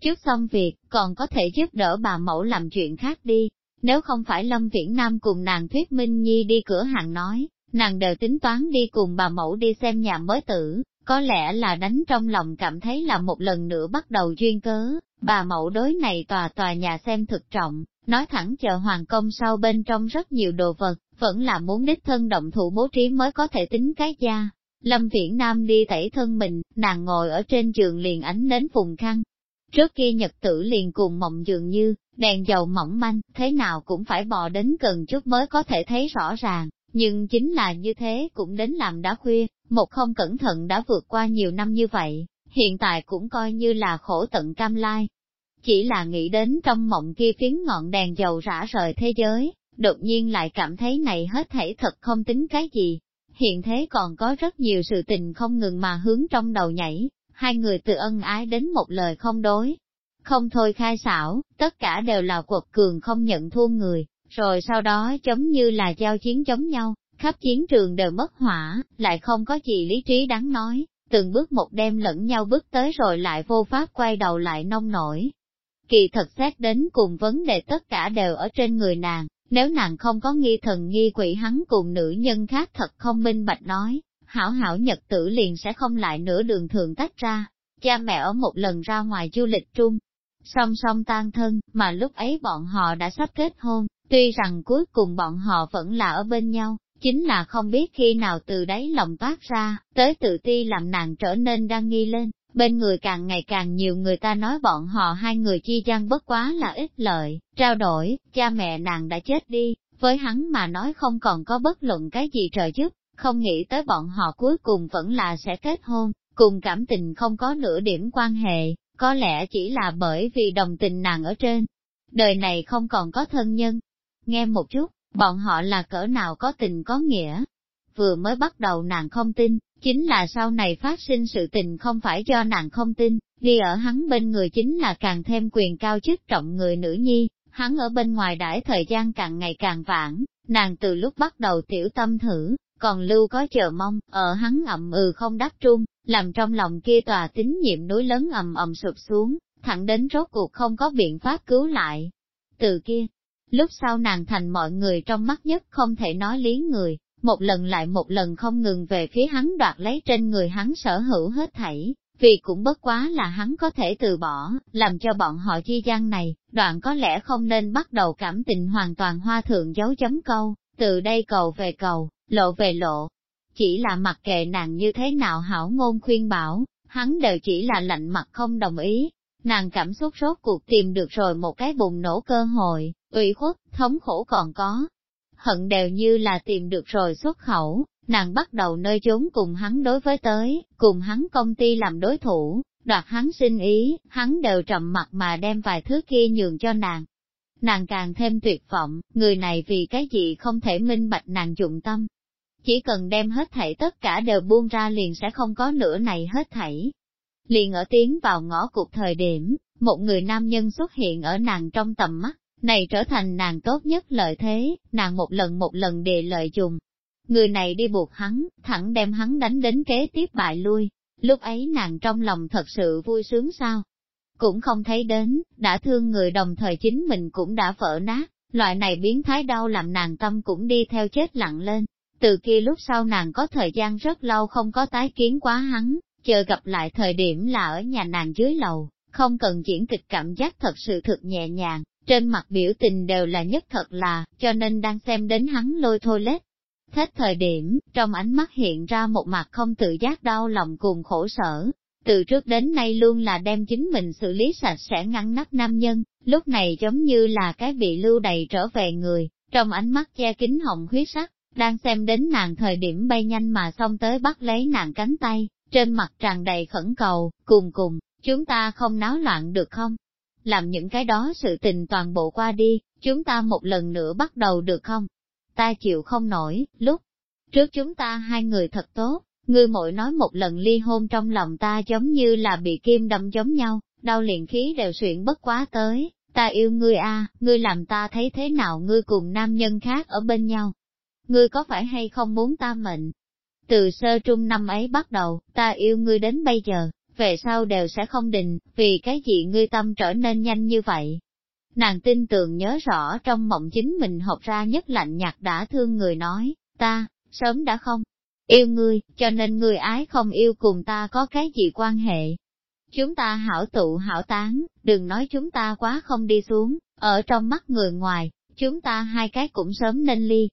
Trước xong việc, còn có thể giúp đỡ bà mẫu làm chuyện khác đi, nếu không phải Lâm Viễn Nam cùng nàng Thuyết Minh Nhi đi cửa hàng nói, Nàng đều tính toán đi cùng bà mẫu đi xem nhà mới tử, có lẽ là đánh trong lòng cảm thấy là một lần nữa bắt đầu duyên cớ, bà mẫu đối này tòa tòa nhà xem thực trọng, nói thẳng chờ hoàng công sau bên trong rất nhiều đồ vật, vẫn là muốn đích thân động thủ bố trí mới có thể tính cái gia. Lâm Viễn Nam đi tẩy thân mình, nàng ngồi ở trên giường liền ánh đến phùng khăn. Trước kia nhật tử liền cùng mộng dường như, đèn dầu mỏng manh, thế nào cũng phải bò đến gần chút mới có thể thấy rõ ràng, nhưng chính là như thế cũng đến làm đã khuya, một không cẩn thận đã vượt qua nhiều năm như vậy, hiện tại cũng coi như là khổ tận cam lai. Chỉ là nghĩ đến trong mộng kia phiến ngọn đèn dầu rã rời thế giới, đột nhiên lại cảm thấy này hết thảy thật không tính cái gì. Hiện thế còn có rất nhiều sự tình không ngừng mà hướng trong đầu nhảy, hai người tự ân ái đến một lời không đối. Không thôi khai xảo, tất cả đều là quật cường không nhận thua người rồi sau đó giống như là giao chiến chống nhau, khắp chiến trường đều mất hỏa, lại không có gì lý trí đáng nói, từng bước một đêm lẫn nhau bước tới rồi lại vô pháp quay đầu lại nông nổi. Kỳ thật xét đến cùng vấn đề tất cả đều ở trên người nàng, nếu nàng không có nghi thần nghi quỷ hắn cùng nữ nhân khác thật không minh bạch nói, hảo hảo nhật tử liền sẽ không lại nửa đường thường tách ra, cha mẹ ở một lần ra ngoài du lịch trung. Song song tan thân, mà lúc ấy bọn họ đã sắp kết hôn, Tuy rằng cuối cùng bọn họ vẫn là ở bên nhau, chính là không biết khi nào từ đáy lòng toát ra, tới tự ti làm nàng trở nên đang nghi lên, bên người càng ngày càng nhiều người ta nói bọn họ hai người chi gian bất quá là ít lợi, trao đổi, cha mẹ nàng đã chết đi, với hắn mà nói không còn có bất luận cái gì trợ giúp, không nghĩ tới bọn họ cuối cùng vẫn là sẽ kết hôn, cùng cảm tình không có nửa điểm quan hệ, có lẽ chỉ là bởi vì đồng tình nàng ở trên. Đời này không còn có thân nhân, nghe một chút, bọn họ là cỡ nào có tình có nghĩa. Vừa mới bắt đầu nàng không tin, chính là sau này phát sinh sự tình không phải do nàng không tin, đi ở hắn bên người chính là càng thêm quyền cao chức trọng người nữ nhi, hắn ở bên ngoài đãi thời gian càng ngày càng vãng, nàng từ lúc bắt đầu tiểu tâm thử, còn lưu có chờ mong, ở hắn ậm ừ không đáp trung, làm trong lòng kia tòa tín nhiệm núi lớn ầm ầm sụp xuống, thẳng đến rốt cuộc không có biện pháp cứu lại. Từ kia, Lúc sau nàng thành mọi người trong mắt nhất không thể nói lý người, một lần lại một lần không ngừng về phía hắn đoạt lấy trên người hắn sở hữu hết thảy, vì cũng bất quá là hắn có thể từ bỏ, làm cho bọn họ chi gian này, đoạn có lẽ không nên bắt đầu cảm tình hoàn toàn hoa thượng dấu chấm câu, từ đây cầu về cầu, lộ về lộ. Chỉ là mặc kệ nàng như thế nào hảo ngôn khuyên bảo, hắn đều chỉ là lạnh mặt không đồng ý. Nàng cảm xúc rốt cuộc tìm được rồi một cái bùng nổ cơ hội, ủy khuất, thống khổ còn có. Hận đều như là tìm được rồi xuất khẩu, nàng bắt đầu nơi chốn cùng hắn đối với tới, cùng hắn công ty làm đối thủ, đoạt hắn sinh ý, hắn đều trầm mặt mà đem vài thứ kia nhường cho nàng. Nàng càng thêm tuyệt vọng, người này vì cái gì không thể minh bạch nàng dụng tâm. Chỉ cần đem hết thảy tất cả đều buông ra liền sẽ không có nửa này hết thảy. Liền ở tiếng vào ngõ cuộc thời điểm, một người nam nhân xuất hiện ở nàng trong tầm mắt, này trở thành nàng tốt nhất lợi thế, nàng một lần một lần đề lợi dùng. Người này đi buộc hắn, thẳng đem hắn đánh đến kế tiếp bại lui. Lúc ấy nàng trong lòng thật sự vui sướng sao? Cũng không thấy đến, đã thương người đồng thời chính mình cũng đã vỡ nát, loại này biến thái đau làm nàng tâm cũng đi theo chết lặng lên. Từ kia lúc sau nàng có thời gian rất lâu không có tái kiến quá hắn, chờ gặp lại thời điểm là ở nhà nàng dưới lầu, không cần diễn kịch cảm giác thật sự thực nhẹ nhàng, trên mặt biểu tình đều là nhất thật là, cho nên đang xem đến hắn lôi thôi lết. Thết thời điểm, trong ánh mắt hiện ra một mặt không tự giác đau lòng cùng khổ sở. Từ trước đến nay luôn là đem chính mình xử lý sạch sẽ ngăn nắp nam nhân, lúc này giống như là cái bị lưu đầy trở về người, trong ánh mắt che kính hồng huyết sắc, đang xem đến nàng thời điểm bay nhanh mà xong tới bắt lấy nàng cánh tay, trên mặt tràn đầy khẩn cầu, cùng cùng, chúng ta không náo loạn được không? làm những cái đó sự tình toàn bộ qua đi, chúng ta một lần nữa bắt đầu được không? Ta chịu không nổi, lúc trước chúng ta hai người thật tốt, ngươi mỗi nói một lần ly hôn trong lòng ta giống như là bị kim đâm giống nhau, đau liền khí đều xuyện bất quá tới, ta yêu ngươi a, ngươi làm ta thấy thế nào ngươi cùng nam nhân khác ở bên nhau. Ngươi có phải hay không muốn ta mệnh? Từ sơ trung năm ấy bắt đầu, ta yêu ngươi đến bây giờ, về sau đều sẽ không đình, vì cái gì ngươi tâm trở nên nhanh như vậy. Nàng tin tưởng nhớ rõ trong mộng chính mình học ra nhất lạnh nhạt đã thương người nói, ta, sớm đã không yêu ngươi, cho nên ngươi ái không yêu cùng ta có cái gì quan hệ. Chúng ta hảo tụ hảo tán, đừng nói chúng ta quá không đi xuống, ở trong mắt người ngoài, chúng ta hai cái cũng sớm nên ly.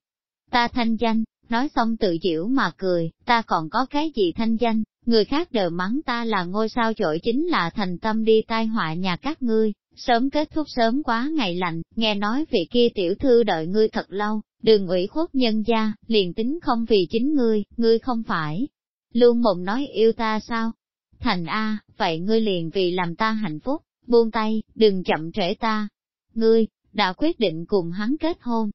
Ta thanh danh, nói xong tự diễu mà cười, ta còn có cái gì thanh danh, người khác đều mắng ta là ngôi sao chổi chính là thành tâm đi tai họa nhà các ngươi, sớm kết thúc sớm quá ngày lạnh, nghe nói vị kia tiểu thư đợi ngươi thật lâu, đừng ủy khuất nhân gia, liền tính không vì chính ngươi, ngươi không phải. Luôn mộng nói yêu ta sao? Thành A, vậy ngươi liền vì làm ta hạnh phúc, buông tay, đừng chậm trễ ta. Ngươi, đã quyết định cùng hắn kết hôn.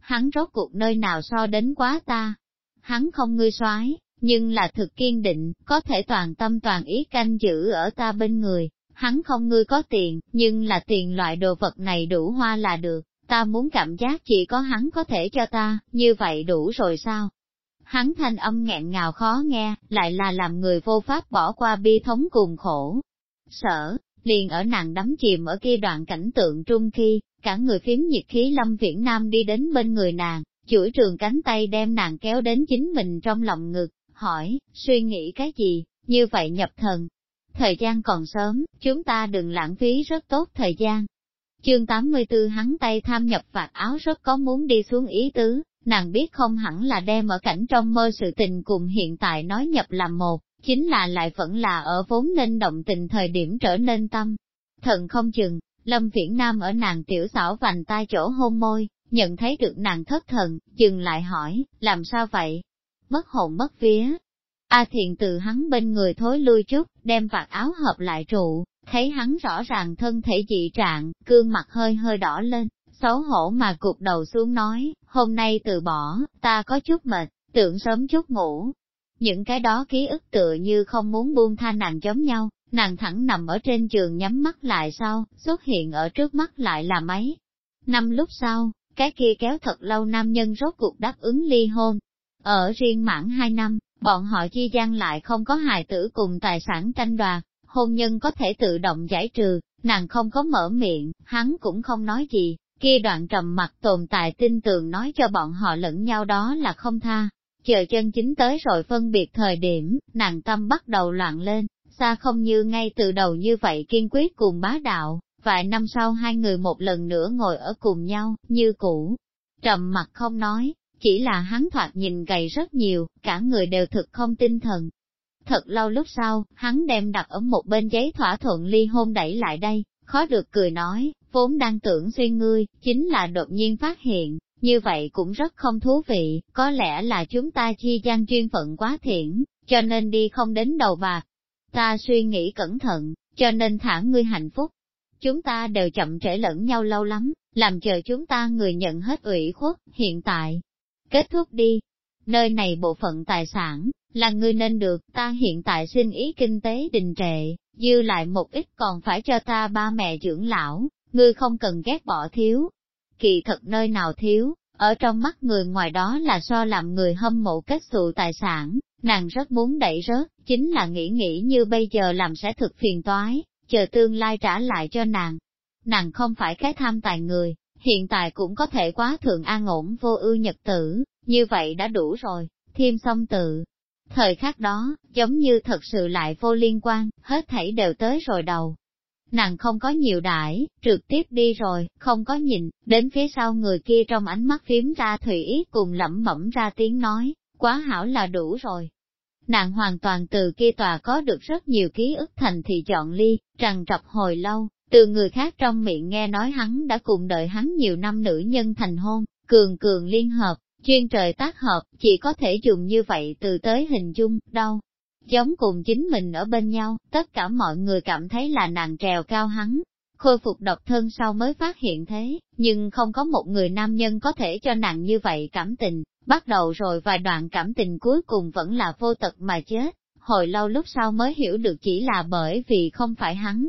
Hắn rốt cuộc nơi nào so đến quá ta. Hắn không ngươi soái nhưng là thực kiên định, có thể toàn tâm toàn ý canh giữ ở ta bên người. Hắn không ngươi có tiền, nhưng là tiền loại đồ vật này đủ hoa là được, ta muốn cảm giác chỉ có hắn có thể cho ta, như vậy đủ rồi sao? Hắn thanh âm nghẹn ngào khó nghe, lại là làm người vô pháp bỏ qua bi thống cùng khổ. Sở, liền ở nàng đắm chìm ở kia đoạn cảnh tượng trung khi, cả người phiếm nhiệt khí lâm viễn nam đi đến bên người nàng, chuỗi trường cánh tay đem nàng kéo đến chính mình trong lòng ngực, hỏi, suy nghĩ cái gì, như vậy nhập thần. Thời gian còn sớm, chúng ta đừng lãng phí rất tốt thời gian. Chương 84 hắn tay tham nhập vạt áo rất có muốn đi xuống ý tứ, nàng biết không hẳn là đem ở cảnh trong mơ sự tình cùng hiện tại nói nhập làm một, chính là lại vẫn là ở vốn nên động tình thời điểm trở nên tâm. Thần không chừng, Lâm Viễn Nam ở nàng tiểu xảo vành tai chỗ hôn môi, nhận thấy được nàng thất thần, dừng lại hỏi, làm sao vậy, mất hồn mất vía. A thiện từ hắn bên người thối lui chút, đem vạt áo hợp lại trụ, thấy hắn rõ ràng thân thể dị trạng, cương mặt hơi hơi đỏ lên, xấu hổ mà cục đầu xuống nói, hôm nay từ bỏ, ta có chút mệt, tưởng sớm chút ngủ. Những cái đó ký ức tựa như không muốn buông tha nàng giống nhau, nàng thẳng nằm ở trên giường nhắm mắt lại sau, xuất hiện ở trước mắt lại là mấy. Năm lúc sau, cái kia kéo thật lâu nam nhân rốt cuộc đáp ứng ly hôn, ở riêng mãn 2 năm, bọn họ chi gian lại không có hài tử cùng tài sản tranh đoạt, hôn nhân có thể tự động giải trừ, nàng không có mở miệng, hắn cũng không nói gì, kia đoạn trầm mặt tồn tại tin tưởng nói cho bọn họ lẫn nhau đó là không tha. Chờ chân chính tới rồi phân biệt thời điểm, nàng tâm bắt đầu loạn lên, xa không như ngay từ đầu như vậy kiên quyết cùng bá đạo, vài năm sau hai người một lần nữa ngồi ở cùng nhau, như cũ. Trầm mặt không nói, chỉ là hắn thoạt nhìn gầy rất nhiều, cả người đều thực không tinh thần. Thật lâu lúc sau, hắn đem đặt ở một bên giấy thỏa thuận ly hôn đẩy lại đây, khó được cười nói, vốn đang tưởng suy ngươi, chính là đột nhiên phát hiện, như vậy cũng rất không thú vị, có lẽ là chúng ta chi gian chuyên phận quá thiện, cho nên đi không đến đầu bạc. Ta suy nghĩ cẩn thận, cho nên thả ngươi hạnh phúc. Chúng ta đều chậm trễ lẫn nhau lâu lắm, làm chờ chúng ta người nhận hết ủy khuất, hiện tại, Kết thúc đi. Nơi này bộ phận tài sản, là ngươi nên được, ta hiện tại xin ý kinh tế đình trệ, dư lại một ít còn phải cho ta ba mẹ dưỡng lão, ngươi không cần ghét bỏ thiếu. Kỳ thật nơi nào thiếu, ở trong mắt người ngoài đó là so làm người hâm mộ kết xù tài sản, nàng rất muốn đẩy rớt, chính là nghĩ nghĩ như bây giờ làm sẽ thực phiền toái, chờ tương lai trả lại cho nàng. Nàng không phải cái tham tài người, hiện tại cũng có thể quá thượng an ổn vô ưu nhật tử, như vậy đã đủ rồi, thêm xong tự. Thời khắc đó, giống như thật sự lại vô liên quan, hết thảy đều tới rồi đầu. Nàng không có nhiều đãi, trực tiếp đi rồi, không có nhìn, đến phía sau người kia trong ánh mắt phím ra thủy ý cùng lẩm bẩm ra tiếng nói, quá hảo là đủ rồi. Nàng hoàn toàn từ kia tòa có được rất nhiều ký ức thành thị chọn ly, trằn trọc hồi lâu, từ người khác trong miệng nghe nói hắn đã cùng đợi hắn nhiều năm nữ nhân thành hôn, cường cường liên hợp, chuyên trời tác hợp, chỉ có thể dùng như vậy từ tới hình dung, đâu. Giống cùng chính mình ở bên nhau, tất cả mọi người cảm thấy là nàng trèo cao hắn. Khôi phục độc thân sau mới phát hiện thế, nhưng không có một người nam nhân có thể cho nàng như vậy cảm tình, bắt đầu rồi vài đoạn cảm tình cuối cùng vẫn là vô tật mà chết, hồi lâu lúc sau mới hiểu được chỉ là bởi vì không phải hắn,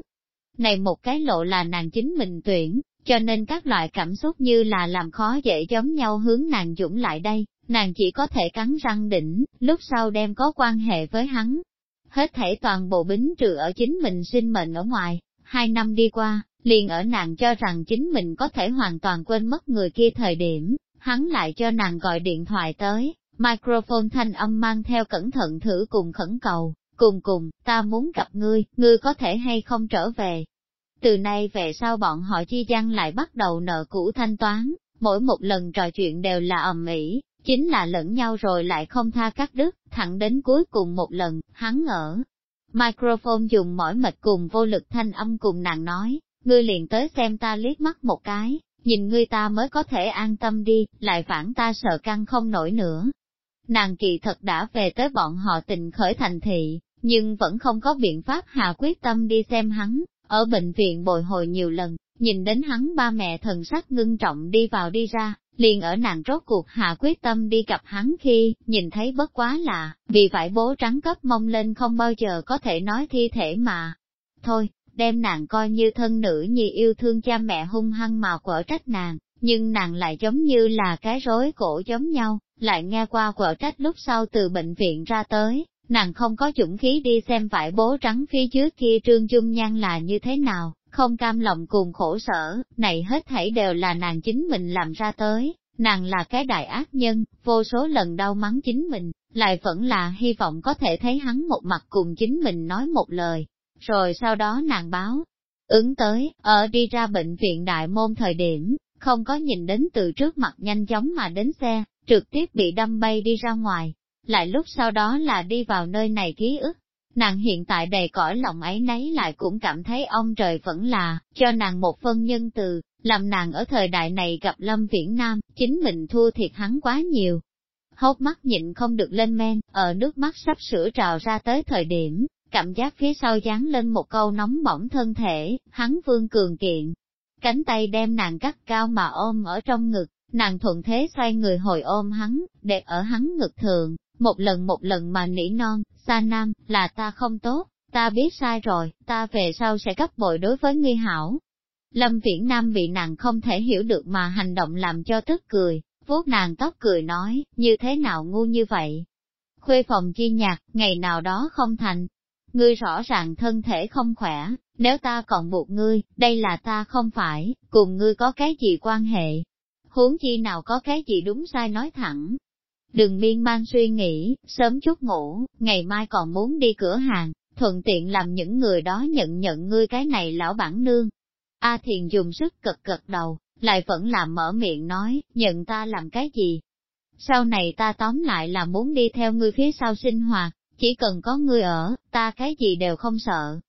này một cái lộ là nàng chính mình tuyển, cho nên các loại cảm xúc như là làm khó dễ giống nhau hướng nàng dũng lại đây, nàng chỉ có thể cắn răng đỉnh, lúc sau đem có quan hệ với hắn. Hết thể toàn bộ bính trừ ở chính mình sinh mệnh ở ngoài, hai năm đi qua, liền ở nàng cho rằng chính mình có thể hoàn toàn quên mất người kia thời điểm, hắn lại cho nàng gọi điện thoại tới, microphone thanh âm mang theo cẩn thận thử cùng khẩn cầu, cùng cùng, ta muốn gặp ngươi, ngươi có thể hay không trở về, từ nay về sau bọn họ chi gian lại bắt đầu nợ cũ thanh toán, mỗi một lần trò chuyện đều là ầm ĩ, chính là lẫn nhau rồi lại không tha cắt đứt, thẳng đến cuối cùng một lần, hắn ở. Microphone dùng mỏi mệt cùng vô lực thanh âm cùng nàng nói, ngươi liền tới xem ta liếc mắt một cái, nhìn ngươi ta mới có thể an tâm đi, lại phản ta sợ căng không nổi nữa. Nàng kỳ thật đã về tới bọn họ tình khởi thành thị, nhưng vẫn không có biện pháp hạ quyết tâm đi xem hắn, ở bệnh viện bồi hồi nhiều lần, nhìn đến hắn ba mẹ thần sắc ngưng trọng đi vào đi ra, liền ở nàng rốt cuộc hạ quyết tâm đi gặp hắn khi, nhìn thấy bất quá lạ, vì vải bố trắng cấp mông lên không bao giờ có thể nói thi thể mà. Thôi, đem nàng coi như thân nữ nhi yêu thương cha mẹ hung hăng mà quở trách nàng, nhưng nàng lại giống như là cái rối cổ giống nhau, lại nghe qua quở trách lúc sau từ bệnh viện ra tới, nàng không có dũng khí đi xem vải bố trắng phía trước kia trương dung nhan là như thế nào, không cam lòng cùng khổ sở, này hết thảy đều là nàng chính mình làm ra tới, nàng là cái đại ác nhân, vô số lần đau mắng chính mình, lại vẫn là hy vọng có thể thấy hắn một mặt cùng chính mình nói một lời, rồi sau đó nàng báo. Ứng tới, ở đi ra bệnh viện đại môn thời điểm, không có nhìn đến từ trước mặt nhanh chóng mà đến xe, trực tiếp bị đâm bay đi ra ngoài, lại lúc sau đó là đi vào nơi này ký ức. Nàng hiện tại đầy cõi lòng ấy nấy lại cũng cảm thấy ông trời vẫn là, cho nàng một phân nhân từ, làm nàng ở thời đại này gặp Lâm Viễn Nam, chính mình thua thiệt hắn quá nhiều. Hốt mắt nhịn không được lên men, ở nước mắt sắp sửa trào ra tới thời điểm, cảm giác phía sau dán lên một câu nóng bỏng thân thể, hắn vương cường kiện. Cánh tay đem nàng cắt cao mà ôm ở trong ngực, nàng thuận thế xoay người hồi ôm hắn, để ở hắn ngực thường, một lần một lần mà nỉ non, xa nam, là ta không tốt, ta biết sai rồi, ta về sau sẽ cấp bội đối với ngươi hảo. Lâm Viễn Nam bị nàng không thể hiểu được mà hành động làm cho tức cười, vuốt nàng tóc cười nói, như thế nào ngu như vậy? Khuê phòng chi nhạc, ngày nào đó không thành. Ngươi rõ ràng thân thể không khỏe, nếu ta còn buộc ngươi, đây là ta không phải, cùng ngươi có cái gì quan hệ. Huống chi nào có cái gì đúng sai nói thẳng, Đừng miên man suy nghĩ, sớm chút ngủ, ngày mai còn muốn đi cửa hàng, thuận tiện làm những người đó nhận nhận ngươi cái này lão bản nương. A Thiền dùng sức cật cật đầu, lại vẫn làm mở miệng nói, nhận ta làm cái gì? Sau này ta tóm lại là muốn đi theo ngươi phía sau sinh hoạt, chỉ cần có ngươi ở, ta cái gì đều không sợ.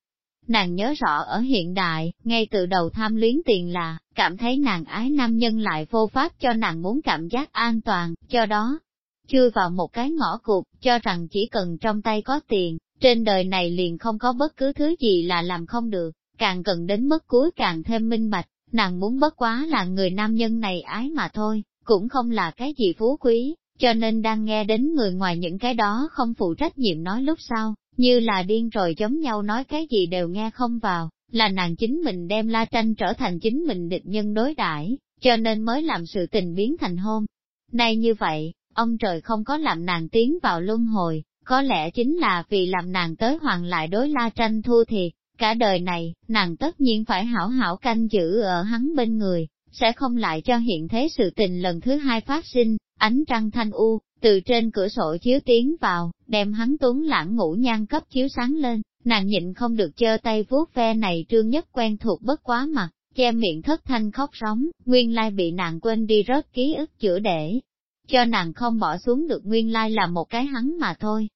Nàng nhớ rõ ở hiện đại, ngay từ đầu tham luyến tiền là, cảm thấy nàng ái nam nhân lại vô pháp cho nàng muốn cảm giác an toàn, cho đó, chui vào một cái ngõ cụt, cho rằng chỉ cần trong tay có tiền, trên đời này liền không có bất cứ thứ gì là làm không được, càng cần đến mất cuối càng thêm minh bạch, nàng muốn bất quá là người nam nhân này ái mà thôi, cũng không là cái gì phú quý, cho nên đang nghe đến người ngoài những cái đó không phụ trách nhiệm nói lúc sau, như là điên rồi giống nhau nói cái gì đều nghe không vào, là nàng chính mình đem La Tranh trở thành chính mình địch nhân đối đãi, cho nên mới làm sự tình biến thành hôn. Nay như vậy, ông trời không có làm nàng tiến vào luân hồi, có lẽ chính là vì làm nàng tới hoàng lại đối la tranh thu thì cả đời này, nàng tất nhiên phải hảo hảo canh giữ ở hắn bên người, sẽ không lại cho hiện thế sự tình lần thứ hai phát sinh, ánh trăng thanh u, từ trên cửa sổ chiếu tiến vào, đem hắn tuấn lãng ngủ nhan cấp chiếu sáng lên, nàng nhịn không được chơ tay vuốt ve này trương nhất quen thuộc bất quá mặt, che miệng thất thanh khóc sóng, nguyên lai bị nàng quên đi rớt ký ức chữa để, cho nàng không bỏ xuống được nguyên lai là một cái hắn mà thôi.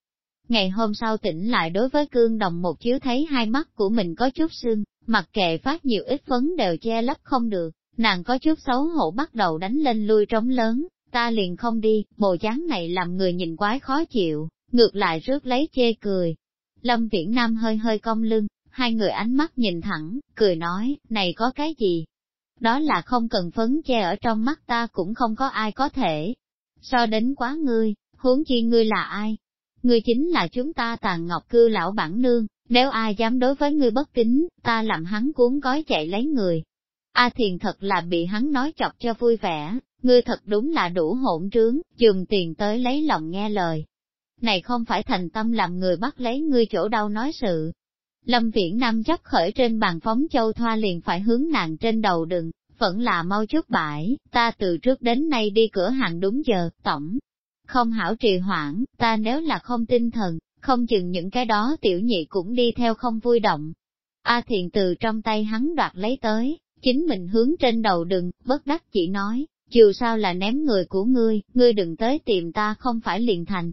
Ngày hôm sau tỉnh lại đối với cương đồng một chiếu thấy hai mắt của mình có chút sưng, mặc kệ phát nhiều ít phấn đều che lấp không được, nàng có chút xấu hổ bắt đầu đánh lên lui trống lớn, ta liền không đi, bộ dáng này làm người nhìn quái khó chịu, ngược lại rước lấy chê cười. Lâm Viễn Nam hơi hơi cong lưng, hai người ánh mắt nhìn thẳng, cười nói, này có cái gì? Đó là không cần phấn che ở trong mắt ta cũng không có ai có thể, so đến quá ngươi, huống chi ngươi là ai? Ngươi chính là chúng ta tàn ngọc cư lão bản nương, nếu ai dám đối với ngươi bất kính, ta làm hắn cuốn gói chạy lấy người. A thiền thật là bị hắn nói chọc cho vui vẻ, ngươi thật đúng là đủ hỗn trướng, dùng tiền tới lấy lòng nghe lời. Này không phải thành tâm làm người bắt lấy ngươi chỗ đau nói sự. Lâm Viễn Nam dắt khởi trên bàn phóng châu thoa liền phải hướng nàng trên đầu đừng, vẫn là mau chút bãi, ta từ trước đến nay đi cửa hàng đúng giờ, tổng. Không hảo trì hoãn, ta nếu là không tinh thần, không chừng những cái đó tiểu nhị cũng đi theo không vui động. A thiện từ trong tay hắn đoạt lấy tới, chính mình hướng trên đầu đừng, bất đắc chỉ nói, chiều sao là ném người của ngươi, ngươi đừng tới tìm ta không phải liền thành.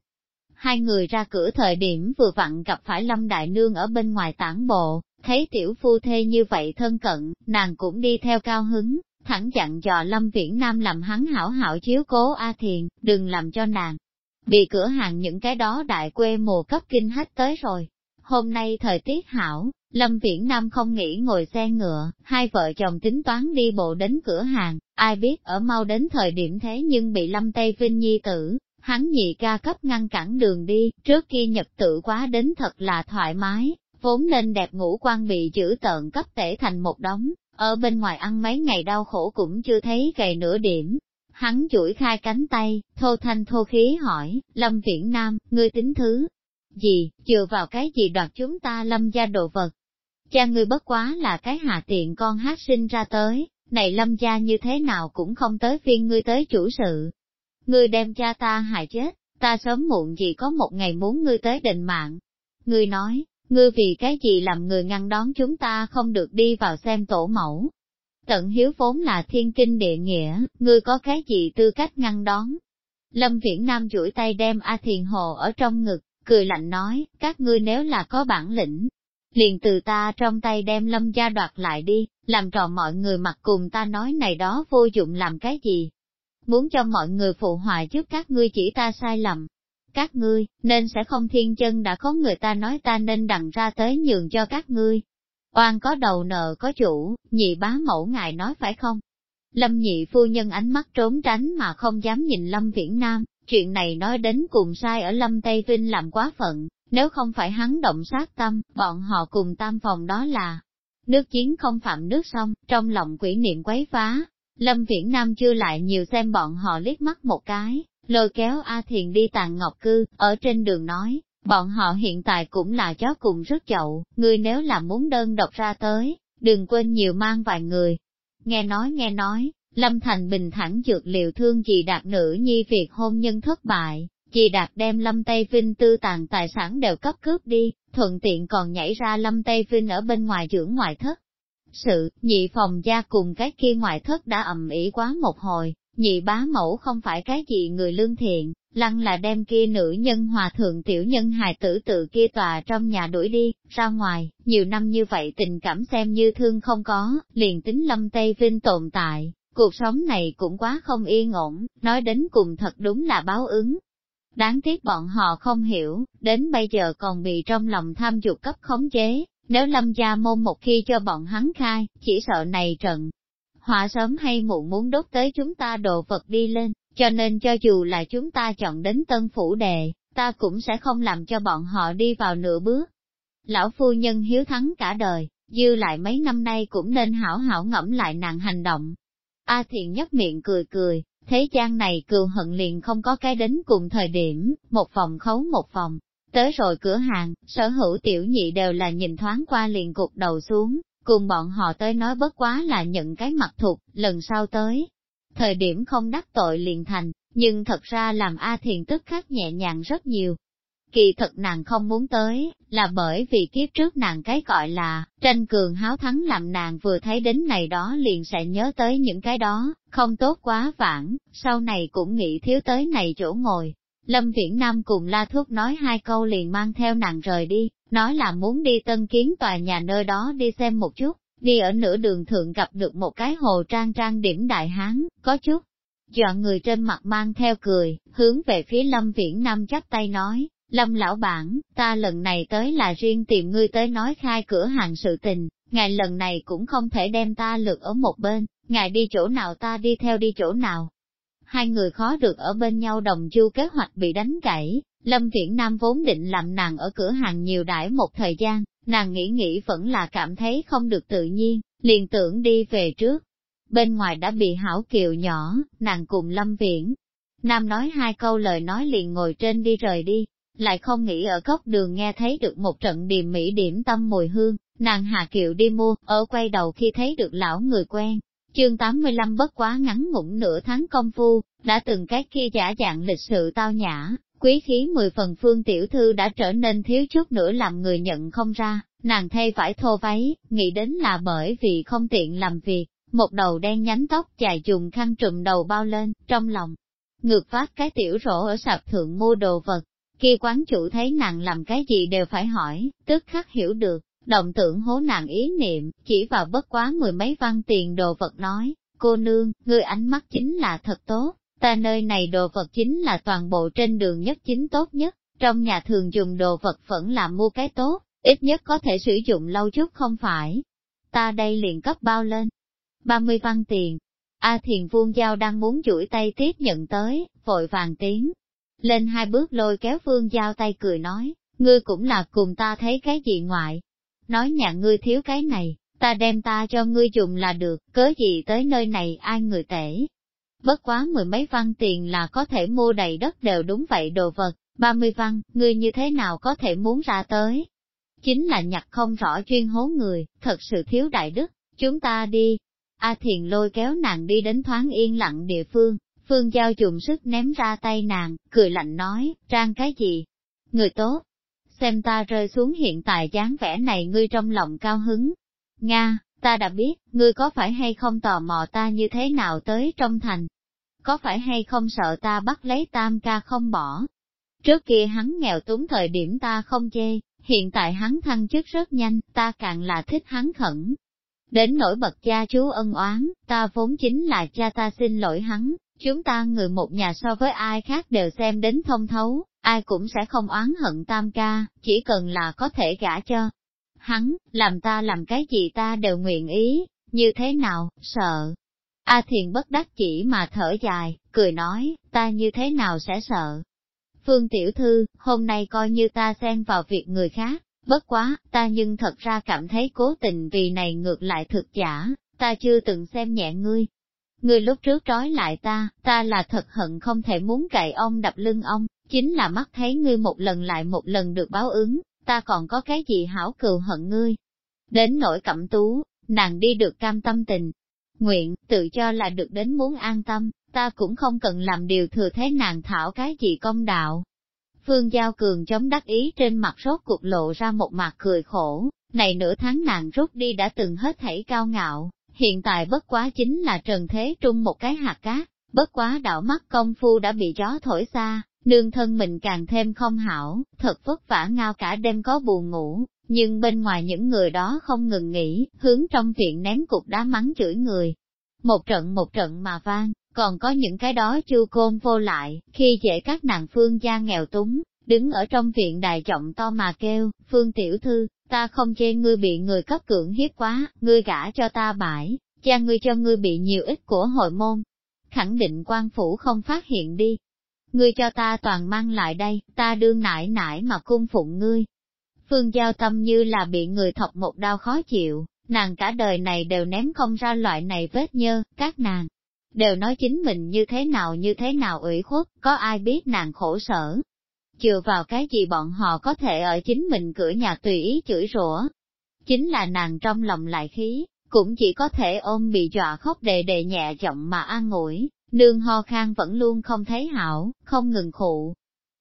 Hai người ra cửa thời điểm vừa vặn gặp phải Lâm Đại Nương ở bên ngoài tản bộ, thấy tiểu phu thê như vậy thân cận, nàng cũng đi theo cao hứng, thẳng dặn dò Lâm Viễn Nam làm hắn hảo hảo chiếu cố A Thiền, đừng làm cho nàng. Bị cửa hàng những cái đó đại quê mùa cấp kinh hết tới rồi. Hôm nay thời tiết hảo, Lâm Viễn Nam không nghĩ ngồi xe ngựa, hai vợ chồng tính toán đi bộ đến cửa hàng, ai biết ở mau đến thời điểm thế nhưng bị Lâm Tây Vinh Nhi tử, hắn nhị ca cấp ngăn cản đường đi, trước kia nhật tự quá đến thật là thoải mái, Vốn nên đẹp ngũ quan bị chữ tợn cấp tể thành một đống, ở bên ngoài ăn mấy ngày đau khổ cũng chưa thấy gầy nửa điểm. Hắn chuỗi khai cánh tay, thô thanh thô khí hỏi, Lâm Viễn Nam, ngươi tính thứ gì, dựa vào cái gì đoạt chúng ta lâm gia đồ vật? Cha ngươi bất quá là cái hạ tiện con hát sinh ra tới, này lâm gia như thế nào cũng không tới phiên ngươi tới chủ sự. Ngươi đem cha ta hại chết, ta sớm muộn gì có một ngày muốn ngươi tới định mạng. Ngươi nói, Ngươi vì cái gì làm người ngăn đón chúng ta không được đi vào xem tổ mẫu. Tận hiếu vốn là thiên kinh địa nghĩa, ngươi có cái gì tư cách ngăn đón. Lâm Viễn Nam duỗi tay đem A Thiền Hồ ở trong ngực, cười lạnh nói, các ngươi nếu là có bản lĩnh, liền từ ta trong tay đem lâm gia đoạt lại đi, làm trò mọi người mặc cùng ta nói này đó vô dụng làm cái gì. Muốn cho mọi người phụ họa trước các ngươi chỉ ta sai lầm, các ngươi, nên sẽ không thiên chân đã có người ta nói ta nên đặng ra tới nhường cho các ngươi. Oan có đầu nợ có chủ, nhị bá mẫu ngài nói phải không? Lâm nhị phu nhân ánh mắt trốn tránh mà không dám nhìn Lâm Viễn Nam, chuyện này nói đến cùng sai ở Lâm Tây Vinh làm quá phận, nếu không phải hắn động sát tâm, bọn họ cùng tam phòng đó là nước chiến không phạm nước sông, trong lòng quỷ niệm quấy phá. Lâm Viễn Nam chưa lại nhiều xem bọn họ liếc mắt một cái, lôi kéo A Thiền đi tàn ngọc cư, ở trên đường nói, bọn họ hiện tại cũng là chó cùng rất chậu, ngươi nếu là muốn đơn độc ra tới, đừng quên nhiều mang vài người. Nghe nói nghe nói, Lâm Thành bình thẳng dược liệu thương chị đạt nữ nhi việc hôn nhân thất bại, chị đạt đem Lâm Tây Vinh tư tàn tài sản đều cấp cướp đi, thuận tiện còn nhảy ra Lâm Tây Vinh ở bên ngoài trưởng ngoại thất. Sự, nhị phòng gia cùng cái kia ngoại thất đã ầm ĩ quá một hồi, Nhị bá mẫu không phải cái gì người lương thiện, lăng là đem kia nữ nhân hòa thượng tiểu nhân hài tử tự kia tòa trong nhà đuổi đi, ra ngoài, nhiều năm như vậy tình cảm xem như thương không có, liền tính lâm Tây Vinh tồn tại, cuộc sống này cũng quá không yên ổn, nói đến cùng thật đúng là báo ứng. Đáng tiếc bọn họ không hiểu, đến bây giờ còn bị trong lòng tham dục cấp khống chế, nếu lâm gia môn một khi cho bọn hắn khai, chỉ sợ này trận, hỏa sớm hay muộn muốn đốt tới chúng ta đồ vật đi lên, cho nên cho dù là chúng ta chọn đến tân phủ đề, ta cũng sẽ không làm cho bọn họ đi vào nửa bước. Lão phu nhân hiếu thắng cả đời, dư lại mấy năm nay cũng nên hảo hảo ngẫm lại nàng hành động. A thiện nhấp miệng cười cười, thế gian này cừu hận liền không có cái đến cùng thời điểm, một phòng khấu một phòng. Tới rồi cửa hàng, sở hữu tiểu nhị đều là nhìn thoáng qua liền cục đầu xuống, Cùng bọn họ tới nói bất quá là nhận cái mặt thuộc, lần sau tới. Thời điểm không đắc tội liền thành, nhưng thật ra làm A Thiền tức khắc nhẹ nhàng rất nhiều. Kỳ thật nàng không muốn tới, là bởi vì kiếp trước nàng cái gọi là, tranh cường háo thắng làm nàng vừa thấy đến này đó liền sẽ nhớ tới những cái đó, không tốt quá vãng, sau này cũng nghĩ thiếu tới này chỗ ngồi, Lâm Viễn Nam cùng La Thuốc nói hai câu liền mang theo nàng rời đi, nói là muốn đi tân kiến tòa nhà nơi đó đi xem một chút, đi ở nửa đường thượng gặp được một cái hồ trang trang điểm đại hán, có chút. Dọa người trên mặt mang theo cười, hướng về phía Lâm Viễn Nam chắp tay nói, Lâm lão bản, ta lần này tới là riêng tìm ngươi tới nói khai cửa hàng sự tình, ngài lần này cũng không thể đem ta lượt ở một bên, ngài đi chỗ nào ta đi theo đi chỗ nào, hai người khó được ở bên nhau đồng chu kế hoạch bị đánh cãi Lâm Viễn Nam vốn định làm nàng ở cửa hàng nhiều đãi một thời gian, nàng nghĩ nghĩ vẫn là cảm thấy không được tự nhiên, liền tưởng đi về trước. Bên ngoài đã bị hảo kiều nhỏ, nàng cùng Lâm Viễn. Nam nói hai câu lời nói liền ngồi trên đi rời đi, lại không nghĩ ở góc đường nghe thấy được một trận điềm mỹ điểm tâm mùi hương, nàng hạ Kiều đi mua, ở quay đầu khi thấy được lão người quen, chương 85 bất quá ngắn ngủn nửa tháng công phu, đã từng cái kia giả dạng lịch sự tao nhã, quý khí mười phần phương tiểu thư đã trở nên thiếu chút nữa làm người nhận không ra, nàng thay phải thô váy, nghĩ đến là bởi vì không tiện làm việc, một đầu đen nhánh tóc dài dùng khăn trùm đầu bao lên, trong lòng. Ngược phát cái tiểu rổ ở sạp thượng mua đồ vật, kia quán chủ thấy nàng làm cái gì đều phải hỏi, tức khắc hiểu được, Động tưởng hố nàng ý niệm, chỉ vào bất quá mười mấy văn tiền đồ vật nói, cô nương, người ánh mắt chính là thật tốt, ta nơi này đồ vật chính là toàn bộ trên đường nhất chính tốt nhất, trong nhà thường dùng đồ vật vẫn là mua cái tốt, ít nhất có thể sử dụng lâu chút không phải. Ta đây liền cấp bao lên, 30 văn tiền. A thiền vuông giao đang muốn chuỗi tay tiếp nhận tới, vội vàng tiến Lên hai bước lôi kéo vương giao tay cười nói, ngươi cũng là cùng ta thấy cái gì ngoại, nói nhà ngươi thiếu cái này, ta đem ta cho ngươi dùng là được, cớ gì tới nơi này ai người tể. Bất quá mười mấy văn tiền là có thể mua đầy đất đều đúng vậy đồ vật, ba mươi văn, ngươi như thế nào có thể muốn ra tới? Chính là nhặt không rõ chuyên hố người, thật sự thiếu đại đức, chúng ta đi. A thiền lôi kéo nàng đi đến thoáng yên lặng địa phương, phương giao dùng sức ném ra tay nàng, cười lạnh nói, trang cái gì? Người tốt, xem ta rơi xuống hiện tại dáng vẻ này ngươi trong lòng cao hứng. Nga, ta đã biết, ngươi có phải hay không tò mò ta như thế nào tới trong thành? Có phải hay không sợ ta bắt lấy tam ca không bỏ? Trước kia hắn nghèo túng thời điểm ta không chê, hiện tại hắn thăng chức rất nhanh, ta càng là thích hắn khẩn. Đến nỗi bậc cha chú ân oán, ta vốn chính là cha ta xin lỗi hắn, chúng ta người một nhà so với ai khác đều xem đến thông thấu, ai cũng sẽ không oán hận tam ca, chỉ cần là có thể gả cho. Hắn, làm ta làm cái gì ta đều nguyện ý, như thế nào, sợ. A thiền bất đắc chỉ mà thở dài, cười nói, ta như thế nào sẽ sợ. Phương tiểu thư, hôm nay coi như ta xen vào việc người khác, bất quá, ta nhưng thật ra cảm thấy cố tình vì này ngược lại thực giả, ta chưa từng xem nhẹ ngươi. Ngươi lúc trước trói lại ta, ta là thật hận không thể muốn cậy ông đập lưng ông, chính là mắt thấy ngươi một lần lại một lần được báo ứng, ta còn có cái gì hảo cừu hận ngươi. Đến nỗi cẩm tú, nàng đi được cam tâm tình, nguyện, tự cho là được đến muốn an tâm, ta cũng không cần làm điều thừa thế nàng thảo cái gì công đạo. Phương Giao Cường chống đắc ý trên mặt rốt cuộc lộ ra một mặt cười khổ, này nửa tháng nàng rút đi đã từng hết thảy cao ngạo, hiện tại bất quá chính là trần thế trung một cái hạt cát, Bất quá đảo mắt công phu đã bị gió thổi xa, nương thân mình càng thêm không hảo, thật vất vả ngao cả đêm có buồn ngủ, nhưng bên ngoài những người đó không ngừng nghỉ, hướng trong viện ném cục đá mắng chửi người. Một trận một trận mà vang, còn có những cái đó chư côn vô lại, khi dễ các nàng phương gia nghèo túng, đứng ở trong viện đài trọng to mà kêu, phương tiểu thư, ta không chê ngươi bị người cấp cưỡng hiếp quá, ngươi gả cho ta bãi, cha ngươi cho ngươi bị nhiều ít của hội môn, khẳng định quan phủ không phát hiện đi. Ngươi cho ta toàn mang lại đây, ta đương nải nải mà cung phụng ngươi. Phương Giao Tâm như là bị người thọc một đau khó chịu, nàng cả đời này đều ném không ra loại này vết nhơ, các nàng đều nói chính mình như thế nào như thế nào ủy khuất, có ai biết nàng khổ sở. Chừa vào cái gì bọn họ có thể ở chính mình cửa nhà tùy ý chửi rủa. Chính là nàng trong lòng lại khí, cũng chỉ có thể ôm bị dọa khóc đề đề nhẹ giọng mà an ủi, nương ho khang vẫn luôn không thấy hảo, không ngừng khụ.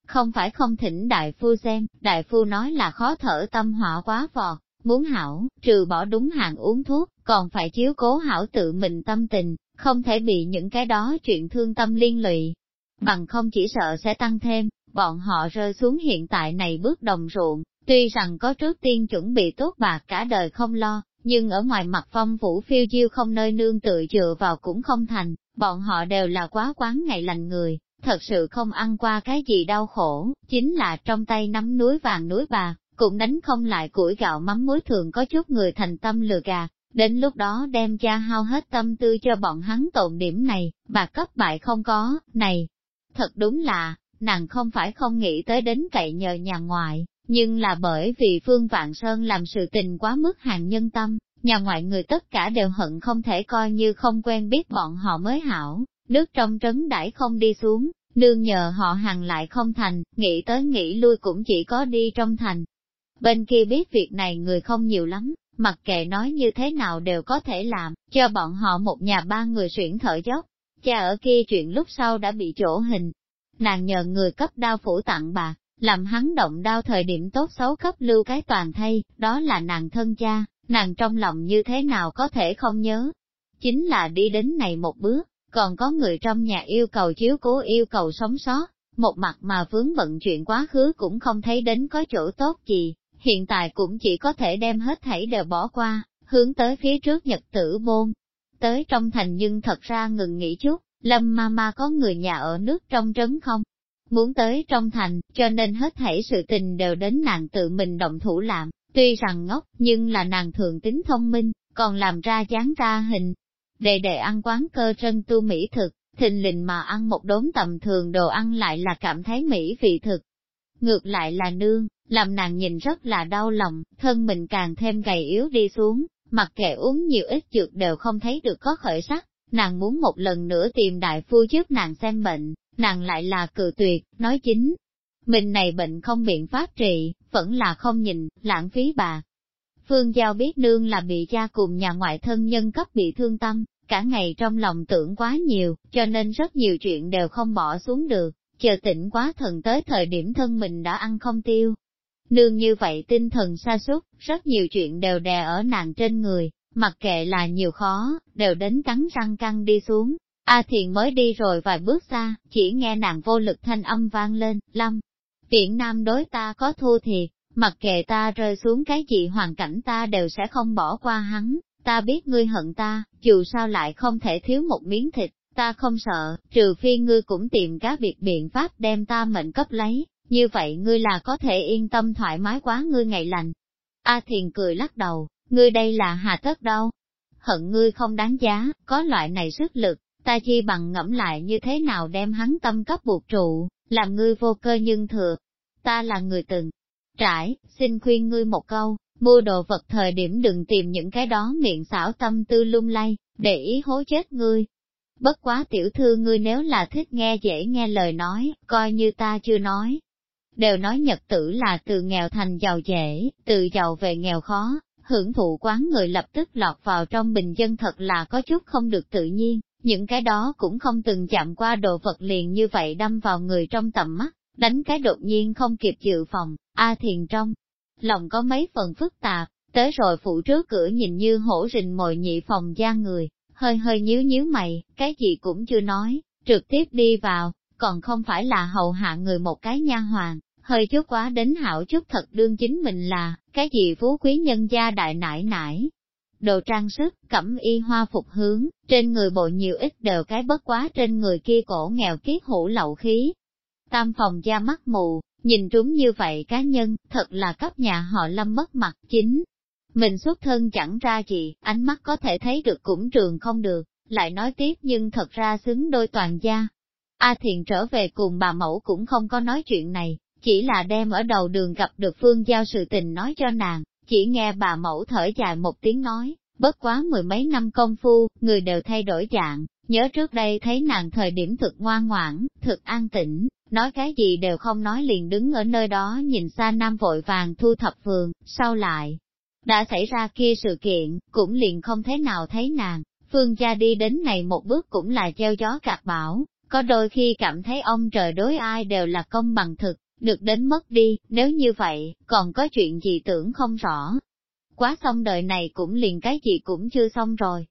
Không phải không thỉnh đại phu xem, đại phu nói là khó thở tâm họa quá vọt, muốn hảo, trừ bỏ đúng hàng uống thuốc, còn phải chiếu cố hảo tự mình tâm tình, không thể bị những cái đó chuyện thương tâm liên lụy. Bằng không chỉ sợ sẽ tăng thêm, bọn họ rơi xuống hiện tại này bước đồng ruộng, tuy rằng có trước tiên chuẩn bị tốt bạc cả đời không lo, nhưng ở ngoài mặt phong vũ phiêu diêu không nơi nương tựa dựa vào cũng không thành, bọn họ đều là quá quán ngày lành người, thật sự không ăn qua cái gì đau khổ, chính là trong tay nắm núi vàng núi bạc, cũng đánh không lại củi gạo mắm muối thường có chút người thành tâm lừa gạt, đến lúc đó đem cha hao hết tâm tư cho bọn hắn tồn điểm này, bà cấp bại không có, này, thật đúng là, nàng không phải không nghĩ tới đến cậy nhờ nhà ngoại, nhưng là bởi vì Phương Vạn Sơn làm sự tình quá mức hàng nhân tâm, nhà ngoại người tất cả đều hận không thể coi như không quen biết bọn họ mới hảo, nước trong trấn đãi không đi xuống, nương nhờ họ hàng lại không thành, nghĩ tới nghĩ lui cũng chỉ có đi trong thành. Bên kia biết việc này người không nhiều lắm, mặc kệ nói như thế nào đều có thể làm, cho bọn họ một nhà ba người xuyển thở dốc. Cha ở kia chuyện lúc sau đã bị chỗ hình, nàng nhờ người cấp đao phủ tặng bạc, làm hắn động đau thời điểm tốt xấu cấp lưu cái toàn thay, đó là nàng thân cha, nàng trong lòng như thế nào có thể không nhớ. Chính là đi đến này một bước, còn có người trong nhà yêu cầu chiếu cố yêu cầu sống sót, một mặt mà vướng bận chuyện quá khứ cũng không thấy đến có chỗ tốt gì, hiện tại cũng chỉ có thể đem hết thảy đều bỏ qua, hướng tới phía trước nhật tử bôn. Tới trong thành nhưng thật ra ngừng nghỉ chút, lâm ma ma có người nhà ở nước trong trấn không, Muốn tới trong thành, cho nên hết thảy sự tình đều đến nàng tự mình động thủ làm, tuy rằng ngốc, nhưng là nàng thường tính thông minh, còn làm ra dáng ra hình. Đề đề ăn quán cơ trân tu mỹ thực, thình lình mà ăn một đốn tầm thường đồ ăn lại là cảm thấy mỹ vị thực. Ngược lại là nương, làm nàng nhìn rất là đau lòng, thân mình càng thêm gầy yếu đi xuống, mặc kệ uống nhiều ít dược đều không thấy được có khởi sắc, nàng muốn một lần nữa tìm đại phu giúp nàng xem bệnh, nàng lại là cự tuyệt, nói chính. Mình này bệnh không biện pháp trị, vẫn là không nhìn, lãng phí bà. Phương Giao biết nương là bị cha cùng nhà ngoại thân nhân cấp bị thương tâm, cả ngày trong lòng tưởng quá nhiều, cho nên rất nhiều chuyện đều không bỏ xuống được, chờ tỉnh quá thần tới thời điểm thân mình đã ăn không tiêu. Nương như vậy tinh thần sa sút rất nhiều chuyện đều đè ở nàng trên người, mặc kệ là nhiều khó, đều đến cắn răng căng đi xuống. A Thiền mới đi rồi vài bước xa, chỉ nghe nàng vô lực thanh âm vang lên, lâm. Tiện nam đối ta có thua thì, mặc kệ ta rơi xuống cái gì hoàn cảnh ta đều sẽ không bỏ qua hắn, ta biết ngươi hận ta, dù sao lại không thể thiếu một miếng thịt, ta không sợ, trừ phi ngươi cũng tìm các việc biện pháp đem ta mệnh cấp lấy, như vậy ngươi là có thể yên tâm thoải mái quá ngươi ngày lành. A Thiền cười lắc đầu, ngươi đây là hà tất đâu, hận ngươi không đáng giá, có loại này sức lực, ta chi bằng ngẫm lại như thế nào đem hắn tâm cấp buộc trụ, làm ngươi vô cơ nhưng thừa. Ta là người từng trải, xin khuyên ngươi một câu, mua đồ vật thời điểm đừng tìm những cái đó miệng xảo tâm tư lung lay, để ý hố chết ngươi. Bất quá tiểu thư ngươi nếu là thích nghe dễ nghe lời nói, coi như ta chưa nói. Đều nói nhật tử là từ nghèo thành giàu dễ, từ giàu về nghèo khó, hưởng thụ quán người lập tức lọt vào trong bình dân thật là có chút không được tự nhiên, những cái đó cũng không từng chạm qua đồ vật liền như vậy đâm vào người trong tầm mắt, đánh cái đột nhiên không kịp dự phòng, A Thiền trong. Lòng có mấy phần phức tạp, tới rồi phụ trước cửa nhìn như hổ rình mồi nhị phòng da người, hơi hơi nhíu nhíu mày, cái gì cũng chưa nói, trực tiếp đi vào, còn không phải là hầu hạ người một cái nha hoàng, hơi chút quá đến hảo chút thật đương chính mình là, cái gì phú quý nhân gia đại nải nải, đồ trang sức, cẩm y hoa phục hướng, trên người bộ nhiều ít đều cái bất quá trên người kia cổ nghèo kiết hủ lậu khí. Tam phòng da mắt mù, nhìn trúng như vậy cá nhân, thật là cấp nhà họ lâm mất mặt chính. Mình xuất thân chẳng ra gì, ánh mắt có thể thấy được cũng trường không được, lại nói tiếp nhưng thật ra xứng đôi toàn gia. A Thiện trở về cùng bà mẫu cũng không có nói chuyện này, chỉ là đem ở đầu đường gặp được Phương Giao sự tình nói cho nàng, chỉ nghe bà mẫu thở dài một tiếng nói, bất quá mười mấy năm công phu, người đều thay đổi dạng. nhớ trước đây thấy nàng thời điểm thực ngoan ngoãn, thực an tĩnh, nói cái gì đều không nói liền đứng ở nơi đó nhìn xa nam vội vàng thu thập vườn, sau lại. Đã xảy ra kia sự kiện, cũng liền không thế nào thấy nàng, phương gia đi đến này một bước cũng là treo gió cạt bão, có đôi khi cảm thấy ông trời đối ai đều là công bằng thực, được đến mất đi, nếu như vậy, còn có chuyện gì tưởng không rõ. Quá xong đời này cũng liền cái gì cũng chưa xong rồi.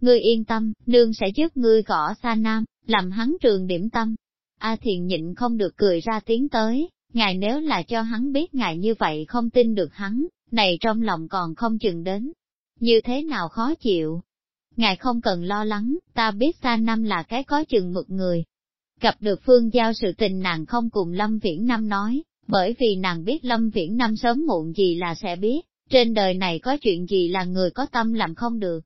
Ngươi yên tâm, nương sẽ giúp ngươi gõ xa nam, làm hắn trường điểm tâm. A à thiền nhịn không được cười ra tiếng tới, ngài nếu là cho hắn biết ngài như vậy không tin được hắn, này trong lòng còn không chừng đến. Như thế nào khó chịu? Ngài không cần lo lắng, ta biết Sa Nam là cái có chừng mực người, Gặp được Phương Giao sự tình nàng không cùng Lâm Viễn Nam nói, bởi vì nàng biết Lâm Viễn Nam sớm muộn gì là sẽ biết, trên đời này có chuyện gì là người có tâm làm không được.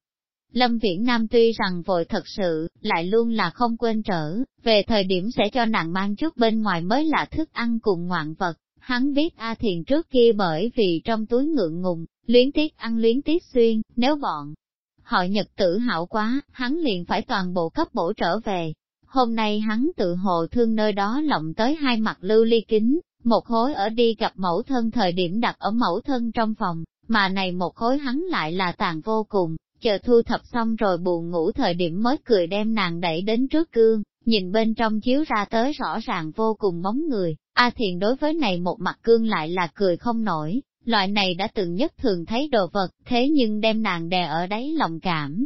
Lâm Viễn Nam tuy rằng vội thật sự, lại luôn là không quên trở, về thời điểm sẽ cho nàng mang chút bên ngoài mới là thức ăn cùng ngoạn vật. Hắn biết A Thiền trước kia bởi vì trong túi ngượng ngùng, luyến tiếc ăn luyến tiếc xuyên, nếu bọn họ nhật tử hảo quá, hắn liền phải toàn bộ cấp bổ trở về, Hôm nay hắn tự hồ thương nơi đó lộng tới hai mặt lưu ly kính, một khối ở đi gặp mẫu thân thời điểm đặt ở mẫu thân trong phòng, mà này một khối hắn lại là tàn vô cùng, chờ thu thập xong rồi buồn ngủ thời điểm mới cười đem nàng đẩy đến trước gương, nhìn bên trong chiếu ra tới rõ ràng vô cùng bóng người, A à Thiền đối với này một mặt gương lại là cười không nổi, loại này đã từng nhất thường thấy đồ vật, thế nhưng đem nàng đè ở đáy lòng cảm.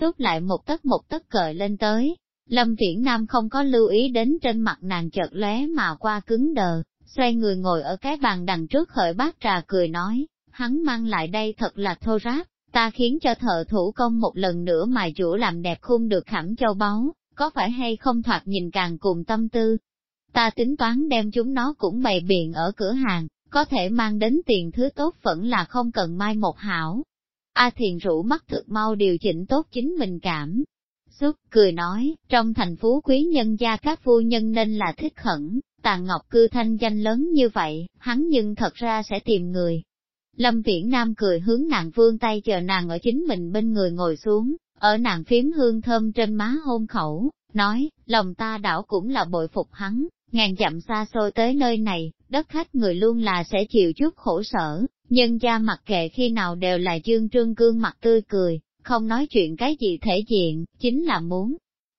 Xúc lại một tấc một tấc cởi lên tới, Lâm Viễn Nam không có lưu ý đến trên mặt nàng chợt lóe mà qua cứng đờ, xoay người ngồi ở cái bàn đằng trước hợi bát trà cười nói, hắn mang lại đây thật là thô ráp, ta khiến cho thợ thủ công một lần nữa mài chủ làm đẹp khung được khảm châu báu, có phải hay không thoạt nhìn càng cùng tâm tư. Ta tính toán đem chúng nó cũng bày biện ở cửa hàng, có thể mang đến tiền thứ tốt vẫn là không cần mai một hảo. A thiền Rũ mắt thực mau điều chỉnh tốt chính mình cảm, xuất, cười nói, trong thành phố quý nhân gia các phu nhân nên là thích khẩn, tàn ngọc cư thanh danh lớn như vậy, hắn nhưng thật ra sẽ tìm người. Lâm Viễn Nam cười hướng nàng vương tay chờ nàng ở chính mình bên người ngồi xuống, ở nàng phím hương thơm trên má hôn khẩu, nói, lòng ta đảo cũng là bội phục hắn, ngàn dặm xa xôi tới nơi này, đất khách người luôn là sẽ chịu chút khổ sở, nhân gia mặc kệ khi nào đều là dương trương cương mặt tươi cười, không nói chuyện cái gì thể diện, chính là muốn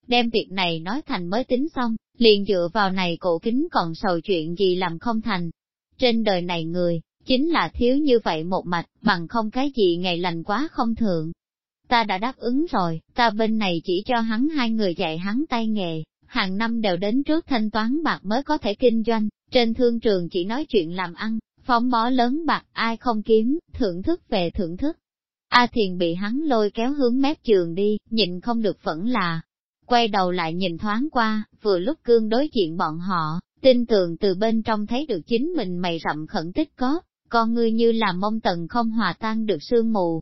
đem việc này nói thành mới tính xong, liền dựa vào này cổ kính còn sầu chuyện gì làm không thành. Trên đời này người, chính là thiếu như vậy một mạch, bằng không cái gì ngày lành quá không thượng. Ta đã đáp ứng rồi, ta bên này chỉ cho hắn hai người dạy hắn tay nghề, hàng năm đều đến trước thanh toán bạc mới có thể kinh doanh, trên thương trường chỉ nói chuyện làm ăn, phóng bó lớn bạc ai không kiếm, thưởng thức về thưởng thức. A Thiền bị hắn lôi kéo hướng mép trường đi, nhìn không được vẫn là. Quay đầu lại nhìn thoáng qua, vừa lúc cương đối diện bọn họ, tin tưởng từ bên trong thấy được chính mình mày rậm khẩn tích có, con ngươi như là mông tần không hòa tan được sương mù.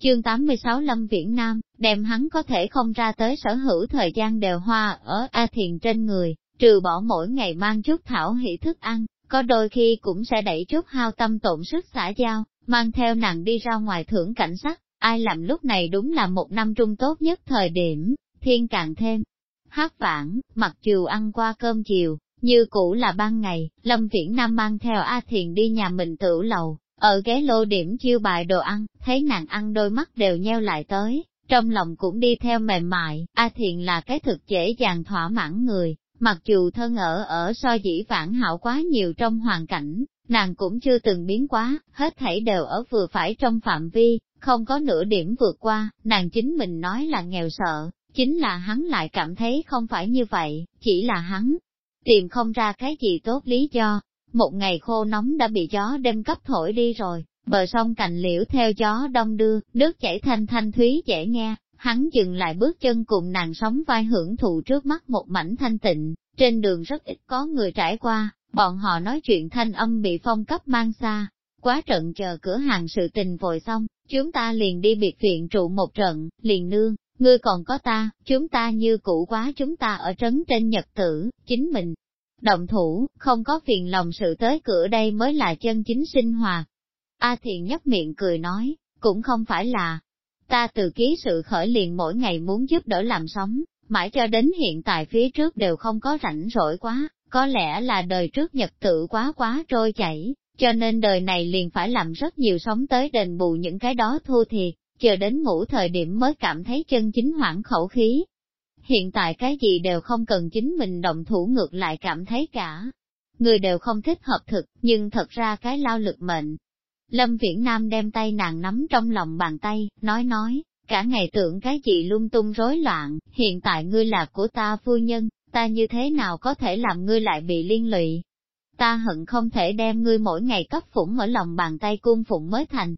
Chương 86 Lâm Viễn Nam, đem hắn có thể không ra tới sở hữu thời gian đều hoa ở A Thiền trên người, trừ bỏ mỗi ngày mang chút thảo hỷ thức ăn, có đôi khi cũng sẽ đẩy chút hao tâm tổn sức xã giao, mang theo nàng đi ra ngoài thưởng cảnh sắc, ai làm lúc này đúng là một năm trung tốt nhất thời điểm, thiên càng thêm. Hát vãn, mặc dù ăn qua cơm chiều, như cũ là ban ngày, Lâm Viễn Nam mang theo A Thiền đi nhà mình tử lầu, ở ghế lô điểm chiêu bài đồ ăn, thấy nàng ăn đôi mắt đều nheo lại tới, trong lòng cũng đi theo mềm mại, A Thiền là cái thực dễ dàng thỏa mãn người, mặc dù thân ở ở so dĩ vãng hảo quá nhiều trong hoàn cảnh, nàng cũng chưa từng biến quá, hết thảy đều ở vừa phải trong phạm vi, không có nửa điểm vượt qua, nàng chính mình nói là nghèo sợ, chính là hắn lại cảm thấy không phải như vậy, chỉ là hắn tìm không ra cái gì tốt lý do. Một ngày khô nóng đã bị gió đêm cấp thổi đi rồi, bờ sông cành liễu theo gió đông đưa, nước chảy thanh thanh thúy dễ nghe, hắn dừng lại bước chân cùng nàng sóng vai hưởng thụ trước mắt một mảnh thanh tịnh, trên đường rất ít có người trải qua, Bọn họ nói chuyện thanh âm bị phong cấp mang xa, quá trận chờ cửa hàng sự tình vội xong, chúng ta liền đi biệt viện trụ một trận, liền nương, ngươi còn có ta, chúng ta như cũ quá chúng ta ở trấn trên nhật tử, chính mình. Động thủ, không có phiền lòng sự tới cửa đây mới là chân chính sinh hoạt. A Thiện nhấp miệng cười nói, cũng không phải là, ta từ ký sự khởi liền mỗi ngày muốn giúp đỡ làm sống, mãi cho đến hiện tại phía trước đều không có rảnh rỗi quá, có lẽ là đời trước nhật tự quá quá trôi chảy, cho nên đời này liền phải làm rất nhiều sống tới đền bù những cái đó thua thiệt, chờ đến ngủ thời điểm mới cảm thấy chân chính hoảng khẩu khí. Hiện tại cái gì đều không cần chính mình động thủ ngược lại cảm thấy cả. Người đều không thích hợp thực, nhưng thật ra cái lao lực mệnh. Lâm Viễn Nam đem tay nàng nắm trong lòng bàn tay, nói nói, cả ngày tưởng cái gì lung tung rối loạn, hiện tại ngươi là của ta phu nhân, ta như thế nào có thể làm ngươi lại bị liên lụy. Ta hận không thể đem ngươi mỗi ngày cấp phủng ở lòng bàn tay cung phụng mới thành.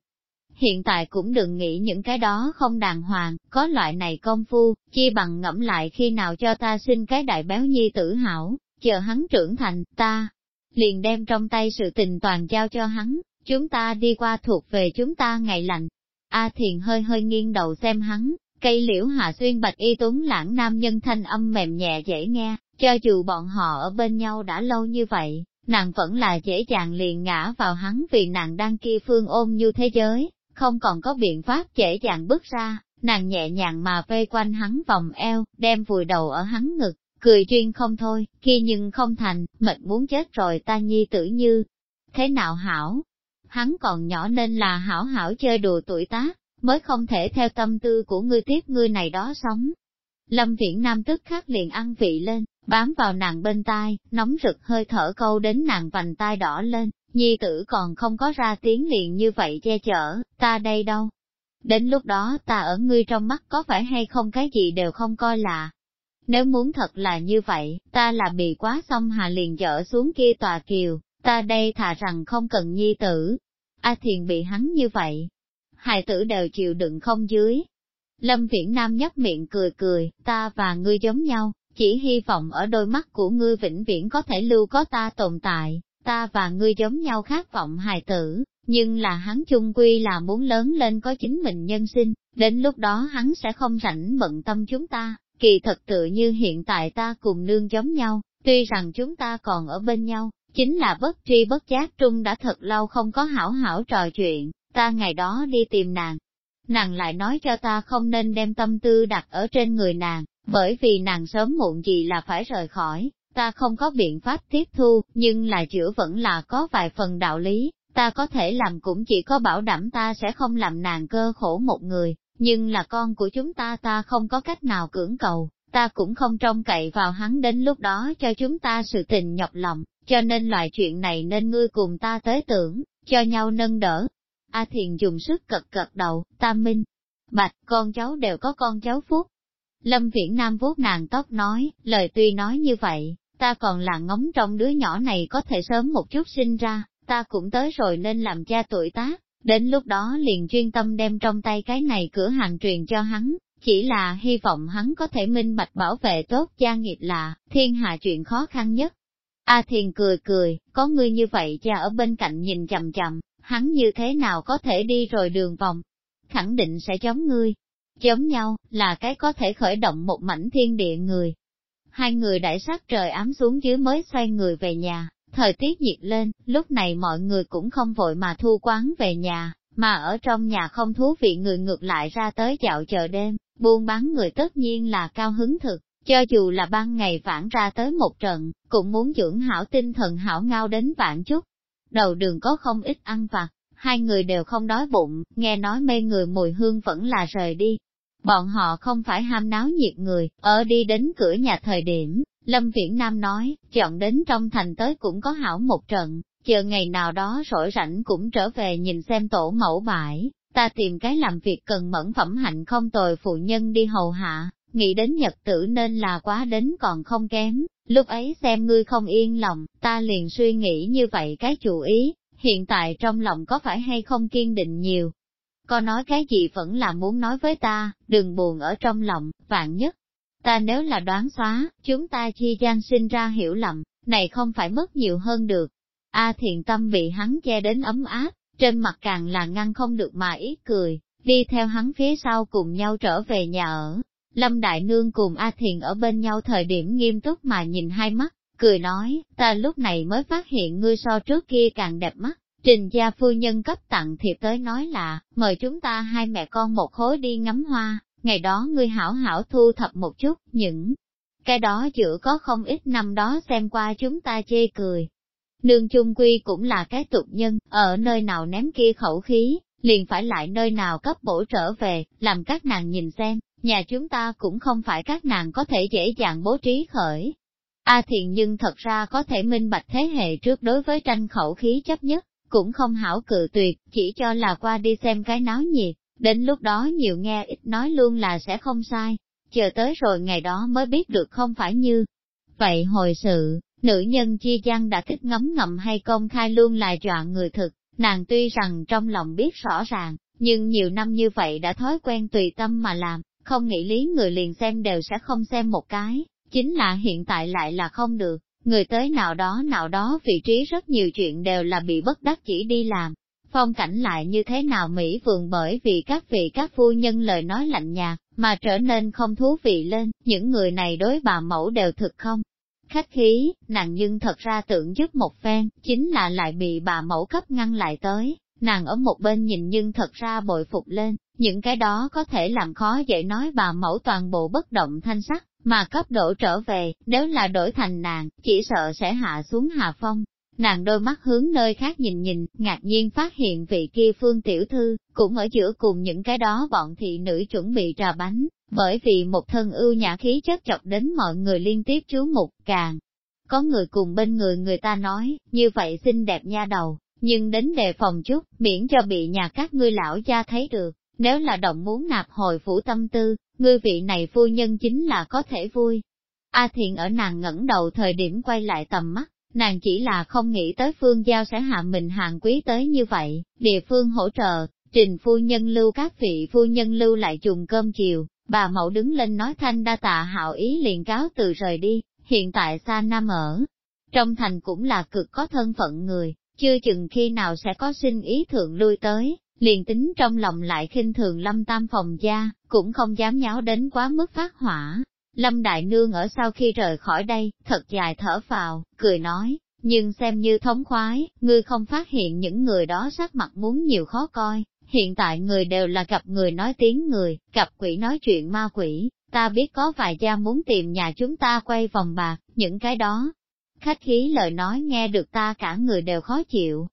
Hiện tại cũng đừng nghĩ những cái đó không đàng hoàng, có loại này công phu, chi bằng ngẫm lại khi nào cho ta xin cái đại béo nhi tử hảo, chờ hắn trưởng thành, ta liền đem trong tay sự tình toàn giao cho hắn, chúng ta đi qua thuộc về chúng ta ngày lạnh. A Thiền hơi hơi nghiêng đầu xem hắn, Cây liễu hạ xuyên bạch y tuấn lãng nam nhân thanh âm mềm nhẹ dễ nghe, cho dù bọn họ ở bên nhau đã lâu như vậy, nàng vẫn là dễ dàng liền ngã vào hắn vì nàng đang kia phương ôm như thế giới, không còn có biện pháp dễ dàng bước ra, nàng nhẹ nhàng mà vây quanh hắn vòng eo, đem vùi đầu ở hắn ngực, cười chuyên không thôi, khi nhưng không thành, mệt muốn chết rồi ta nhi tử như. Thế nào hảo? Hắn còn nhỏ nên là hảo hảo chơi đùa tuổi tác, mới không thể theo tâm tư của ngươi tiếp ngươi này đó sống. Lâm Viễn Nam tức khắc liền ăn vị lên, bám vào nàng bên tai, nóng rực hơi thở câu đến nàng vành tai đỏ lên, nhi tử còn không có ra tiếng liền như vậy che chở, ta đây đâu. Đến lúc đó ta ở ngươi trong mắt có phải hay không cái gì đều không coi là. Nếu muốn thật là như vậy, ta là bị quá xong hà liền dở xuống kia tòa kiều, ta đây thà rằng không cần nhi tử. A à thiền bị hắn như vậy, hài tử đều chịu đựng không dưới. Lâm Viễn Nam nhấp miệng cười cười, ta và ngươi giống nhau, chỉ hy vọng ở đôi mắt của ngươi vĩnh viễn có thể lưu có ta tồn tại, ta và ngươi giống nhau khát vọng hài tử, nhưng là hắn chung quy là muốn lớn lên có chính mình nhân sinh, đến lúc đó hắn sẽ không rảnh bận tâm chúng ta, kỳ thật tự như hiện tại ta cùng nương giống nhau, tuy rằng chúng ta còn ở bên nhau, chính là bất tri bất giác trung đã thật lâu không có hảo hảo trò chuyện, ta ngày đó đi tìm nàng. Nàng lại nói cho ta không nên đem tâm tư đặt ở trên người nàng, bởi vì nàng sớm muộn gì là phải rời khỏi, ta không có biện pháp tiếp thu, nhưng là chữa vẫn là có vài phần đạo lý, ta có thể làm cũng chỉ có bảo đảm ta sẽ không làm nàng cơ khổ một người, nhưng là con của chúng ta ta không có cách nào cưỡng cầu, ta cũng không trông cậy vào hắn đến lúc đó cho chúng ta sự tình nhọc lòng, cho nên loại chuyện này nên ngươi cùng ta tới tưởng, cho nhau nâng đỡ, A Thiền dùng sức cật cật đầu, tam minh. Bạch, con cháu đều có con cháu phúc. Lâm Viễn Nam vuốt nàng tóc nói, lời tuy nói như vậy, ta còn là ngóng trong đứa nhỏ này có thể sớm một chút sinh ra, ta cũng tới rồi nên làm cha tuổi tác. Đến lúc đó liền chuyên tâm đem trong tay cái này cửa hàng truyền cho hắn, chỉ là hy vọng hắn có thể minh bạch bảo vệ tốt gia nghiệp là thiên hạ chuyện khó khăn nhất. A Thiền cười cười, có người như vậy cha ở bên cạnh nhìn chầm chầm, hắn như thế nào có thể đi rồi đường vòng, khẳng định sẽ giống ngươi. Giống nhau, là cái có thể khởi động một mảnh thiên địa người. Hai người đại sát trời ám xuống dưới mới xoay người về nhà, thời tiết nhiệt lên, lúc này mọi người cũng không vội mà thu quán về nhà, mà ở trong nhà không thú vị người ngược lại ra tới dạo chợ đêm, buôn bán người tất nhiên là cao hứng thực, cho dù là ban ngày vãn ra tới một trận, cũng muốn dưỡng hảo tinh thần hảo ngao đến vạn chút. Đầu đường có không ít ăn vặt, hai người đều không đói bụng, nghe nói mê người mùi hương vẫn là rời đi. Bọn họ không phải ham náo nhiệt người, ở đi đến cửa nhà thời điểm, Lâm Viễn Nam nói, chọn đến trong thành tới cũng có hảo một trận, chờ ngày nào đó rỗi rảnh cũng trở về nhìn xem tổ mẫu bãi, ta tìm cái làm việc cần mẫn phẩm hạnh không tồi phụ nhân đi hầu hạ, nghĩ đến nhật tử nên là quá đến còn không kém, lúc ấy xem ngươi không yên lòng, ta liền suy nghĩ như vậy cái chủ ý, hiện tại trong lòng có phải hay không kiên định nhiều. Có nói cái gì vẫn là muốn nói với ta, đừng buồn ở trong lòng, vạn nhất. Ta nếu là đoán xóa, chúng ta chi gian sinh ra hiểu lầm, này không phải mất nhiều hơn được. A thiện tâm bị hắn che đến ấm áp, trên mặt càng là ngăn không được mà ít cười, đi theo hắn phía sau cùng nhau trở về nhà ở, Lâm Đại Nương cùng A Thiền ở bên nhau thời điểm nghiêm túc mà nhìn hai mắt, cười nói, ta lúc này mới phát hiện ngươi so trước kia càng đẹp mắt. Trình gia phu nhân cấp tặng thiệp tới nói là, mời chúng ta hai mẹ con một khối đi ngắm hoa, ngày đó ngươi hảo hảo thu thập một chút, những cái đó giữa có không ít năm đó xem qua chúng ta chê cười. Nương chung quy cũng là cái tục nhân, ở nơi nào ném kia khẩu khí, liền phải lại nơi nào cấp bổ trở về, làm các nàng nhìn xem, Nhà chúng ta cũng không phải các nàng có thể dễ dàng bố trí khởi. A à thiện nhưng thật ra có thể minh bạch thế hệ trước đối với tranh khẩu khí chấp nhất, cũng không hảo cự tuyệt, chỉ cho là qua đi xem cái náo nhiệt, đến lúc đó nhiều nghe ít nói luôn là sẽ không sai, chờ tới rồi ngày đó mới biết được không phải như. Vậy hồi sự, nữ nhân chi gian đã thích ngấm ngầm hay công khai luôn là dọa người thực, nàng tuy rằng trong lòng biết rõ ràng, nhưng nhiều năm như vậy đã thói quen tùy tâm mà làm, không nghĩ lý người liền xem đều sẽ không xem một cái, chính là hiện tại lại là không được, người tới nào đó nào đó vị trí rất nhiều chuyện đều là bị bất đắc chỉ đi làm. Phong cảnh lại như thế nào Mỹ vườn bởi vì các vị các phu nhân lời nói lạnh nhạt, mà trở nên không thú vị lên, những người này đối bà mẫu đều thực không. Khách khí, nàng nhưng thật ra tưởng giúp một phen, chính là lại bị bà mẫu cấp ngăn lại tới, Nàng ở một bên nhìn nhưng thật ra bội phục lên, những cái đó có thể làm khó dễ nói bà mẫu toàn bộ bất động thanh sắc, mà cấp độ trở về, nếu là đổi thành nàng, chỉ sợ sẽ hạ xuống hạ phong. Nàng đôi mắt hướng nơi khác nhìn nhìn, ngạc nhiên phát hiện vị kia phương tiểu thư, cũng ở giữa cùng những cái đó bọn thị nữ chuẩn bị trà bánh, bởi vì một thân ưu nhã khí chất chọc đến mọi người liên tiếp chú mục càng. Có người cùng bên người người ta nói, như vậy xinh đẹp nha đầu, nhưng đến đề phòng chút, miễn cho bị nhà các ngươi lão gia thấy được, nếu là động muốn nạp hồi phủ tâm tư, ngươi vị này phu nhân chính là có thể vui. A Thiện ở nàng ngẩng đầu thời điểm quay lại tầm mắt, nàng chỉ là không nghĩ tới phương giao sẽ hạ mình hàng quý tới như vậy, địa phương hỗ trợ, trình phu nhân lưu các vị phu nhân lưu lại trùng cơm chiều, bà mẫu đứng lên nói thanh đa tạ hạo ý liền cáo từ rời đi, hiện tại xa nam ở. Trong thành cũng là cực có thân phận người, chưa chừng khi nào sẽ có sinh ý thượng lui tới, liền tính trong lòng lại khinh thường lâm tam phòng gia, cũng không dám nháo đến quá mức phát hỏa. Lâm Đại Nương ở sau khi rời khỏi đây, thật dài thở vào, cười nói, nhưng xem như thống khoái, ngươi không phát hiện những người đó sắc mặt muốn nhiều khó coi, hiện tại người đều là gặp người nói tiếng người, gặp quỷ nói chuyện ma quỷ, ta biết có vài gia muốn tìm nhà chúng ta quay vòng bạc, những cái đó, Khách khí lời nói nghe được ta cả người đều khó chịu.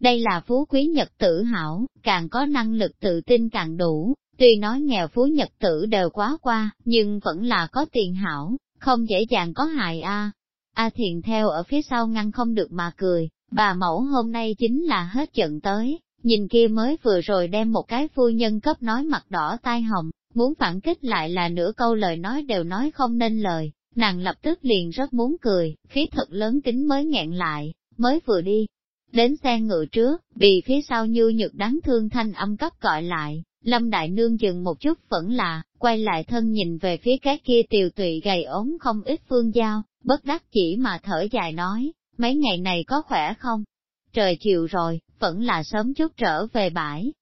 Đây là phú quý nhật tử hảo, càng có năng lực tự tin càng đủ, tuy nói nghèo phú nhật tử đều quá qua, nhưng vẫn là có tiền hảo, không dễ dàng có hại a. A thiền theo ở phía sau ngăn không được mà cười, bà mẫu hôm nay chính là hết trận tới, nhìn kia mới vừa rồi đem một cái phu nhân cấp nói mặt đỏ tai hồng, muốn phản kích lại là nửa câu lời nói đều nói không nên lời, Nàng lập tức liền rất muốn cười, khí thật lớn kính mới nghẹn lại, mới vừa đi. Đến xe ngựa trước, bị phía sau như nhược đáng thương thanh âm cấp gọi lại, Lâm Đại Nương dừng một chút vẫn là, quay lại thân nhìn về phía cái kia tiều tụy gầy ốm không ít phương giao, bất đắc chỉ mà thở dài nói, mấy ngày này có khỏe không? Trời chiều rồi, vẫn là sớm chút trở về bãi.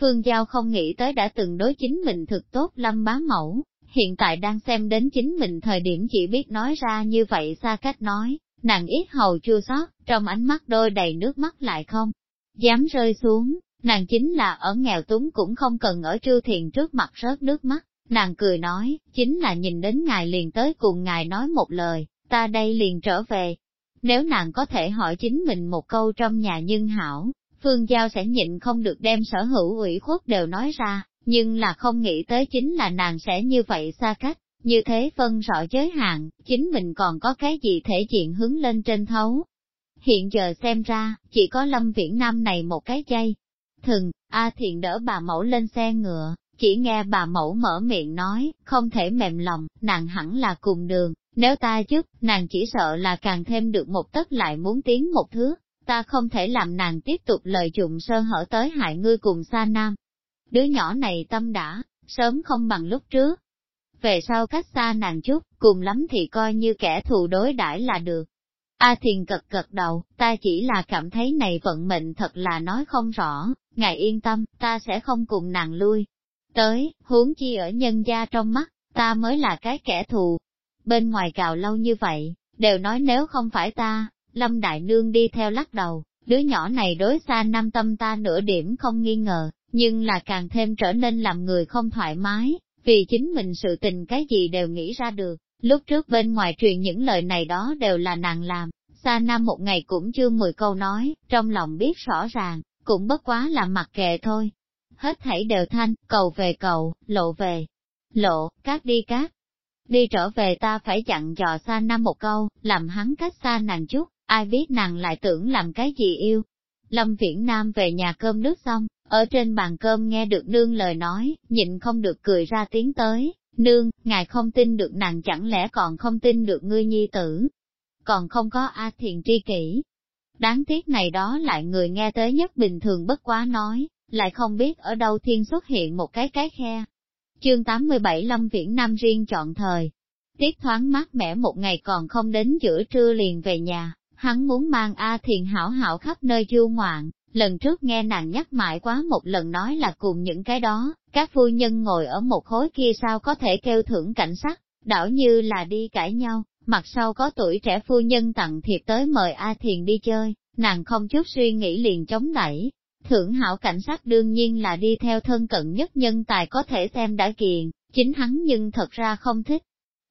Phương Giao không nghĩ tới đã từng đối chính mình thực tốt Lâm Bá Mẫu, hiện tại đang xem đến chính mình thời điểm chỉ biết nói ra như vậy xa cách nói, nàng ít hầu chua xót, trong ánh mắt đôi đầy nước mắt lại không, dám rơi xuống, nàng chính là ở nghèo túng cũng không cần ở trưu thiền trước mặt rớt nước mắt, nàng cười nói, chính là nhìn đến ngài liền tới cùng ngài nói một lời, ta đây liền trở về. Nếu nàng có thể hỏi chính mình một câu trong nhà nhân hảo, Phương Giao sẽ nhịn không được đem sở hữu ủy khuất đều nói ra, nhưng là không nghĩ tới chính là nàng sẽ như vậy xa cách, như thế phân rõ giới hạn, chính mình còn có cái gì thể diện hướng lên trên thấu. Hiện giờ xem ra, chỉ có Lâm Viễn Nam này một cái dây. thừng A Thiện đỡ bà mẫu lên xe ngựa, chỉ nghe bà mẫu mở miệng nói, không thể mềm lòng, nàng hẳn là cùng đường, nếu ta giúp, nàng chỉ sợ là càng thêm được một tất lại muốn tiến một thứ ta không thể làm nàng tiếp tục lợi dụng sơ hở tới hại ngươi cùng xa nam, đứa nhỏ này tâm đã, sớm không bằng lúc trước. Về sau cách xa nàng chút, cùng lắm thì coi như kẻ thù đối đãi là được. A thiền cật cật đầu, ta chỉ là cảm thấy này vận mệnh thật là nói không rõ, ngài yên tâm, ta sẽ không cùng nàng lui. Tới, huống chi ở nhân gia trong mắt, ta mới là cái kẻ thù. Bên ngoài cào lâu như vậy, đều nói nếu không phải ta, Lâm Đại Nương đi theo lắc đầu, đứa nhỏ này đối xa nam tâm ta nửa điểm không nghi ngờ, nhưng là càng thêm trở nên làm người không thoải mái, vì chính mình sự tình cái gì đều nghĩ ra được. Lúc trước bên ngoài truyền những lời này đó đều là nàng làm, Sa Nam một ngày cũng chưa mười câu nói, trong lòng biết rõ ràng, cũng bất quá là mặc kệ thôi. Hết thảy đều thanh, cầu về cầu, lộ về, lộ, cát đi cát. Đi trở về ta phải chặn dò Sa Nam một câu, làm hắn cách xa nàng chút, ai biết nàng lại tưởng làm cái gì yêu, Lâm Viễn Nam về nhà cơm nước xong, ở trên bàn cơm nghe được nương lời nói, nhịn không được cười ra tiếng tới, nương, ngài không tin được nàng chẳng lẽ còn không tin được ngươi nhi tử, còn không có A Thiền tri kỷ. Đáng tiếc này đó lại người nghe tới nhất bình thường bất quá nói, lại không biết ở đâu thiên xuất hiện một cái cái khe. Chương 87 Lâm Viễn Nam riêng chọn thời, tiết thoáng mát mẻ một ngày còn không đến giữa trưa liền về nhà, hắn muốn mang A Thiền hảo hảo khắp nơi du ngoạn, lần trước nghe nàng nhắc mãi quá một lần nói là cùng những cái đó, các phu nhân ngồi ở một khối kia sao có thể kêu thưởng cảnh sát, đảo như là đi cãi nhau, mặt sau có tuổi trẻ phu nhân tặng thiệp tới mời A Thiền đi chơi, nàng không chút suy nghĩ liền chống đẩy. Thưởng hảo cảnh sát đương nhiên là đi theo thân cận nhất nhân tài có thể xem đã kiện chính hắn nhưng thật ra không thích,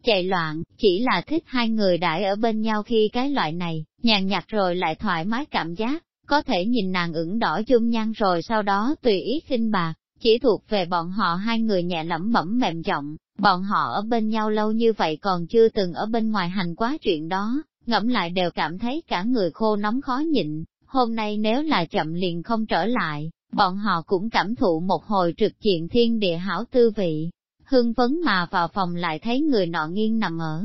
chạy loạn, chỉ là thích hai người đãi ở bên nhau khi cái loại này, nhàn nhạt rồi lại thoải mái cảm giác, có thể nhìn nàng ửng đỏ chung nhan rồi sau đó tùy ý khinh bạc, chỉ thuộc về bọn họ hai người nhẹ lẩm bẩm mềm giọng, bọn họ ở bên nhau lâu như vậy còn chưa từng ở bên ngoài hành quá chuyện đó, ngẫm lại đều cảm thấy cả người khô nóng khó nhịn, hôm nay nếu là chậm liền không trở lại, bọn họ cũng cảm thụ một hồi trực diện thiên địa hảo tư vị hưng phấn mà vào phòng lại thấy người nọ nghiêng nằm ở.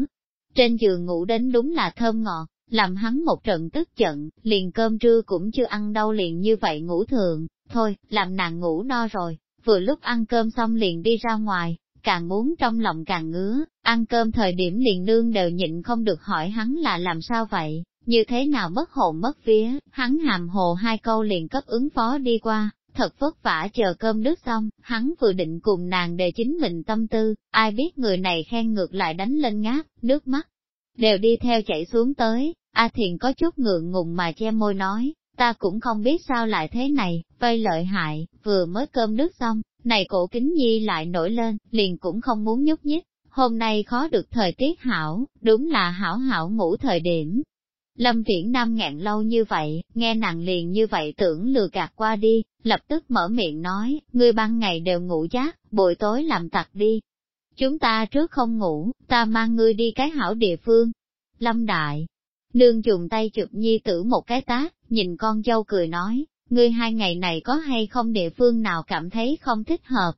Trên giường ngủ đến đúng là thơm ngọt, làm hắn một trận tức giận, liền cơm trưa cũng chưa ăn đâu liền như vậy ngủ thường, thôi, làm nàng ngủ no rồi, vừa lúc ăn cơm xong liền đi ra ngoài, càng muốn trong lòng càng ngứa, ăn cơm thời điểm liền nương đều nhịn không được hỏi hắn là làm sao vậy, như thế nào mất hồn mất vía, hắn hàm hồ hai câu liền cấp ứng phó đi qua, Thật vất vả chờ cơm nước xong, hắn vừa định cùng nàng đề chính mình tâm tư, ai biết người này khen ngược lại đánh lên ngáp, nước mắt, đều đi theo chạy xuống tới, A à Thiền có chút ngượng ngùng mà che môi nói, ta cũng không biết sao lại thế này, vây lợi hại, vừa mới cơm nước xong, này cổ kính nhi lại nổi lên, liền cũng không muốn nhúc nhích, hôm nay khó được thời tiết hảo, đúng là hảo hảo ngủ thời điểm, Lâm Viễn Nam ngẹn lâu như vậy, nghe nàng liền như vậy tưởng lừa gạt qua đi, lập tức mở miệng nói, ngươi ban ngày đều ngủ giác, buổi tối làm tặc đi. Chúng ta trước không ngủ, ta mang ngươi đi cái hảo địa phương. Lâm Đại, nương dùng tay chụp nhi tử một cái tá, nhìn con dâu cười nói, ngươi hai ngày này có hay không địa phương nào cảm thấy không thích hợp?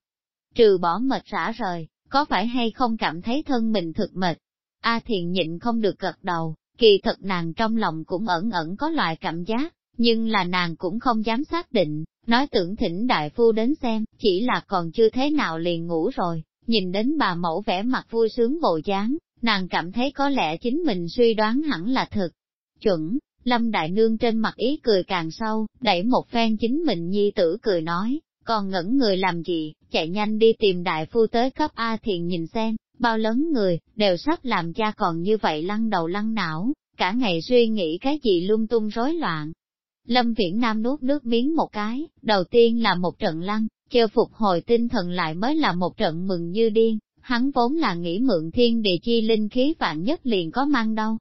Trừ bỏ mệt rã rời, có phải hay không cảm thấy thân mình thực mệt? A à thiền nhịn không được gật đầu, Kỳ thật nàng trong lòng cũng ẩn ẩn có loại cảm giác, nhưng là nàng cũng không dám xác định, nói tưởng thỉnh đại phu đến xem, chỉ là còn chưa thế nào liền ngủ rồi, nhìn đến bà mẫu vẻ mặt vui sướng bộ dáng, nàng cảm thấy có lẽ chính mình suy đoán hẳn là thật. Chuẩn, Lâm Đại Nương trên mặt ý cười càng sâu, đẩy một phen chính mình nhi tử cười nói, còn ngẩn người làm gì, chạy nhanh đi tìm đại phu tới cấp A Thiền nhìn xem bao lớn người, đều sắp làm cha còn như vậy lăn đầu lăn não, cả ngày suy nghĩ cái gì lung tung rối loạn. Lâm Viễn Nam nuốt nước miếng một cái, đầu tiên là một trận lăn, chờ phục hồi tinh thần lại mới là một trận mừng như điên, hắn vốn là nghĩ mượn thiên địa chi linh khí vạn nhất liền có mang đâu.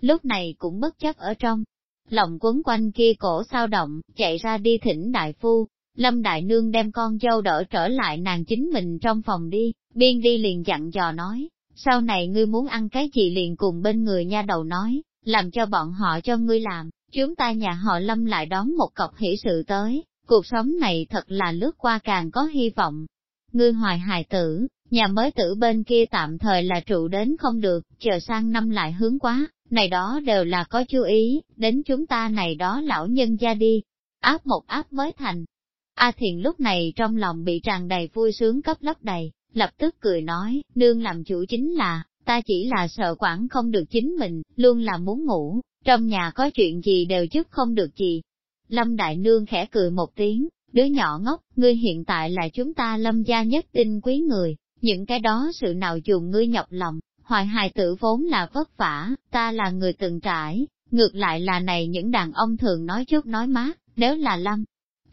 Lúc này cũng bất chấp ở trong, lòng quấn quanh kia cổ sao động, chạy ra đi thỉnh đại phu, Lâm Đại Nương đem con dâu đỡ trở lại nàng chính mình trong phòng đi, biên đi liền dặn dò nói, sau này ngươi muốn ăn cái gì liền cùng bên người nha đầu nói, làm cho bọn họ cho ngươi làm, chúng ta nhà họ Lâm lại đón một cọc hỷ sự tới, cuộc sống này thật là lướt qua càng có hy vọng. Ngươi hoài hài tử, nhà mới tử bên kia tạm thời là trụ đến không được, chờ sang năm lại hướng quá, này đó đều là có chú ý, đến chúng ta này đó lão nhân gia đi, áp một áp mới thành. A Thiền lúc này trong lòng bị tràn đầy vui sướng cấp lấp đầy, lập tức cười nói, nương làm chủ chính là, ta chỉ là sợ quản không được chính mình, luôn là muốn ngủ, trong nhà có chuyện gì đều chức không được gì. Lâm Đại Nương khẽ cười một tiếng, đứa nhỏ ngốc, ngươi hiện tại là chúng ta lâm gia nhất tinh quý người, những cái đó sự nào dùng ngươi nhọc lòng, hoài hài tử vốn là vất vả, ta là người từng trải, ngược lại là này những đàn ông thường nói trước nói mát, nếu là lâm.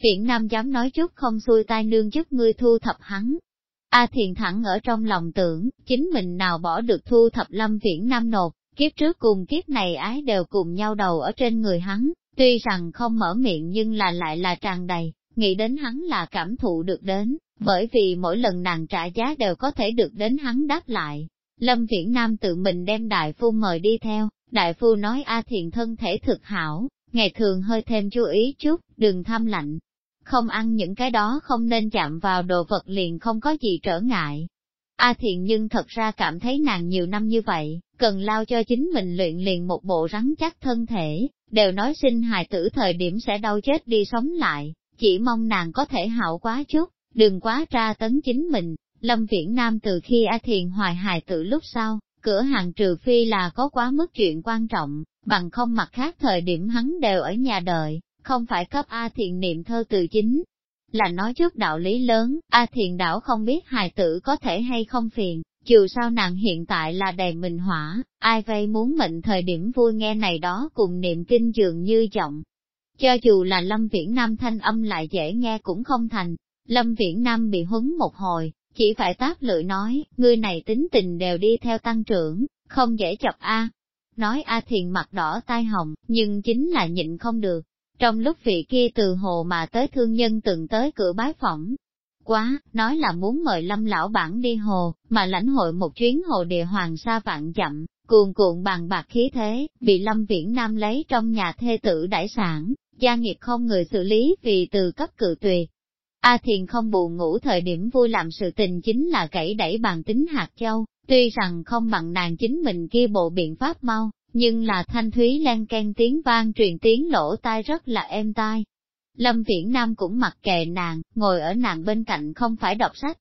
Thiện Nam dám nói chút không xuôi tai nương giúp ngươi thu thập hắn. A Thiện thẳng ở trong lòng tưởng, chính mình nào bỏ được thu thập Lâm Viễn Nam nộp, kiếp trước cùng kiếp này ái đều cùng nhau đầu ở trên người hắn, tuy rằng không mở miệng nhưng là lại là tràn đầy, nghĩ đến hắn là cảm thụ được đến, bởi vì mỗi lần nàng trả giá đều có thể được đến hắn đáp lại. Lâm Viễn Nam tự mình đem đại phu mời đi theo, đại phu nói A Thiện thân thể thực hảo, ngày thường hơi thêm chú ý chút, đừng tham lạnh, không ăn những cái đó không nên chạm vào đồ vật liền không có gì trở ngại. A thiện nhưng thật ra cảm thấy nàng nhiều năm như vậy, cần lao cho chính mình luyện liền một bộ rắn chắc thân thể, đều nói sinh hài tử thời điểm sẽ đau chết đi sống lại, chỉ mong nàng có thể hảo quá chút, đừng quá tra tấn chính mình. Lâm Viễn Nam từ khi A thiện hoài hài tử lúc sau, cửa hàng trừ phi là có quá mức chuyện quan trọng, bằng không mặt khác thời điểm hắn đều ở nhà đợi, không phải cấp A Thiện niệm thơ từ chính, là nói trước đạo lý lớn, A Thiện đảo không biết hài tử có thể hay không phiền, dù sao nàng hiện tại là đầy mình hỏa, ai vây muốn mệnh thời điểm vui nghe này đó cùng niệm kinh dường như giọng. Cho dù là Lâm Viễn Nam thanh âm lại dễ nghe cũng không thành, Lâm Viễn Nam bị huấn một hồi, chỉ phải táp lưỡi nói, người này tính tình đều đi theo tăng trưởng, không dễ chọc A. Nói A Thiền mặt đỏ tai hồng, nhưng chính là nhịn không được, trong lúc vị kia từ hồ mà tới thương nhân từng tới cửa bái phỏng, quá, nói là muốn mời lâm lão bản đi hồ, mà lãnh hội một chuyến hồ địa hoàng sa vạn dặm, cuồn cuộn bàn bạc khí thế, bị lâm viễn nam lấy trong nhà thê tử đại sản, gia nghiệp không người xử lý vì từ cấp cự tùy. A thiền không buồn ngủ thời điểm vui làm sự tình chính là cẩy đẩy bàn tính hạt châu, tuy rằng không bằng nàng chính mình kia bộ biện pháp mau, nhưng là thanh thúy lan can tiếng vang truyền tiếng lỗ tai rất là êm tai. Lâm Viễn Nam cũng mặc kệ nàng, ngồi ở nàng bên cạnh không phải đọc sách,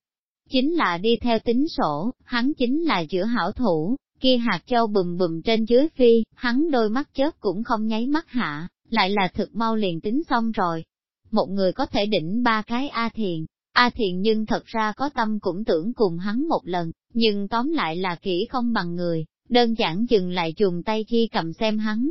chính là đi theo tính sổ, hắn chính là giữa hảo thủ, kia hạt châu bùm bùm trên dưới phi, hắn đôi mắt chớp cũng không nháy mắt hạ, lại là thực mau liền tính xong rồi. Một người có thể đỉnh ba cái A Thiền, A Thiền nhưng thật ra có tâm cũng tưởng cùng hắn một lần, nhưng tóm lại là kỹ không bằng người, đơn giản dừng lại dùng tay khi cầm xem hắn.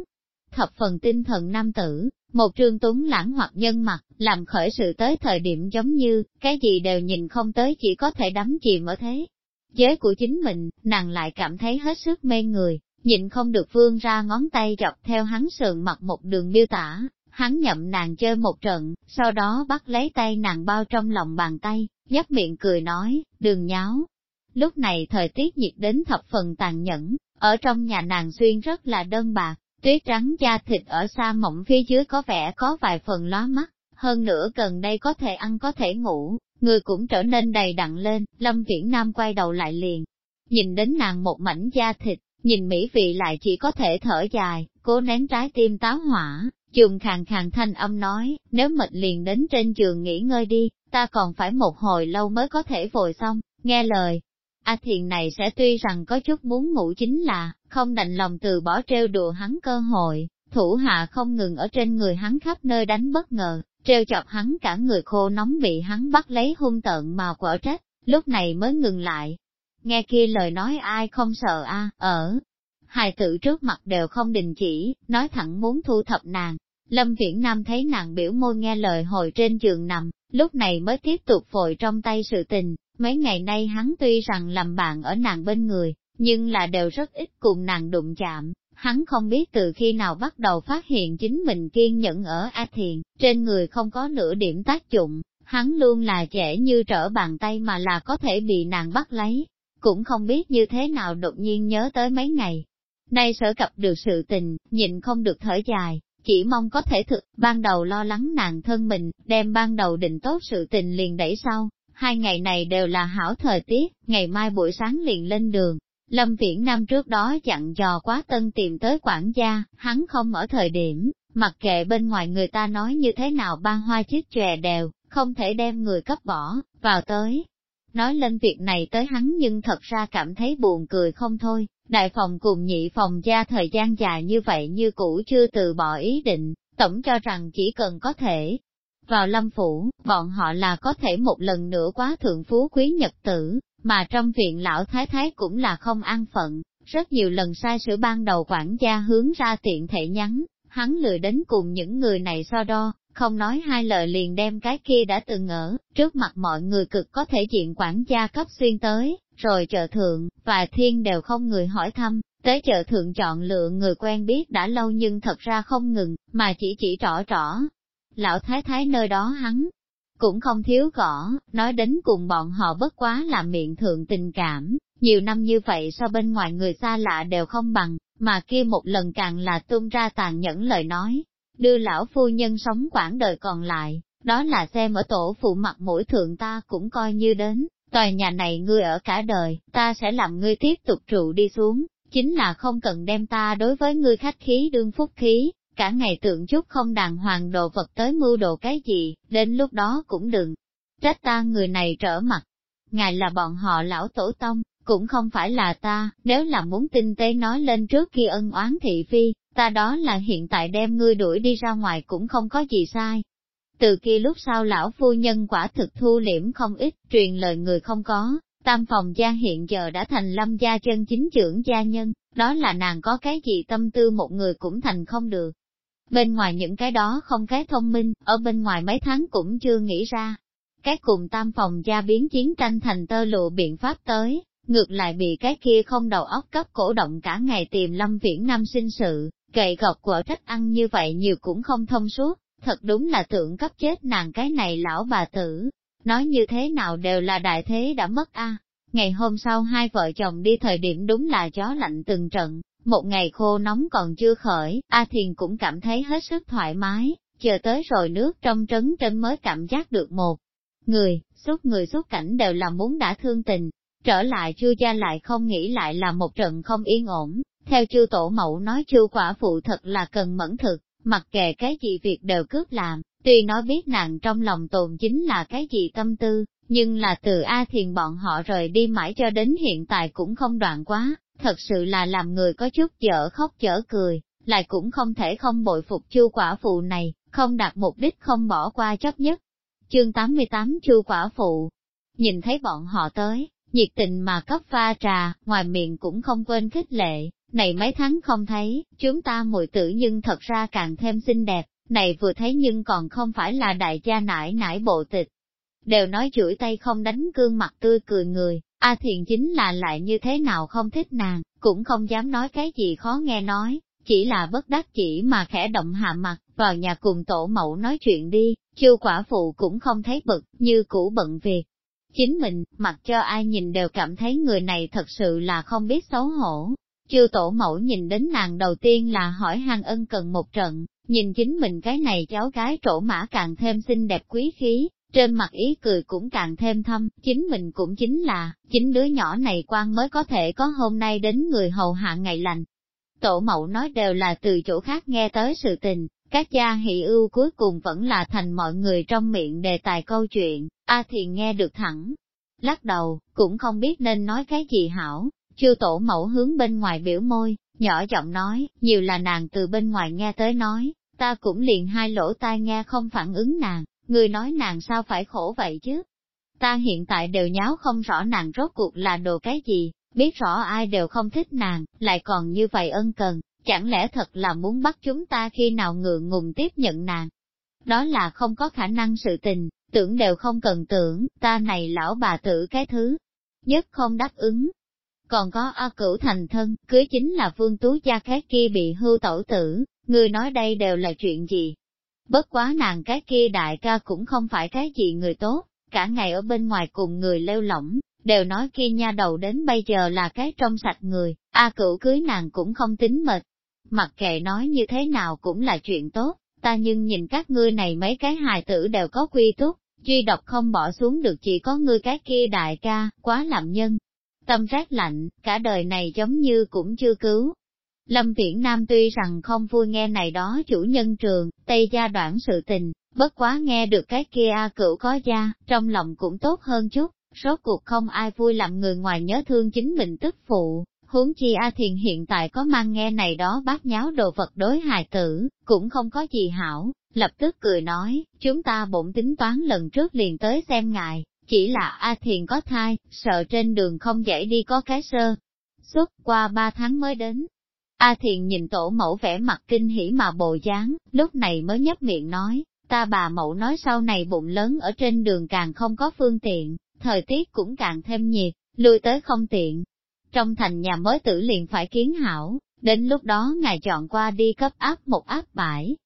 Thập phần tinh thần nam tử, một trương tuấn lãng hoặc nhân mặt, làm khởi sự tới thời điểm giống như, cái gì đều nhìn không tới chỉ có thể đắm chìm ở thế. Giới của chính mình, nàng lại cảm thấy hết sức mê người, nhịn không được vương ra ngón tay dọc theo hắn sườn mặt một đường miêu tả, hắn nhậm nàng chơi một trận, sau đó bắt lấy tay nàng bao trong lòng bàn tay, nhấp miệng cười nói, đừng nháo. Lúc này thời tiết nhiệt đến thập phần tàn nhẫn, ở trong nhà nàng xuyên rất là đơn bạc, tuyết trắng da thịt ở xa mỏng phía dưới có vẻ có vài phần lóa mắt, hơn nữa gần đây có thể ăn có thể ngủ, người cũng trở nên đầy đặn lên, Lâm Viễn Nam quay đầu lại liền. Nhìn đến nàng một mảnh da thịt, nhìn mỹ vị lại chỉ có thể thở dài, cố nén trái tim táo hỏa, dùng khàn khàn thanh âm nói, nếu mệt liền đến trên giường nghỉ ngơi đi, ta còn phải một hồi lâu mới có thể vội xong, nghe lời, A thiền này sẽ tuy rằng có chút muốn ngủ chính là, không đành lòng từ bỏ treo đùa hắn cơ hội, thủ hạ không ngừng ở trên người hắn khắp nơi đánh bất ngờ, treo chọc hắn cả người khô nóng bị hắn bắt lấy hung tợn mà quở trách, lúc này mới ngừng lại. Nghe kia lời nói ai không sợ a ở. Hài tử trước mặt đều không đình chỉ, nói thẳng muốn thu thập nàng. Lâm Viễn Nam thấy nàng biểu môi nghe lời hồi trên giường nằm, lúc này mới tiếp tục vội trong tay sự tình, Mấy ngày nay hắn tuy rằng làm bạn ở nàng bên người, nhưng là đều rất ít cùng nàng đụng chạm. Hắn không biết từ khi nào bắt đầu phát hiện chính mình kiên nhẫn ở A Thiền, trên người không có nửa điểm tác dụng, hắn luôn là trẻ như trở bàn tay mà là có thể bị nàng bắt lấy, cũng không biết như thế nào đột nhiên nhớ tới mấy ngày. Nay sở cập được sự tình, nhịn không được thở dài, chỉ mong có thể thực, ban đầu lo lắng nàng thân mình, đem ban đầu định tốt sự tình liền đẩy sau, hai ngày này đều là hảo thời tiết, ngày mai buổi sáng liền lên đường. Lâm Viễn Nam trước đó dặn dò quá tân tìm tới quản gia, hắn không ở thời điểm, mặc kệ bên ngoài người ta nói như thế nào ba hoa chiếc chòe đều, không thể đem người cấp bỏ, vào tới. Nói lên việc này tới hắn nhưng thật ra cảm thấy buồn cười không thôi, đại phòng cùng nhị phòng gia thời gian dài như vậy như cũ chưa từ bỏ ý định, tổng cho rằng chỉ cần có thể, vào lâm phủ, bọn họ là có thể một lần nữa quá thượng phú quý nhật tử, mà trong viện lão thái thái cũng là không an phận, rất nhiều lần sai sự ban đầu quản gia hướng ra tiện thể nhắn, hắn lười đến cùng những người này so đo, không nói hai lời liền đem cái kia đã từng ở, trước mặt mọi người cực có thể diện quản gia cấp xuyên tới, rồi chợ thượng, và thiên đều không người hỏi thăm, tới chợ thượng chọn lựa người quen biết đã lâu nhưng thật ra không ngừng, mà chỉ chỉ trỏ trỏ, lão thái thái nơi đó hắn cũng không thiếu cỏ, nói đến cùng bọn họ bất quá là miệng thượng tình cảm, nhiều năm như vậy so bên ngoài người xa lạ đều không bằng, mà kia một lần càng là tung ra tàn nhẫn lời nói, đưa lão phu nhân sống quãng đời còn lại, đó là xem ở tổ phụ mặt mũi thượng ta cũng coi như đến, tòa nhà này ngươi ở cả đời, ta sẽ làm ngươi tiếp tục trụ đi xuống, chính là không cần đem ta đối với ngươi khách khí đương phúc khí, Cả ngày tượng chút không đàng hoàng đồ vật tới mưu đồ cái gì, đến lúc đó cũng đừng. Trách ta người này trở mặt. Ngài là bọn họ lão tổ tông, cũng không phải là ta, nếu là muốn tinh tế nói lên trước khi ân oán thị phi, ta đó là hiện tại đem ngươi đuổi đi ra ngoài cũng không có gì sai. Từ kia lúc sau lão phu nhân quả thực thu liễm không ít, truyền lời người không có, tam phòng gia hiện giờ đã thành lâm gia chân chính trưởng gia nhân, đó là nàng có cái gì tâm tư một người cũng thành không được. Bên ngoài những cái đó không cái thông minh, ở bên ngoài mấy tháng cũng chưa nghĩ ra. Cái cùng tam phòng gia biến chiến tranh thành tơ lụa biện pháp tới, ngược lại bị cái kia không đầu óc cấp cổ động cả ngày tìm lâm viễn nam sinh sự, gậy gọc của trách ăn như vậy nhiều cũng không thông suốt, thật đúng là tưởng cấp chết nàng cái này lão bà tử. Nói như thế nào đều là đại thế đã mất a. Ngày hôm sau hai vợ chồng đi thời điểm đúng là gió lạnh từng trận, một ngày khô nóng còn chưa khởi, A Thiền cũng cảm thấy hết sức thoải mái, chờ tới rồi nước trong trấn trên mới cảm giác được một. Người, suốt người suốt cảnh đều là muốn đã thương tình, trở lại chưa gia lại không nghĩ lại là một trận không yên ổn, theo chư tổ mẫu nói chư quả phụ thật là cần mẫn thực, mặc kệ cái gì việc đều cướp làm, tuy nói biết nàng trong lòng tồn chính là cái gì tâm tư, nhưng là từ A Thiền bọn họ rời đi mãi cho đến hiện tại cũng không đoạn quá, thật sự là làm người có chút chở khóc chở cười, lại cũng không thể không bội phục chu quả phụ này, không đạt mục đích không bỏ qua chấp nhất. Chương 88 chu quả phụ, nhìn thấy bọn họ tới, nhiệt tình mà cấp pha trà, ngoài miệng cũng không quên khích lệ, này mấy tháng không thấy, chúng ta mùi tử nhưng thật ra càng thêm xinh đẹp, này vừa thấy nhưng còn không phải là đại gia nải nải bộ tịch. Đều nói chửi tay không đánh cương mặt tươi cười người, A Thiền chính là lại như thế nào không thích nàng, cũng không dám nói cái gì khó nghe nói, chỉ là bất đắc chỉ mà khẽ động hạ mặt, vào nhà cùng tổ mẫu nói chuyện đi, chư quả phụ cũng không thấy bực, như cũ bận việc. Chính mình, mặc cho ai nhìn đều cảm thấy người này thật sự là không biết xấu hổ. Chư tổ mẫu nhìn đến nàng đầu tiên là hỏi hàng ân cần một trận, nhìn chính mình cái này cháu gái trổ mã càng thêm xinh đẹp quý khí, trên mặt ý cười cũng càng thêm thâm, chính mình cũng chính là, chính đứa nhỏ này quan mới có thể có hôm nay đến người hầu hạ ngày lành. Tổ mẫu nói đều là từ chỗ khác nghe tới sự tình, các gia hỷ ưu cuối cùng vẫn là thành mọi người trong miệng đề tài câu chuyện, a à thì nghe được thẳng. Lắc đầu, cũng không biết nên nói cái gì hảo, chưa tổ mẫu hướng bên ngoài biểu môi, nhỏ giọng nói, nhiều là nàng từ bên ngoài nghe tới nói, ta cũng liền hai lỗ tai nghe không phản ứng nàng, Người nói nàng sao phải khổ vậy chứ? Ta hiện tại đều nháo không rõ nàng rốt cuộc là đồ cái gì, biết rõ ai đều không thích nàng, lại còn như vậy ân cần, chẳng lẽ thật là muốn bắt chúng ta khi nào ngượng ngùng tiếp nhận nàng? Đó là không có khả năng sự tình, tưởng đều không cần tưởng, ta này lão bà tử cái thứ, nhất không đáp ứng. Còn có A Cửu thành thân, cưới chính là vương tú gia khác kia bị hưu tổ tử, người nói đây đều là chuyện gì? Bất quá nàng cái kia đại ca cũng không phải cái gì người tốt, cả ngày ở bên ngoài cùng người lêu lỏng, đều nói kia nha đầu đến bây giờ là cái trong sạch người, A cửu cưới nàng cũng không tính mệt. Mặc kệ nói như thế nào cũng là chuyện tốt, ta nhưng nhìn các ngươi này mấy cái hài tử đều có quy túc, duy độc không bỏ xuống được chỉ có ngươi cái kia đại ca, quá làm nhân. Tâm rác lạnh, cả đời này giống như cũng chưa cứu, Lâm Viễn Nam tuy rằng không vui nghe này đó chủ nhân trường, Tây gia đoạn sự tình, bất quá nghe được cái kia A cửu có gia, trong lòng cũng tốt hơn chút, số cuộc không ai vui làm người ngoài nhớ thương chính mình tức phụ. Huống chi A Thiền hiện tại có mang nghe này đó bác nháo đồ vật đối hài tử, cũng không có gì hảo, lập tức cười nói, chúng ta bổn tính toán lần trước liền tới xem ngài, chỉ là A Thiền có thai, sợ trên đường không dễ đi có cái sơ. Suốt qua ba tháng mới đến, A thiền nhìn tổ mẫu vẻ mặt kinh hỉ mà bồ dáng, lúc này mới nhấp miệng nói, ta bà mẫu nói sau này bụng lớn ở trên đường càng không có phương tiện, thời tiết cũng càng thêm nhiệt, lui tới không tiện. Trong thành nhà mới tử liền phải kiến hảo, đến lúc đó ngài chọn qua đi cấp áp một áp bãi.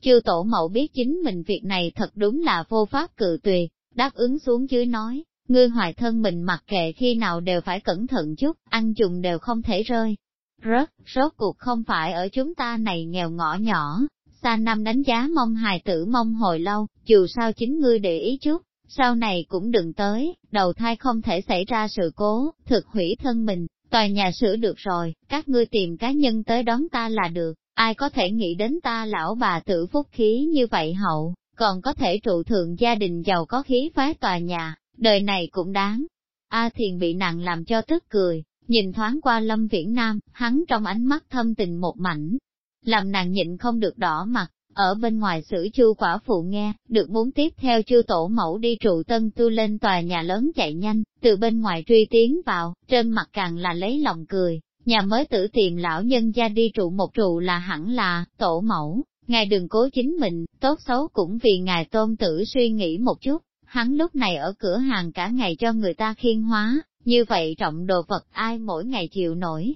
Chư tổ mẫu biết chính mình việc này thật đúng là vô pháp cự tùy, đáp ứng xuống dưới nói, ngươi hoài thân mình mặc kệ khi nào đều phải cẩn thận chút, ăn dùng đều không thể rơi, Rớt, số cuộc không phải ở chúng ta này nghèo ngõ nhỏ, xa năm đánh giá mong hài tử mong hồi lâu, dù sao chính ngươi để ý chút, sau này cũng đừng tới, đầu thai không thể xảy ra sự cố, thực hủy thân mình, tòa nhà sửa được rồi, các ngươi tìm cá nhân tới đón ta là được, ai có thể nghĩ đến ta lão bà tử phúc khí như vậy hậu, còn có thể trụ thượng gia đình giàu có khí phá tòa nhà, đời này cũng đáng. A thiền bị nặng làm cho tức cười, Nhìn thoáng qua Lâm Viễn Nam, hắn trong ánh mắt thâm tình một mảnh. Làm nàng nhịn không được đỏ mặt, ở bên ngoài xử chư quả phụ nghe, được muốn tiếp theo chư tổ mẫu đi trụ tân tu lên tòa nhà lớn chạy nhanh, từ bên ngoài truy tiến vào, trên mặt càng là lấy lòng cười, nhà mới tử tìm lão nhân gia đi trụ một trụ là hẳn là, tổ mẫu, ngài đừng cố chính mình, tốt xấu cũng vì ngài tôn tử suy nghĩ một chút, hắn lúc này ở cửa hàng cả ngày cho người ta khiên hóa, như vậy trọng đồ vật ai mỗi ngày chịu nổi.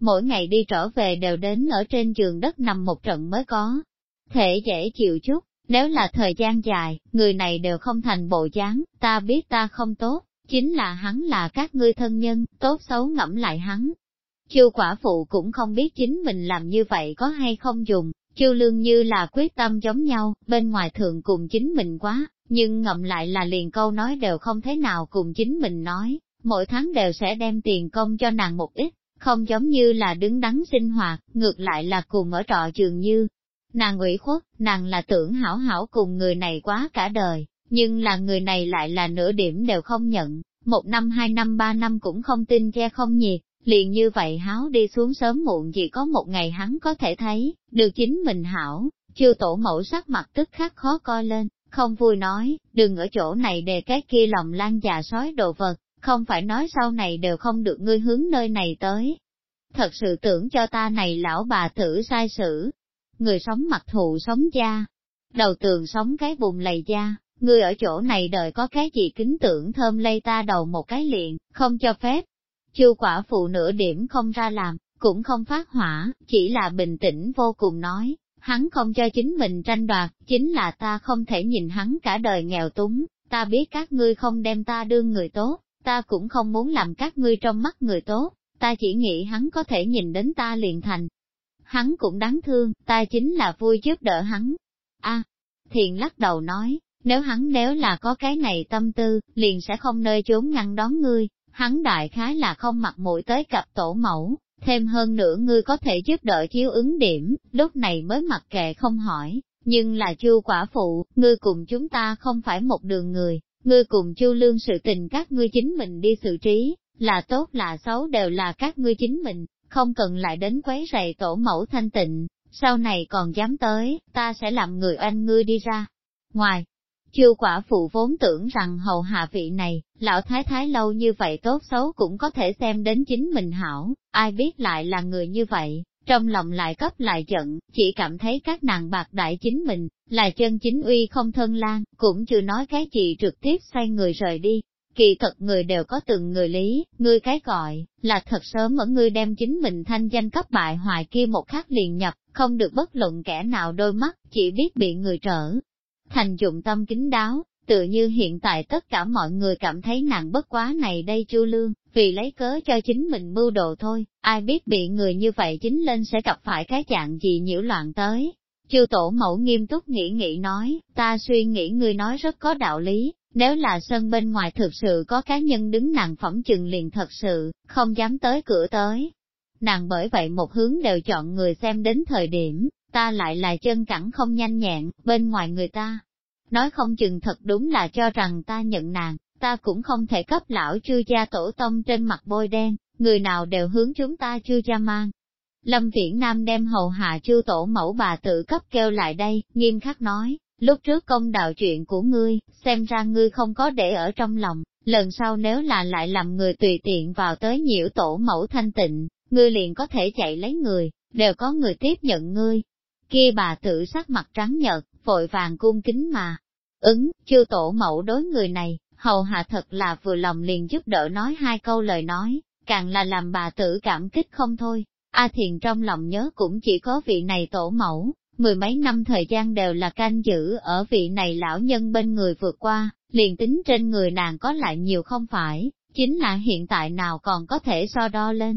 Mỗi ngày đi trở về đều đến ở trên giường đất nằm một trận mới có. Thể dễ chịu chút, nếu là thời gian dài, người này đều không thành bộ dáng, ta biết ta không tốt, chính là hắn là các ngươi thân nhân, tốt xấu ngẫm lại hắn. Chư quả phụ cũng không biết chính mình làm như vậy có hay không dùng, chư lương như là quyết tâm giống nhau, bên ngoài thường cùng chính mình quá, nhưng ngậm lại là liền câu nói đều không thế nào cùng chính mình nói, mỗi tháng đều sẽ đem tiền công cho nàng một ít, không giống như là đứng đắn sinh hoạt, ngược lại là cùng ở trọ trường như. Nàng ủy khuất, nàng là tưởng hảo hảo cùng người này quá cả đời, nhưng là người này lại là nửa điểm đều không nhận, một năm hai năm ba năm cũng không tin che không nhiệt, liền như vậy háo đi xuống sớm muộn chỉ có một ngày hắn có thể thấy, được chính mình hảo, chưa tổ mẫu sắc mặt tức khắc khó coi lên, không vui nói, đừng ở chỗ này đề cái kia lòng lan già sói đồ vật, không phải nói sau này đều không được ngươi hướng nơi này tới. Thật sự tưởng cho ta này lão bà thử sai sử. Người sống mặc thụ sống da, đầu tường sống cái vùng lầy da, ngươi ở chỗ này đời có cái gì kính tưởng thơm lây ta đầu một cái liền, không cho phép. Chư quả phụ nửa điểm không ra làm, cũng không phát hỏa, chỉ là bình tĩnh vô cùng nói, hắn không cho chính mình tranh đoạt, chính là ta không thể nhìn hắn cả đời nghèo túng, ta biết các ngươi không đem ta đương người tốt, ta cũng không muốn làm các ngươi trong mắt người tốt, ta chỉ nghĩ hắn có thể nhìn đến ta liền thành. Hắn cũng đáng thương, ta chính là vui giúp đỡ hắn. a à, thiện lắc đầu nói, nếu hắn nếu là có cái này tâm tư, liền sẽ không nơi trốn ngăn đón ngươi, hắn đại khái là không mặc mũi tới cặp tổ mẫu, thêm hơn nữa ngươi có thể giúp đỡ chiếu ứng điểm, lúc này mới mặc kệ không hỏi, nhưng là chu quả phụ, ngươi cùng chúng ta không phải một đường người, ngươi cùng chu lương sự tình các ngươi chính mình đi xử trí, là tốt là xấu đều là các ngươi chính mình, không cần lại đến quấy rầy tổ mẫu thanh tịnh, sau này còn dám tới, ta sẽ làm người anh ngươi đi ra. Ngoài, chiêu quả phụ vốn tưởng rằng hầu hạ vị này, lão thái thái lâu như vậy tốt xấu cũng có thể xem đến chính mình hảo, ai biết lại là người như vậy, trong lòng lại cấp lại giận, chỉ cảm thấy các nàng bạc đại chính mình, là chân chính uy không thân lan, cũng chưa nói cái gì trực tiếp xoay người rời đi. Kỳ thật người đều có từng người lý, ngươi cái gọi, là thật sớm ở ngươi đem chính mình thanh danh cấp bại hoài kia một khắc liền nhập, không được bất luận kẻ nào đôi mắt, chỉ biết bị người trở. Thành dụng tâm kính đáo, tự như hiện tại tất cả mọi người cảm thấy nàng bất quá này đây chu lương, vì lấy cớ cho chính mình mưu đồ thôi, ai biết bị người như vậy chính lên sẽ gặp phải cái dạng gì nhiễu loạn tới. Chư tổ mẫu nghiêm túc nghĩ nghĩ nói, ta suy nghĩ người nói rất có đạo lý, nếu là sân bên ngoài thực sự có cá nhân đứng nàng phẩm chừng liền thật sự, không dám tới cửa tới. Nàng bởi vậy một hướng đều chọn người xem đến thời điểm, ta lại là chân cẳng không nhanh nhẹn, bên ngoài người ta, nói không chừng thật đúng là cho rằng ta nhận nàng, ta cũng không thể cấp lão chư gia tổ tông trên mặt bôi đen, người nào đều hướng chúng ta chư gia mang. Lâm Viễn Nam đem hầu hạ chư tổ mẫu bà tự cấp kêu lại đây, nghiêm khắc nói, lúc trước công đạo chuyện của ngươi, xem ra ngươi không có để ở trong lòng, lần sau nếu là lại làm người tùy tiện vào tới nhiễu tổ mẫu thanh tịnh, ngươi liền có thể chạy lấy người, đều có người tiếp nhận ngươi. Kia bà tự sắc mặt trắng nhợt, vội vàng cung kính mà. Ứng, chư tổ mẫu đối người này, hầu hạ thật là vừa lòng liền giúp đỡ nói hai câu lời nói, càng là làm bà tử cảm kích không thôi. A Thiền trong lòng nhớ cũng chỉ có vị này tổ mẫu, mười mấy năm thời gian đều là canh giữ ở vị này lão nhân bên người vượt qua, liền tính trên người nàng có lại nhiều không phải, chính là hiện tại nào còn có thể so đo lên.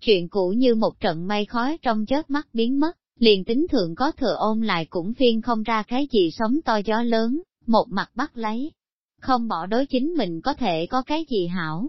Chuyện cũ như một trận mây khói trong chớp mắt biến mất, liền tính thượng có thừa ôm lại cũng phiên không ra cái gì sống to gió lớn, một mặt bắt lấy. Không bỏ đối chính mình có thể có cái gì hảo.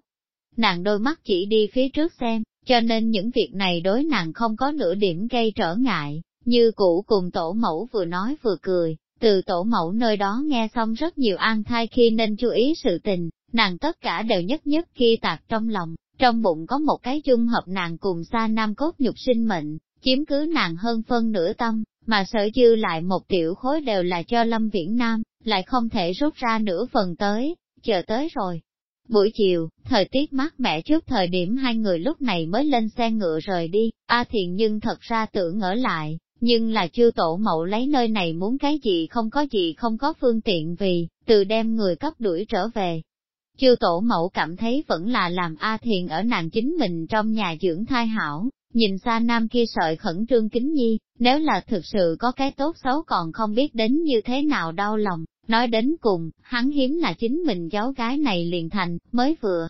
Nàng đôi mắt chỉ đi phía trước xem, cho nên những việc này đối nàng không có nửa điểm gây trở ngại, như cũ cùng tổ mẫu vừa nói vừa cười, từ tổ mẫu nơi đó nghe xong rất nhiều an thai khi nên chú ý sự tình, nàng tất cả đều nhất nhất khi tạc trong lòng, trong bụng có một cái dung hợp nàng cùng xa nam cốt nhục sinh mệnh, chiếm cứ nàng hơn phân nửa tâm, mà sở dư lại một tiểu khối đều là cho Lâm Viễn Nam, lại không thể rút ra nửa phần tới, chờ tới rồi. Buổi chiều, thời tiết mát mẻ trước thời điểm hai người lúc này mới lên xe ngựa rời đi, A Thiện nhưng thật ra tưởng ở lại, nhưng là chưa tổ mẫu lấy nơi này muốn cái gì không có gì không có phương tiện vì, từ đem người cấp đuổi trở về. Chư tổ mẫu cảm thấy vẫn là làm A Thiền ở nàng chính mình trong nhà dưỡng thai hảo, Nhìn xa nam kia sợi khẩn trương kính nhi, nếu là thực sự có cái tốt xấu còn không biết đến như thế nào đau lòng, nói đến cùng, hắn hiếm là chính mình cháu gái này liền thành, mới vừa.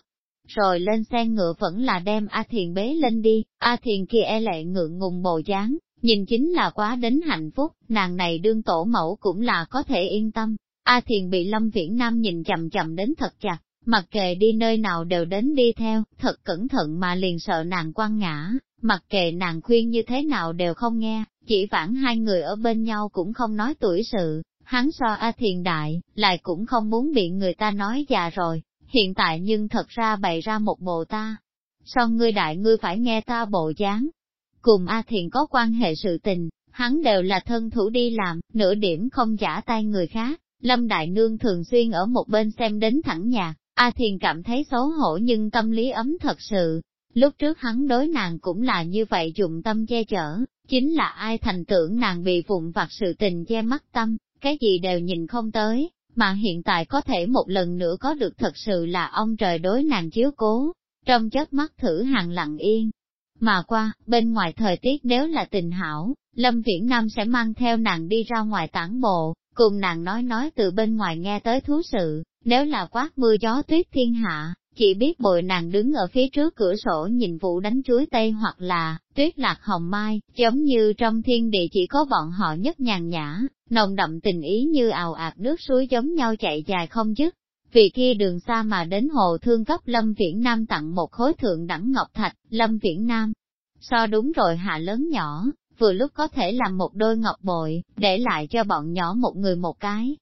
Rồi lên xe ngựa vẫn là đem A Thiền bế lên đi, A Thiền kia e lệ ngượng ngùng bồ dáng, nhìn chính là quá đến hạnh phúc, nàng này đương tổ mẫu cũng là có thể yên tâm. A Thiền bị Lâm Viễn Nam nhìn chậm chậm đến thật chặt, mặc kệ đi nơi nào đều đến đi theo, thật cẩn thận mà liền sợ nàng quăng ngã, Mặc kệ nàng khuyên như thế nào đều không nghe, chỉ vãn hai người ở bên nhau cũng không nói tuổi sự, hắn so A Thiền Đại, lại cũng không muốn bị người ta nói già rồi, hiện tại nhưng thật ra bày ra một bộ ta. Sao ngươi đại ngươi phải nghe ta bộ dáng? Cùng A Thiền có quan hệ sự tình, hắn đều là thân thủ đi làm, nửa điểm không giả tay người khác. Lâm Đại Nương thường xuyên ở một bên xem đến thẳng nhà. A Thiền cảm thấy xấu hổ nhưng tâm lý ấm thật sự, Lúc trước hắn đối nàng cũng là như vậy dụng tâm che chở, chính là ai thành tưởng nàng bị vụn vặt sự tình che mắt tâm, cái gì đều nhìn không tới, mà hiện tại có thể một lần nữa có được thật sự là ông trời đối nàng chiếu cố. Trong chớp mắt thử hàng lặng yên, mà qua, bên ngoài thời tiết nếu là tình hảo, Lâm Viễn Nam sẽ mang theo nàng đi ra ngoài tản bộ, cùng nàng nói nói từ bên ngoài nghe tới thú sự, nếu là quát mưa gió tuyết thiên hạ, chỉ biết bồi nàng đứng ở phía trước cửa sổ nhìn vụ đánh chuối tây hoặc là tuyết lạc hồng mai, giống như trong thiên địa chỉ có bọn họ nhất nhàn nhã, nồng đậm tình ý như ào ạt nước suối giống nhau chạy dài không dứt. Vì kia đường xa mà đến hồ thương cấp Lâm Viễn Nam tặng một khối thượng đẳng ngọc thạch, Lâm Viễn Nam. So đúng rồi hạ lớn nhỏ, vừa lúc có thể làm một đôi ngọc bội, để lại cho bọn nhỏ một người một cái,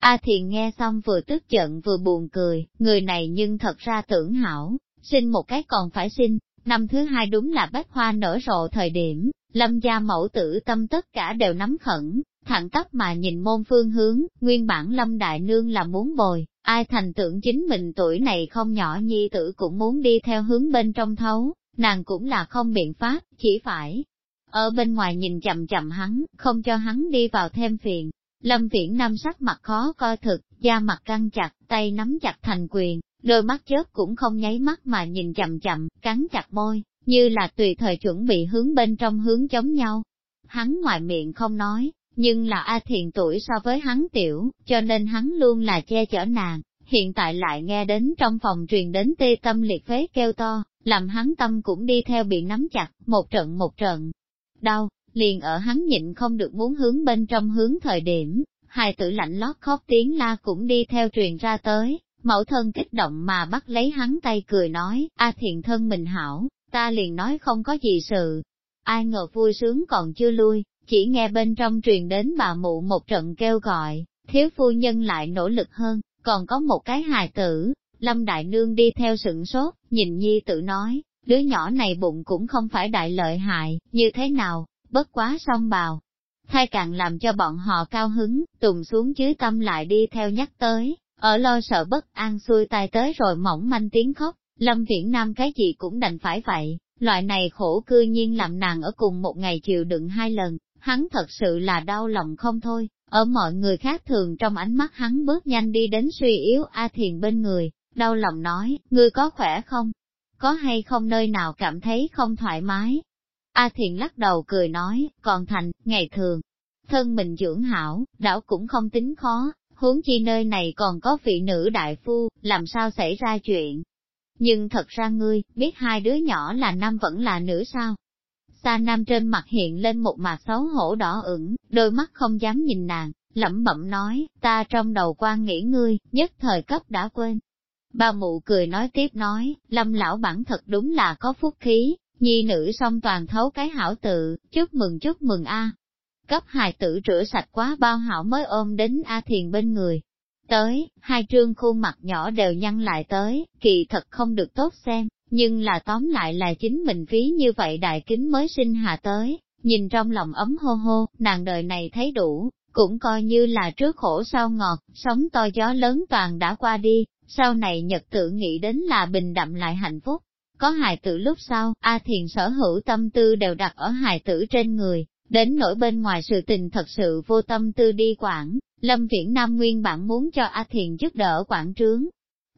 A Thiền nghe xong vừa tức giận vừa buồn cười, người này nhưng thật ra tưởng hảo, sinh một cái còn phải sinh, năm thứ hai đúng là bách hoa nở rộ thời điểm, lâm gia mẫu tử tâm tất cả đều nắm khẩn, thẳng tắp mà nhìn môn phương hướng, nguyên bản lâm đại nương là muốn bồi, ai thành tưởng chính mình tuổi này không nhỏ nhi tử cũng muốn đi theo hướng bên trong thấu, nàng cũng là không biện pháp, chỉ phải. Ở bên ngoài nhìn chậm chậm hắn, không cho hắn đi vào thêm phiền, Lâm Viễn Nam sắc mặt khó coi thực, da mặt căng chặt, tay nắm chặt thành quyền, đôi mắt chớp cũng không nháy mắt mà nhìn chậm chậm, cắn chặt môi, như là tùy thời chuẩn bị hướng bên trong hướng chống nhau. Hắn ngoài miệng không nói, nhưng là A thiện tuổi so với hắn tiểu, cho nên hắn luôn là che chở nàng, hiện tại lại nghe đến trong phòng truyền đến tê tâm liệt phế kêu to, làm hắn tâm cũng đi theo bị nắm chặt, một trận một trận. Đau, liền ở hắn nhịn không được muốn hướng bên trong hướng thời điểm, hài tử lạnh lót khóc tiếng la cũng đi theo truyền ra tới, mẫu thân kích động mà bắt lấy hắn tay cười nói, a thiện thân mình hảo, ta liền nói không có gì sự. Ai ngờ vui sướng còn chưa lui, chỉ nghe bên trong truyền đến bà mụ một trận kêu gọi, thiếu phu nhân lại nỗ lực hơn, còn có một cái hài tử, Lâm Đại Nương đi theo sửng sốt, nhìn nhi tử nói, đứa nhỏ này bụng cũng không phải đại lợi hại, như thế nào, bất quá song bào. Thay càng làm cho bọn họ cao hứng, tùng xuống dưới tâm lại đi theo nhắc tới, ở lo sợ bất an xuôi tay tới rồi mỏng manh tiếng khóc, Lâm Viễn Nam cái gì cũng đành phải vậy, loại này khổ cư nhiên làm nàng ở cùng một ngày chịu đựng hai lần, hắn thật sự là đau lòng không thôi, ở mọi người khác thường trong ánh mắt hắn bước nhanh đi đến suy yếu A Thiền bên người, đau lòng nói, ngươi có khỏe không? Có hay không nơi nào cảm thấy không thoải mái? A Thiện lắc đầu cười nói, còn thành, ngày thường, thân mình dưỡng hảo, đảo cũng không tính khó, huống chi nơi này còn có vị nữ đại phu, làm sao xảy ra chuyện. Nhưng thật ra ngươi, biết hai đứa nhỏ là nam vẫn là nữ sao? Sa Nam trên mặt hiện lên một mặt xấu hổ đỏ ửng, đôi mắt không dám nhìn nàng, lẩm bẩm nói, ta trong đầu quan nghĩ ngươi, nhất thời cấp đã quên. Ba mụ cười nói tiếp nói, lâm lão bản thật đúng là có phúc khí, Nhi nữ song toàn thấu cái hảo tự, chúc mừng chúc mừng a. Cấp hài tử rửa sạch quá bao hảo mới ôm đến A Thiền bên người. Tới, hai trương khuôn mặt nhỏ đều nhăn lại tới, kỳ thật không được tốt xem, nhưng là tóm lại là chính mình phí như vậy đại kính mới sinh hạ tới, nhìn trong lòng ấm hô hô, nàng đời này thấy đủ, cũng coi như là trước khổ sau ngọt, sóng to gió lớn toàn đã qua đi, sau này nhật tự nghĩ đến là bình đậm lại hạnh phúc. Có hài tử lúc sau, A Thiền sở hữu tâm tư đều đặt ở hài tử trên người, đến nỗi bên ngoài sự tình thật sự vô tâm tư đi quản, Lâm Viễn Nam nguyên bản muốn cho A Thiền giúp đỡ quản trướng.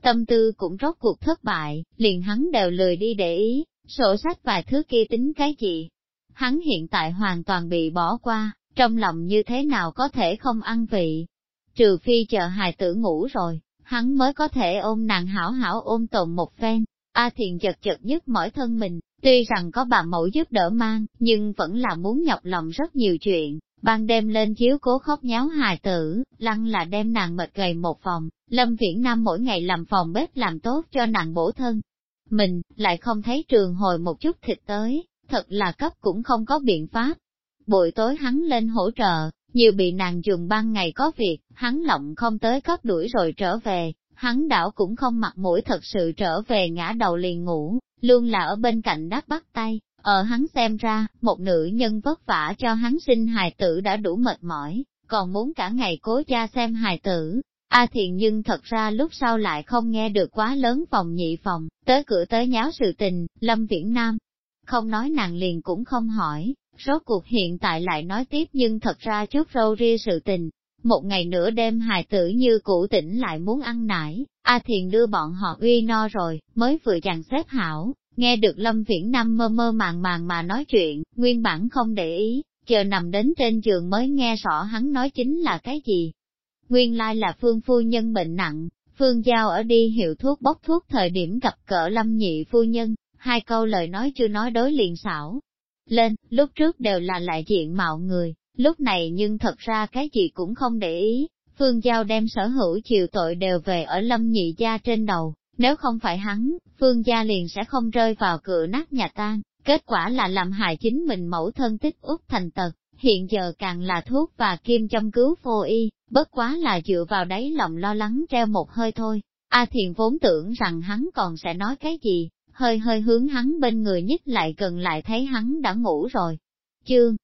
Tâm tư cũng rốt cuộc thất bại, liền hắn đều lười đi để ý, sổ sách vài thứ kia tính cái gì. Hắn hiện tại hoàn toàn bị bỏ qua, trong lòng như thế nào có thể không ăn vị. Trừ phi chờ hài tử ngủ rồi, hắn mới có thể ôm nàng hảo hảo ôm tồn một phen. A Thiện chật chật nhất mỏi thân mình, tuy rằng có bà mẫu giúp đỡ mang, nhưng vẫn là muốn nhọc lòng rất nhiều chuyện. Ban đêm lên chiếu cố khóc nháo hài tử, lăng là đem nàng mệt gầy một phòng, Lâm Viễn Nam mỗi ngày làm phòng bếp làm tốt cho nàng bổ thân. Mình, lại không thấy trường hồi một chút thịt tới, thật là cấp cũng không có biện pháp. Buổi tối hắn lên hỗ trợ, nhiều bị nàng dùng ban ngày có việc, hắn lộng không tới cấp đuổi rồi trở về, hắn đảo cũng không mặt mũi thật sự trở về ngã đầu liền ngủ, luôn là ở bên cạnh đáp bắt tay, ở hắn xem ra, một nữ nhân vất vả cho hắn sinh hài tử đã đủ mệt mỏi, còn muốn cả ngày cố cha xem hài tử. A à thiền nhưng thật ra lúc sau lại không nghe được quá lớn phòng nhị phòng, tới cửa tới nháo sự tình, Lâm Viễn Nam. Không nói nàng liền cũng không hỏi, rốt cuộc hiện tại lại nói tiếp nhưng thật ra chút râu ria sự tình, một ngày nửa đêm hài tử như cũ tỉnh lại muốn ăn nải, A Thiền đưa bọn họ uy no rồi, mới vừa chàng xếp hảo, nghe được Lâm Viễn Nam mơ mơ màng màng mà nói chuyện, nguyên bản không để ý, chờ nằm đến trên giường mới nghe rõ hắn nói chính là cái gì. Nguyên lai là Phương Phu Nhân bệnh nặng, Phương Giao ở đi hiệu thuốc bốc thuốc thời điểm gặp cỡ Lâm Nhị Phu Nhân, hai câu lời nói chưa nói đối liền xảo. Lên, lúc trước đều là lại diện mạo người, Lúc này nhưng thật ra cái gì cũng không để ý, Phương Giao đem sở hữu chịu tội đều về ở lâm nhị gia trên đầu, nếu không phải hắn, Phương Gia liền sẽ không rơi vào cửa nát nhà tan, kết quả là làm hại chính mình mẫu thân tích út thành tật, hiện giờ càng là thuốc và kim châm cứu vô y, bất quá là dựa vào đáy lòng lo lắng treo một hơi thôi. A à Thiền vốn tưởng rằng hắn còn sẽ nói cái gì, hơi hơi hướng hắn bên người nhất lại gần lại thấy hắn đã ngủ rồi. Chương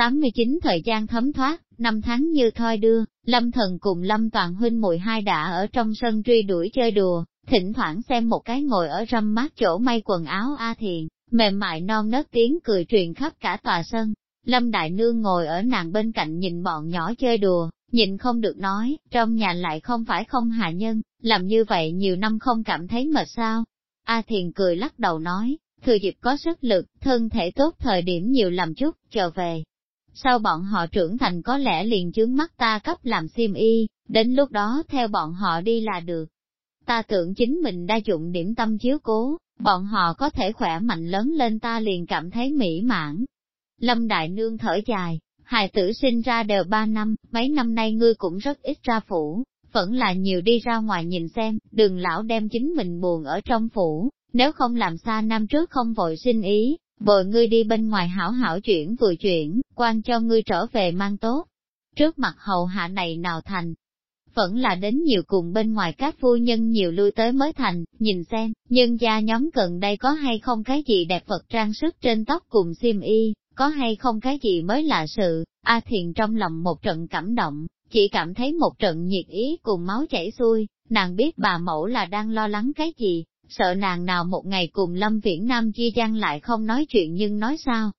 89 thời gian thấm thoát, năm tháng như thoi đưa, Lâm Thần cùng Lâm Toàn Huynh mùi hai đã ở trong sân truy đuổi chơi đùa, thỉnh thoảng xem một cái ngồi ở râm mát chỗ may quần áo A Thiền, mềm mại non nớt tiếng cười truyền khắp cả tòa sân. Lâm Đại Nương ngồi ở nàng bên cạnh nhìn bọn nhỏ chơi đùa, nhìn không được nói, trong nhà lại không phải không hạ nhân, làm như vậy nhiều năm không cảm thấy mệt sao. A Thiền cười lắc đầu nói, thừa dịp có sức lực, thân thể tốt thời điểm nhiều làm chút, trở về, sau bọn họ trưởng thành có lẽ liền chướng mắt ta cấp làm xiêm y, đến lúc đó theo bọn họ đi là được. Ta tưởng chính mình đã dụng điểm tâm chiếu cố, bọn họ có thể khỏe mạnh lớn lên ta liền cảm thấy mỹ mãn. Lâm Đại Nương thở dài, hài tử sinh ra đều ba năm, mấy năm nay ngươi cũng rất ít ra phủ, vẫn là nhiều đi ra ngoài nhìn xem, đừng lão đem chính mình buồn ở trong phủ, nếu không làm xa năm trước không vội sinh ý, bồi ngươi đi bên ngoài hảo hảo chuyển vừa chuyển, quan cho ngươi trở về mang tốt. Trước mặt hầu hạ này nào thành, vẫn là đến nhiều cùng bên ngoài các phu nhân nhiều lui tới mới thành, nhìn xem, nhân gia nhóm gần đây có hay không cái gì đẹp vật trang sức trên tóc cùng xiêm y, có hay không cái gì mới là sự, A Thiền trong lòng một trận cảm động, chỉ cảm thấy một trận nhiệt ý cùng máu chảy xuôi, nàng biết bà mẫu là đang lo lắng cái gì, sợ nàng nào một ngày cùng Lâm Viễn Nam chia gian lại không nói chuyện nhưng nói sao.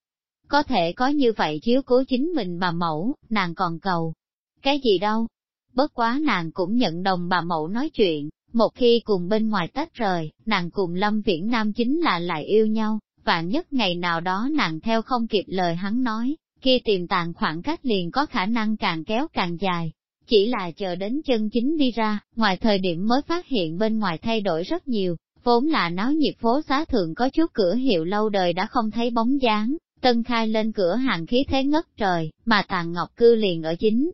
Có thể có như vậy chiếu cố chính mình bà mẫu, nàng còn cầu. Cái gì đâu? Bất quá nàng cũng nhận đồng bà mẫu nói chuyện, một khi cùng bên ngoài tách rời, nàng cùng Lâm Viễn Nam chính là lại yêu nhau, vạn nhất ngày nào đó nàng theo không kịp lời hắn nói, khi tìm tàng khoảng cách liền có khả năng càng kéo càng dài. Chỉ là chờ đến chân chính đi ra, ngoài thời điểm mới phát hiện bên ngoài thay đổi rất nhiều, Vốn là náo nhiệt phố xá thường có chút cửa hiệu lâu đời đã không thấy bóng dáng, tân khai lên cửa hàng khí thế ngất trời, mà tàn ngọc cư liền ở chính.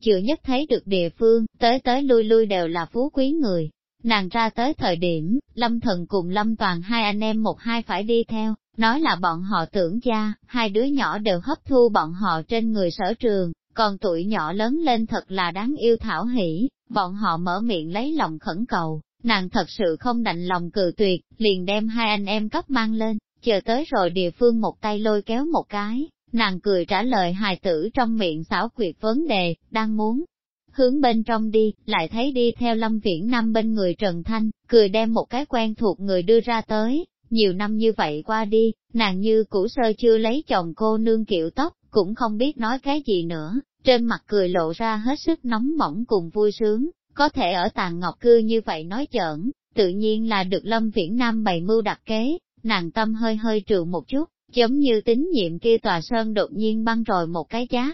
Chưa nhất thấy được địa phương, tới tới lui lui đều là phú quý người. Nàng ra tới thời điểm, lâm thần cùng lâm toàn hai anh em một hai phải đi theo, nói là bọn họ tưởng cha, hai đứa nhỏ đều hấp thu bọn họ trên người sở trường, còn tuổi nhỏ lớn lên thật là đáng yêu thảo hỷ, bọn họ mở miệng lấy lòng khẩn cầu, Nàng thật sự không đành lòng cự tuyệt, liền đem hai anh em cấp mang lên, chờ tới rồi địa phương một tay lôi kéo một cái, nàng cười trả lời hài tử trong miệng xảo quyệt vấn đề, đang muốn. Hướng bên trong đi, lại thấy đi theo lâm viễn năm bên người Trần Thanh, cười đem một cái quen thuộc người đưa ra tới, nhiều năm như vậy qua đi, nàng như cũ sơ chưa lấy chồng cô nương kiệu tóc, cũng không biết nói cái gì nữa, trên mặt cười lộ ra hết sức nóng bỏng cùng vui sướng có thể ở tàn ngọc cư như vậy nói chỡn, tự nhiên là được Lâm Viễn Nam bày mưu đặt kế, nàng tâm hơi hơi trừ một chút, giống như tín nhiệm kia tòa sơn đột nhiên băng rồi một cái giá.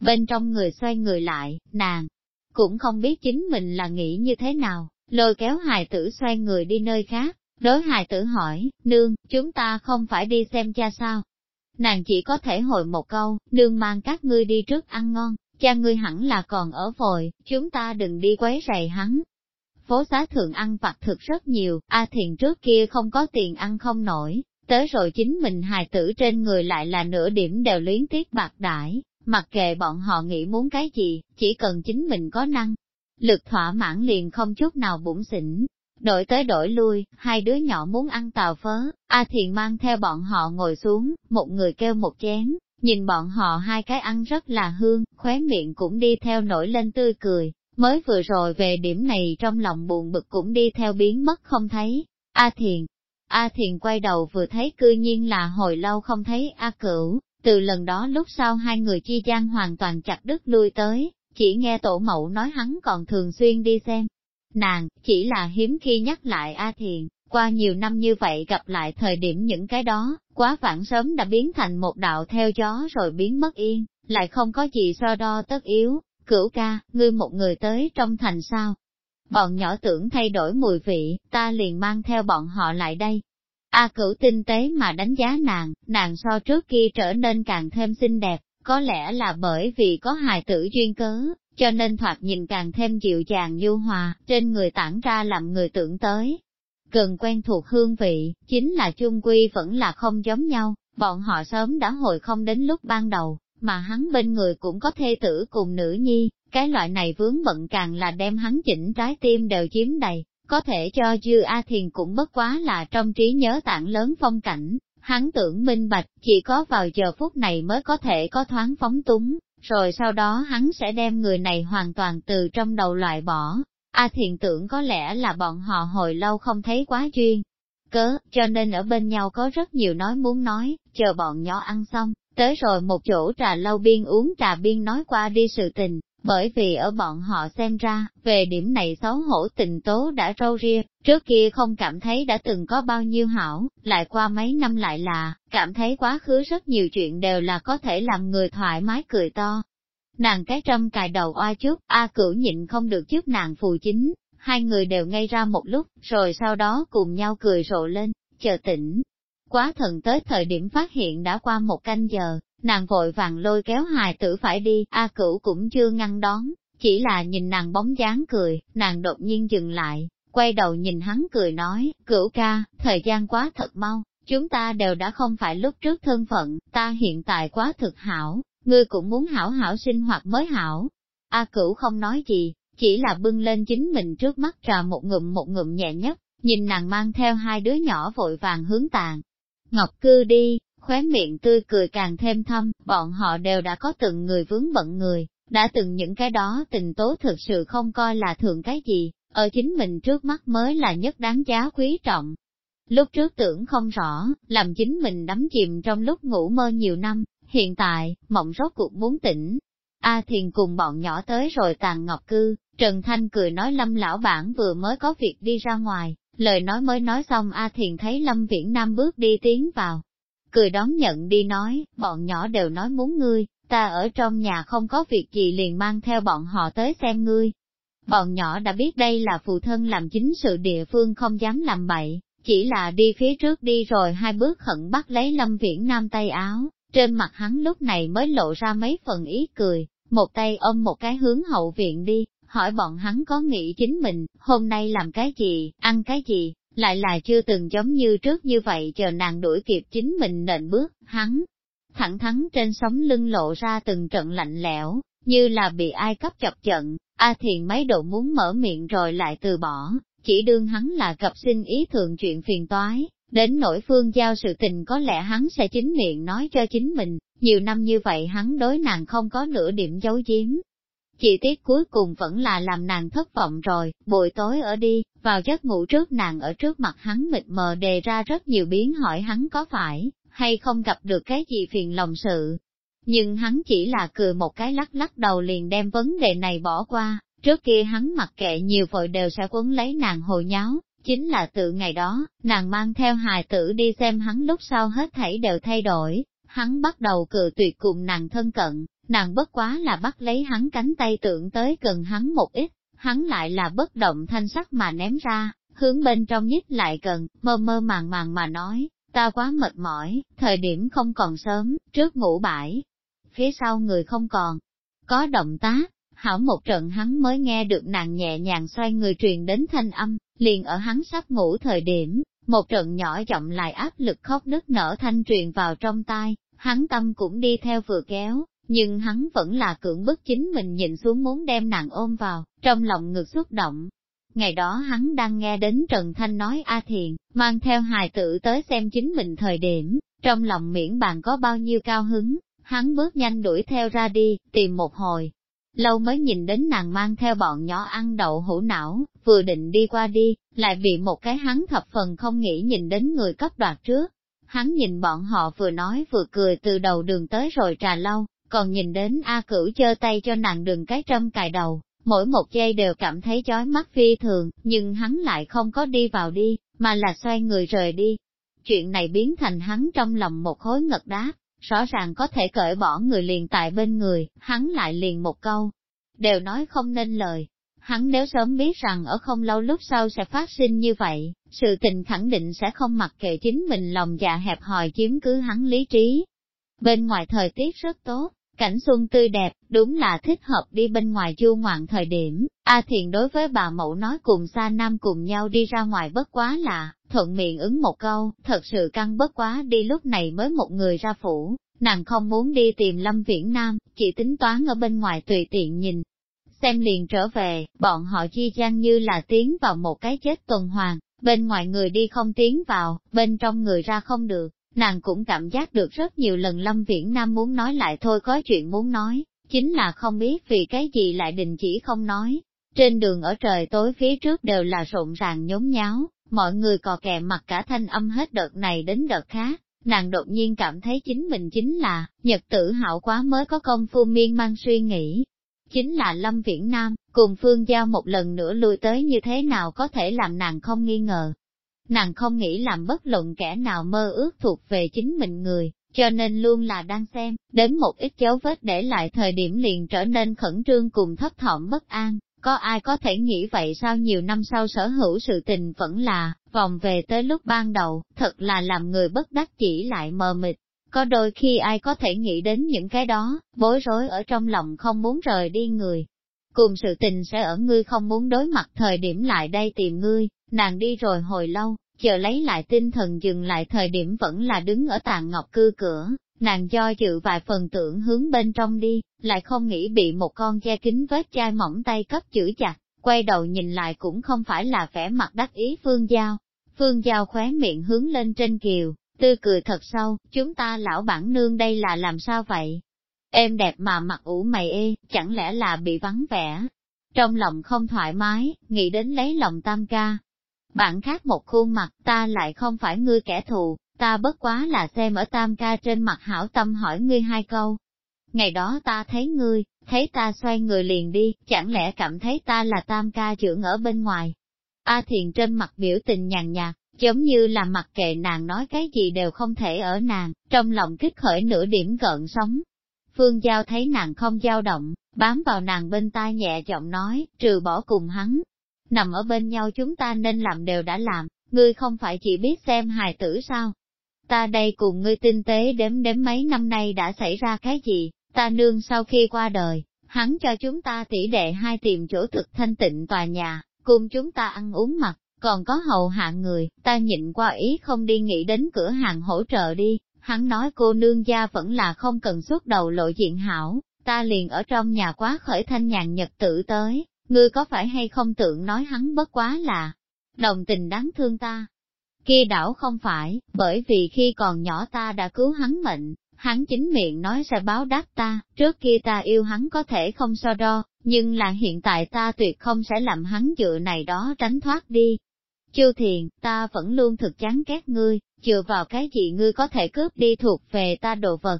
Bên trong người xoay người lại, nàng cũng không biết chính mình là nghĩ như thế nào, lôi kéo hài tử xoay người đi nơi khác, đối hài tử hỏi, nương, chúng ta không phải đi xem cha sao? Nàng chỉ có thể hồi một câu, nương mang các ngươi đi trước ăn ngon cha ngươi hẳn là còn ở vội, chúng ta đừng đi quấy rầy hắn. Phố xá thường ăn vặt thực rất nhiều, A à Thiền trước kia không có tiền ăn không nổi, tới rồi chính mình hài tử trên người lại là nửa điểm đều luyến tiếc bạc đãi, mặc kệ bọn họ nghĩ muốn cái gì, chỉ cần chính mình có năng. Lực thỏa mãn liền không chút nào bụng xỉn, đổi tới đổi lui, hai đứa nhỏ muốn ăn tàu phớ, A Thiền mang theo bọn họ ngồi xuống, một người kêu một chén, nhìn bọn họ hai cái ăn rất là hương, khóe miệng cũng đi theo nổi lên tươi cười, mới vừa rồi về điểm này trong lòng buồn bực cũng đi theo biến mất không thấy. A Thiền A Thiền quay đầu vừa thấy cư nhiên là hồi lâu không thấy A Cửu, từ lần đó lúc sau hai người chi gian hoàn toàn chặt đứt lui tới, chỉ nghe tổ mẫu nói hắn còn thường xuyên đi xem. Nàng, chỉ là hiếm khi nhắc lại A Thiền, qua nhiều năm như vậy gặp lại thời điểm những cái đó, quá vãng sớm đã biến thành một đạo theo gió rồi biến mất yên, lại không có gì so đo tất yếu, cửu ca, ngươi một người tới trong thành sao. Bọn nhỏ tưởng thay đổi mùi vị, ta liền mang theo bọn họ lại đây. A cửu tinh tế mà đánh giá nàng, nàng so trước kia trở nên càng thêm xinh đẹp, có lẽ là bởi vì có hài tử duyên cớ, cho nên thoạt nhìn càng thêm dịu dàng nhu hòa, trên người tản ra làm người tưởng tới, Gần quen thuộc hương vị, chính là chung quy vẫn là không giống nhau, bọn họ sớm đã hồi không đến lúc ban đầu, mà hắn bên người cũng có thê tử cùng nữ nhi, cái loại này vướng bận càng là đem hắn chỉnh trái tim đều chiếm đầy, có thể cho Dư A Thiền cũng bất quá là trong trí nhớ tảng lớn phong cảnh, hắn tưởng minh bạch chỉ có vào giờ phút này mới có thể có thoáng phóng túng, rồi sau đó hắn sẽ đem người này hoàn toàn từ trong đầu loại bỏ, A thiện tưởng có lẽ là bọn họ hồi lâu không thấy quá duyên. Cớ, cho nên ở bên nhau có rất nhiều nói muốn nói, chờ bọn nhỏ ăn xong, tới rồi một chỗ trà lâu biên uống trà biên nói qua đi sự tình, bởi vì ở bọn họ xem ra, về điểm này xấu hổ tình tố đã râu ria, trước kia không cảm thấy đã từng có bao nhiêu hảo, lại qua mấy năm lại là, cảm thấy quá khứ rất nhiều chuyện đều là có thể làm người thoải mái cười to, Nàng cái trâm cài đầu oa trước, A cửu nhịn không được trước nàng phù chính, hai người đều ngây ra một lúc, rồi sau đó cùng nhau cười rộ lên, chờ tỉnh. Quá thần tới thời điểm phát hiện đã qua một canh giờ, nàng vội vàng lôi kéo hài tử phải đi, A cửu cũng chưa ngăn đón, chỉ là nhìn nàng bóng dáng cười, nàng đột nhiên dừng lại, quay đầu nhìn hắn cười nói, cửu ca, thời gian quá thật mau, chúng ta đều đã không phải lúc trước thân phận, ta hiện tại quá thực hảo, ngươi cũng muốn hảo hảo sinh hoạt mới hảo. A cửu không nói gì, chỉ là bưng lên chính mình trước mắt trà một ngụm một ngụm nhẹ nhất, nhìn nàng mang theo hai đứa nhỏ vội vàng hướng tàn. Ngọc cư đi, khóe miệng tươi cười càng thêm thâm, bọn họ đều đã có từng người vướng bận người, đã từng những cái đó tình tố thực sự không coi là thường cái gì, ở chính mình trước mắt mới là nhất đáng giá quý trọng. Lúc trước tưởng không rõ, làm chính mình đắm chìm trong lúc ngủ mơ nhiều năm, Hiện tại, mộng rốt cuộc muốn tỉnh. A Thiền cùng bọn nhỏ tới rồi tàn ngọc cư, Trần Thanh cười nói Lâm lão bản vừa mới có việc đi ra ngoài, lời nói mới nói xong A Thiền thấy Lâm Viễn Nam bước đi tiến vào. Cười đón nhận đi nói, bọn nhỏ đều nói muốn ngươi, ta ở trong nhà không có việc gì liền mang theo bọn họ tới xem ngươi. Bọn nhỏ đã biết đây là phụ thân làm chính sự địa phương không dám làm bậy, chỉ là đi phía trước đi rồi hai bước khẩn bắt lấy Lâm Viễn Nam tay áo, trên mặt hắn lúc này mới lộ ra mấy phần ý cười, một tay ôm một cái hướng hậu viện đi, hỏi bọn hắn có nghĩ chính mình, hôm nay làm cái gì, ăn cái gì, lại là chưa từng giống như trước như vậy chờ nàng đuổi kịp chính mình nện bước, hắn. Thẳng thắn trên sóng lưng lộ ra từng trận lạnh lẽo, như là bị ai cấp chọc trận, A à Thiền mấy độ muốn mở miệng rồi lại từ bỏ, chỉ đương hắn là cặp sinh ý thượng chuyện phiền toái, Đến nỗi phương giao sự tình có lẽ hắn sẽ chính miệng nói cho chính mình, nhiều năm như vậy hắn đối nàng không có nửa điểm giấu giếm. Chỉ tiết cuối cùng vẫn là làm nàng thất vọng rồi, buổi tối ở đi, vào giấc ngủ trước nàng ở trước mặt hắn mịt mờ đề ra rất nhiều biến hỏi hắn có phải, hay không gặp được cái gì phiền lòng sự. Nhưng hắn chỉ là cười một cái lắc lắc đầu liền đem vấn đề này bỏ qua, trước kia hắn mặc kệ nhiều vội đều sẽ quấn lấy nàng hồi nháo, chính là tự ngày đó, nàng mang theo hài tử đi xem hắn lúc sau hết thảy đều thay đổi, hắn bắt đầu cự tuyệt cùng nàng thân cận, nàng bất quá là bắt lấy hắn cánh tay tưởng tới gần hắn một ít, hắn lại là bất động thanh sắc mà ném ra, hướng bên trong nhích lại gần, mơ mơ màng màng mà nói, ta quá mệt mỏi, thời điểm không còn sớm, trước ngủ bãi, phía sau người không còn, có động tác, Hảo một trận hắn mới nghe được nàng nhẹ nhàng xoay người truyền đến thanh âm, liền ở hắn sắp ngủ thời điểm, một trận nhỏ giọng lại áp lực khóc đứt nở thanh truyền vào trong tai, hắn tâm cũng đi theo vừa kéo, nhưng hắn vẫn là cưỡng bức chính mình nhìn xuống muốn đem nàng ôm vào, trong lòng ngực xúc động. Ngày đó hắn đang nghe đến Trần Thanh nói A Thiền, mang theo hài tử tới xem chính mình thời điểm, trong lòng miễn bàn có bao nhiêu cao hứng, hắn bước nhanh đuổi theo ra đi, tìm một hồi, lâu mới nhìn đến nàng mang theo bọn nhỏ ăn đậu hũ não, vừa định đi qua đi, lại bị một cái hắn thập phần không nghĩ nhìn đến người cấp đoạt trước. Hắn nhìn bọn họ vừa nói vừa cười từ đầu đường tới rồi trà lâu, còn nhìn đến A cửu chơ tay cho nàng đường cái trâm cài đầu, mỗi một giây đều cảm thấy chói mắt phi thường, nhưng hắn lại không có đi vào đi, mà là xoay người rời đi. Chuyện này biến thành hắn trong lòng một khối ngật đá, rõ ràng có thể cởi bỏ người liền tại bên người, hắn lại liền một câu, đều nói không nên lời. Hắn nếu sớm biết rằng ở không lâu lúc sau sẽ phát sinh như vậy, sự tình khẳng định sẽ không mặc kệ chính mình lòng dạ hẹp hòi chiếm cứ hắn lý trí. Bên ngoài thời tiết rất tốt, cảnh xuân tươi đẹp, đúng là thích hợp đi bên ngoài du ngoạn thời điểm. A à Thiền đối với bà mẫu nói cùng xa Nam cùng nhau đi ra ngoài bất quá lạ thuận miệng ứng một câu, thật sự căng bất quá đi lúc này mới một người ra phủ, nàng không muốn đi tìm Lâm Viễn Nam, chỉ tính toán ở bên ngoài tùy tiện nhìn. Xem liền trở về, bọn họ chi gian như là tiến vào một cái chết tuần hoàn, bên ngoài người đi không tiến vào, bên trong người ra không được, nàng cũng cảm giác được rất nhiều lần Lâm Viễn Nam muốn nói lại thôi có chuyện muốn nói, chính là không biết vì cái gì lại đình chỉ không nói. Trên đường ở trời tối phía trước đều là rộn ràng nhốn nháo, Mọi người cò kè mặt cả thanh âm hết đợt này đến đợt khác, nàng đột nhiên cảm thấy chính mình chính là, nhật tử hạo quá mới có công phu miên mang suy nghĩ. Chính là Lâm Viễn Nam, cùng Phương Giao một lần nữa lui tới như thế nào có thể làm nàng không nghi ngờ. Nàng không nghĩ làm bất luận kẻ nào mơ ước thuộc về chính mình người, cho nên luôn là đang xem, đến một ít dấu vết để lại thời điểm liền trở nên khẩn trương cùng thấp thỏm bất an có ai có thể nghĩ vậy sao nhiều năm sau sở hữu sự tình vẫn là, vòng về tới lúc ban đầu, thật là làm người bất đắc chỉ lại mờ mịt. Có đôi khi ai có thể nghĩ đến những cái đó, bối rối ở trong lòng không muốn rời đi người. Cùng sự tình sẽ ở ngươi không muốn đối mặt thời điểm lại đây tìm ngươi, nàng đi rồi hồi lâu, chờ lấy lại tinh thần dừng lại thời điểm vẫn là đứng ở tàn ngọc cư cửa, Nàng do dự vài phần tưởng hướng bên trong đi, lại không nghĩ bị một con che kính vết chai mỏng tay cấp chữ chặt, quay đầu nhìn lại cũng không phải là vẻ mặt đắc ý Phương Giao. Phương Giao khóe miệng hướng lên trên kiều, tư cười thật sâu, chúng ta lão bản nương đây là làm sao vậy? Em đẹp mà mặt ủ mày ê, chẳng lẽ là bị vắng vẻ? Trong lòng không thoải mái, nghĩ đến lấy lòng tam ca. Bạn khác một khuôn mặt ta lại không phải ngươi kẻ thù, ta bất quá là xem ở tam ca trên mặt hảo tâm hỏi ngươi hai câu. Ngày đó ta thấy ngươi, thấy ta xoay người liền đi, chẳng lẽ cảm thấy ta là tam ca trưởng ở bên ngoài. A thiền trên mặt biểu tình nhàn nhạt, giống như là mặc kệ nàng nói cái gì đều không thể ở nàng, trong lòng kích khởi nửa điểm gợn sóng. Phương Giao thấy nàng không dao động, bám vào nàng bên tai nhẹ giọng nói, trừ bỏ cùng hắn. Nằm ở bên nhau chúng ta nên làm đều đã làm, ngươi không phải chỉ biết xem hài tử sao, Ta đây cùng ngươi tinh tế đếm đếm mấy năm nay đã xảy ra cái gì, ta nương sau khi qua đời, hắn cho chúng ta tỉ đệ hai tìm chỗ thực thanh tịnh tòa nhà, cùng chúng ta ăn uống mặc, còn có hầu hạ người, ta nhịn qua ý không đi nghĩ đến cửa hàng hỗ trợ đi, hắn nói cô nương gia vẫn là không cần xuất đầu lộ diện hảo, ta liền ở trong nhà quá khởi thanh nhàn nhật tử tới, ngươi có phải hay không tưởng nói hắn bất quá là đồng tình đáng thương ta, Kia đảo không phải, bởi vì khi còn nhỏ ta đã cứu hắn mệnh, hắn chính miệng nói sẽ báo đáp ta, trước kia ta yêu hắn có thể không so đo, nhưng là hiện tại ta tuyệt không sẽ làm hắn dựa này đó tránh thoát đi. Chư thiền, ta vẫn luôn thực chán ghét ngươi, dựa vào cái gì ngươi có thể cướp đi thuộc về ta đồ vật.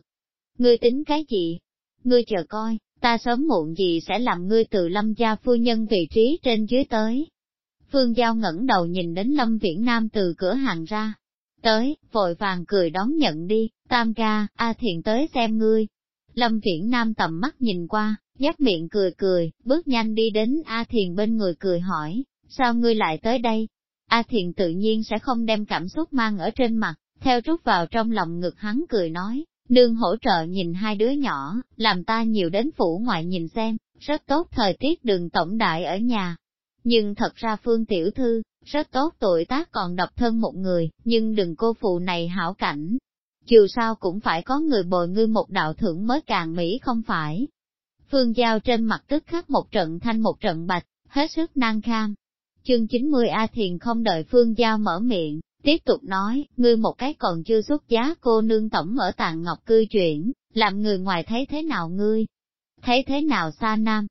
Ngươi tính cái gì? Ngươi chờ coi, ta sớm muộn gì sẽ làm ngươi từ lâm gia phu nhân vị trí trên dưới tới, Phương Giao ngẩng đầu nhìn đến Lâm Viễn Nam từ cửa hàng ra. Tới, vội vàng cười đón nhận đi, tam ca, A Thiện tới xem ngươi. Lâm Viễn Nam tầm mắt nhìn qua, nhếch miệng cười cười, bước nhanh đi đến A Thiền bên người cười hỏi, sao ngươi lại tới đây? A Thiền tự nhiên sẽ không đem cảm xúc mang ở trên mặt, theo rút vào trong lòng ngực hắn cười nói, nương hỗ trợ nhìn hai đứa nhỏ, làm ta nhiều đến phủ ngoại nhìn xem, rất tốt thời tiết đường tổng đại ở nhà, nhưng thật ra Phương Tiểu Thư, rất tốt tội tác còn độc thân một người, nhưng đừng cô phụ này hảo cảnh. Dù sao cũng phải có người bồi ngươi một đạo thưởng mới càng mỹ không phải. Phương Giao trên mặt tức khắc một trận thanh một trận bạch, hết sức năng kham. Chương 90 A Thiền không đợi Phương Giao mở miệng, tiếp tục nói, ngươi một cái còn chưa xuất giá cô nương tổng ở tàng ngọc cư chuyển, làm người ngoài thấy thế nào ngươi? Thấy thế nào xa nam,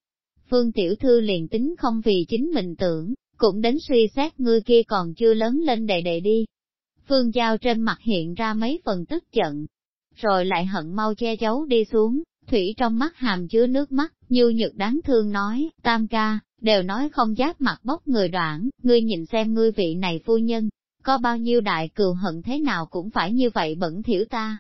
Phương Tiểu Thư liền tính không vì chính mình tưởng, cũng đến suy xét ngươi kia còn chưa lớn lên đệ đệ đi. Phương Giao trên mặt hiện ra mấy phần tức giận, rồi lại hận mau che giấu đi xuống, Thủy trong mắt hàm chứa nước mắt, như nhược đáng thương nói, tam ca, đều nói không giáp mặt bóc người đoạn, ngươi nhìn xem ngươi vị này phu nhân, có bao nhiêu đại cừu hận thế nào cũng phải như vậy bẩn thiểu ta.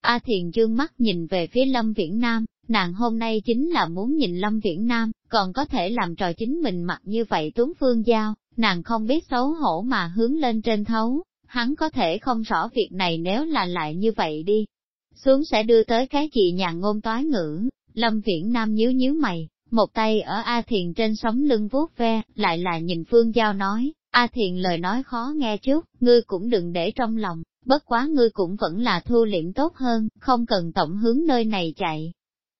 A thiền dương mắt nhìn về phía Lâm Viễn Nam, nàng hôm nay chính là muốn nhìn Lâm Viễn Nam, còn có thể làm trò chính mình mặc như vậy tuấn phương giao, nàng không biết xấu hổ mà hướng lên trên thấu, hắn có thể không rõ việc này nếu là lại như vậy đi. Xuống sẽ đưa tới cái gì nhà ngôn toái ngữ, lâm viễn nam nhíu nhíu mày, một tay ở A Thiền trên sóng lưng vuốt ve, lại là nhìn phương giao nói, A Thiền lời nói khó nghe chút ngươi cũng đừng để trong lòng, bất quá ngươi cũng vẫn là thu liệm tốt hơn, không cần tổng hướng nơi này chạy,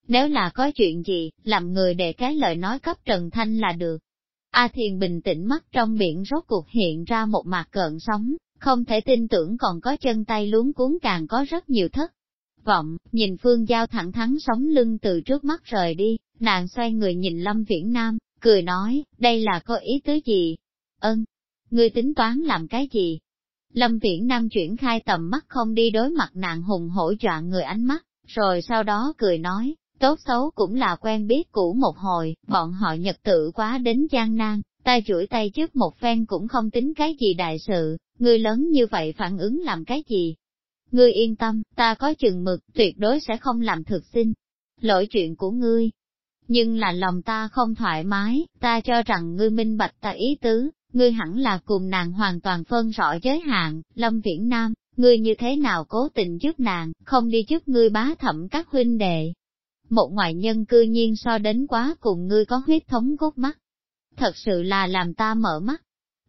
nếu là có chuyện gì, làm người để cái lời nói cấp Trần Thanh là được. A Thiền bình tĩnh mắt trong biển rốt cuộc hiện ra một mặt cợn sóng, không thể tin tưởng còn có chân tay luống cuốn càng có rất nhiều thất. Vọng, nhìn Phương Giao thẳng thắn sóng lưng từ trước mắt rời đi, nàng xoay người nhìn Lâm Viễn Nam, cười nói, đây là có ý tứ gì? Ơn, ngươi tính toán làm cái gì? Lâm Viễn Nam chuyển khai tầm mắt không đi đối mặt nàng hùng hổ dọa người ánh mắt, rồi sau đó cười nói, Tốt xấu cũng là quen biết cũ một hồi, bọn họ nhật tự quá đến gian nan, ta chuỗi tay trước một phen cũng không tính cái gì đại sự, người lớn như vậy phản ứng làm cái gì? Ngươi yên tâm, ta có chừng mực, tuyệt đối sẽ không làm thực xin. Lỗi chuyện của ngươi. Nhưng là lòng ta không thoải mái, ta cho rằng ngươi minh bạch ta ý tứ, ngươi hẳn là cùng nàng hoàn toàn phân rõ giới hạn, Lâm Viễn Nam, ngươi như thế nào cố tình giúp nàng, không đi giúp ngươi bá thẩm các huynh đệ, một ngoại nhân cư nhiên so đến quá cùng ngươi có huyết thống cốt mắt. Thật sự là làm ta mở mắt.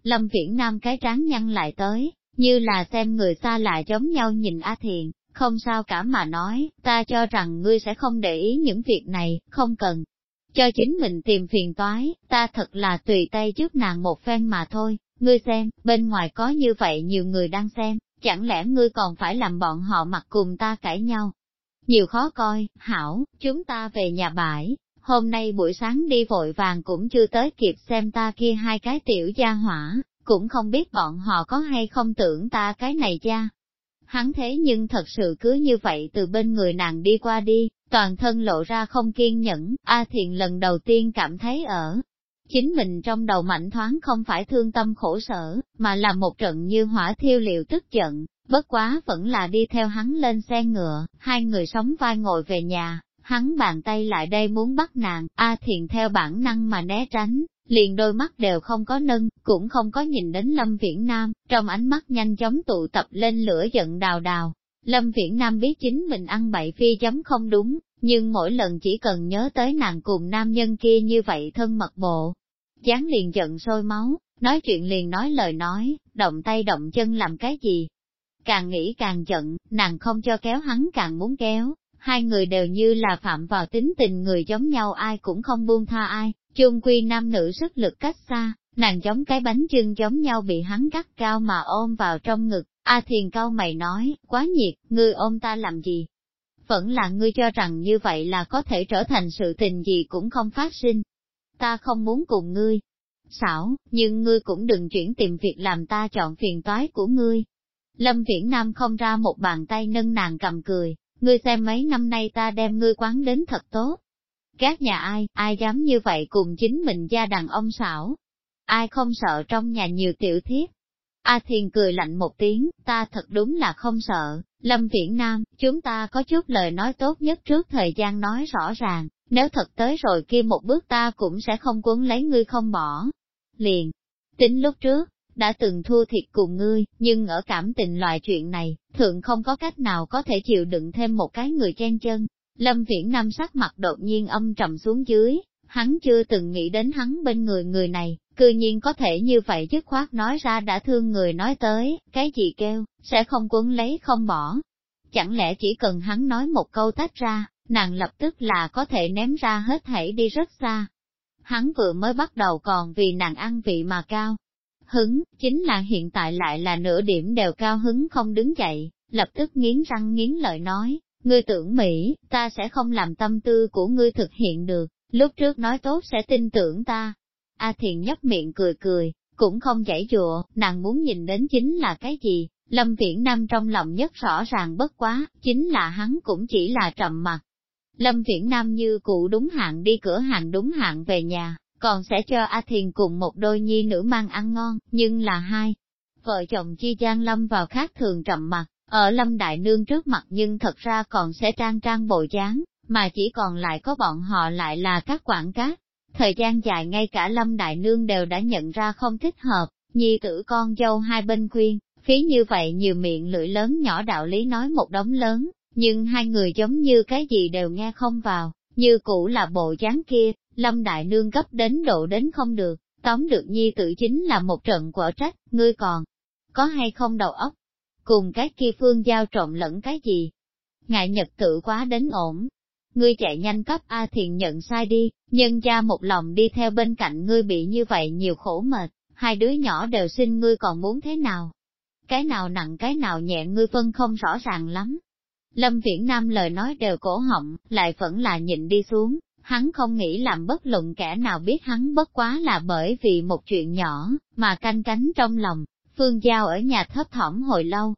Lâm Viễn Nam cái trán nhăn lại tới, như là xem người xa lại giống nhau nhìn A Thiền, không sao cả mà nói, ta cho rằng ngươi sẽ không để ý những việc này, không cần. Cho chính mình tìm phiền toái, ta thật là tùy tay trước nàng một phen mà thôi, ngươi xem, bên ngoài có như vậy nhiều người đang xem, chẳng lẽ ngươi còn phải làm bọn họ mặc cùng ta cãi nhau, nhiều khó coi, hảo, chúng ta về nhà bãi, hôm nay buổi sáng đi vội vàng cũng chưa tới kịp xem ta kia hai cái tiểu gia hỏa, cũng không biết bọn họ có hay không tưởng ta cái này cha. Hắn thế nhưng thật sự cứ như vậy từ bên người nàng đi qua đi, toàn thân lộ ra không kiên nhẫn, A Thiền lần đầu tiên cảm thấy ở. Chính mình trong đầu mạnh thoáng không phải thương tâm khổ sở, mà là một trận như hỏa thiêu liệu tức giận, Bất quá vẫn là đi theo hắn lên xe ngựa, hai người sống vai ngồi về nhà, hắn bàn tay lại đây muốn bắt nàng, A à Thiền theo bản năng mà né tránh, liền đôi mắt đều không có nâng, cũng không có nhìn đến Lâm Viễn Nam, trong ánh mắt nhanh chóng tụ tập lên lửa giận đào đào. Lâm Viễn Nam biết chính mình ăn bậy phi chấm không đúng, nhưng mỗi lần chỉ cần nhớ tới nàng cùng nam nhân kia như vậy thân mật bộ. Gián liền giận sôi máu, nói chuyện liền nói lời nói, động tay động chân làm cái gì, càng nghĩ càng giận, nàng không cho kéo hắn càng muốn kéo, hai người đều như là phạm vào tính tình người giống nhau ai cũng không buông tha ai, chung quy nam nữ sức lực cách xa, nàng giống cái bánh chưng giống nhau bị hắn cắt cao mà ôm vào trong ngực, A thiền cao mày nói, quá nhiệt, ngươi ôm ta làm gì? Vẫn là ngươi cho rằng như vậy là có thể trở thành sự tình gì cũng không phát sinh. Ta không muốn cùng ngươi. Xảo, nhưng ngươi cũng đừng chuyển tìm việc làm ta chọn phiền toái của ngươi, Lâm Viễn Nam không ra một bàn tay nâng nàng cầm cười, ngươi xem mấy năm nay ta đem ngươi quán đến thật tốt. Các nhà ai, ai dám như vậy cùng chính mình gia đàn ông xảo. Ai không sợ trong nhà nhiều tiểu thiết. A Thiền cười lạnh một tiếng, ta thật đúng là không sợ, Lâm Viễn Nam, chúng ta có chút lời nói tốt nhất trước thời gian nói rõ ràng, nếu thật tới rồi kia một bước ta cũng sẽ không cuốn lấy ngươi không bỏ. Liền, tính lúc trước, đã từng thua thiệt cùng ngươi, nhưng ở cảm tình loại chuyện này, thượng không có cách nào có thể chịu đựng thêm một cái người chen chân. Lâm Viễn Nam sắc mặt đột nhiên âm trầm xuống dưới, hắn chưa từng nghĩ đến hắn bên người người này, cư nhiên có thể như vậy chứ khoát nói ra đã thương người nói tới, cái gì kêu, sẽ không quấn lấy không bỏ. Chẳng lẽ chỉ cần hắn nói một câu tách ra, nàng lập tức là có thể ném ra hết thảy đi rất xa. Hắn vừa mới bắt đầu còn vì nàng ăn vị mà cao, hứng, chính là hiện tại lại là nửa điểm đều cao hứng không đứng dậy, lập tức nghiến răng nghiến lợi nói, ngươi tưởng Mỹ, ta sẽ không làm tâm tư của ngươi thực hiện được, lúc trước nói tốt sẽ tin tưởng ta. A à Thiền nhấp miệng cười cười, cũng không giải dụa, nàng muốn nhìn đến chính là cái gì, Lâm Viễn Nam trong lòng nhất rõ ràng bất quá, chính là hắn cũng chỉ là trầm mặt. Lâm Viễn Nam như cụ đúng hạn đi cửa hàng đúng hạn về nhà, còn sẽ cho A Thiền cùng một đôi nhi nữ mang ăn ngon, nhưng là hai. Vợ chồng chi gian lâm vào khác thường trầm mặt, ở lâm đại nương trước mặt nhưng thật ra còn sẽ trang trang bộ dáng, mà chỉ còn lại có bọn họ lại là các quảng cát. Thời gian dài ngay cả lâm đại nương đều đã nhận ra không thích hợp, nhi tử con dâu hai bên khuyên, phí như vậy nhiều miệng lưỡi lớn nhỏ đạo lý nói một đống lớn, nhưng hai người giống như cái gì đều nghe không vào, như cũ là bộ dáng kia, Lâm Đại Nương cấp đến độ đến không được, tóm được nhi tự chính là một trận quở trách, ngươi còn, có hay không đầu óc, cùng cái kia phương giao trộn lẫn cái gì. Ngại nhật tự quá đến ổn, ngươi chạy nhanh cấp A Thiền nhận sai đi, nhân gia một lòng đi theo bên cạnh ngươi bị như vậy nhiều khổ mệt, hai đứa nhỏ đều xin ngươi còn muốn thế nào. Cái nào nặng cái nào nhẹ ngươi phân không rõ ràng lắm. Lâm Viễn Nam lời nói đều cổ họng, lại vẫn là nhịn đi xuống, hắn không nghĩ làm bất luận kẻ nào biết hắn bất quá là bởi vì một chuyện nhỏ, mà canh cánh trong lòng, Phương Giao ở nhà thấp thỏm hồi lâu.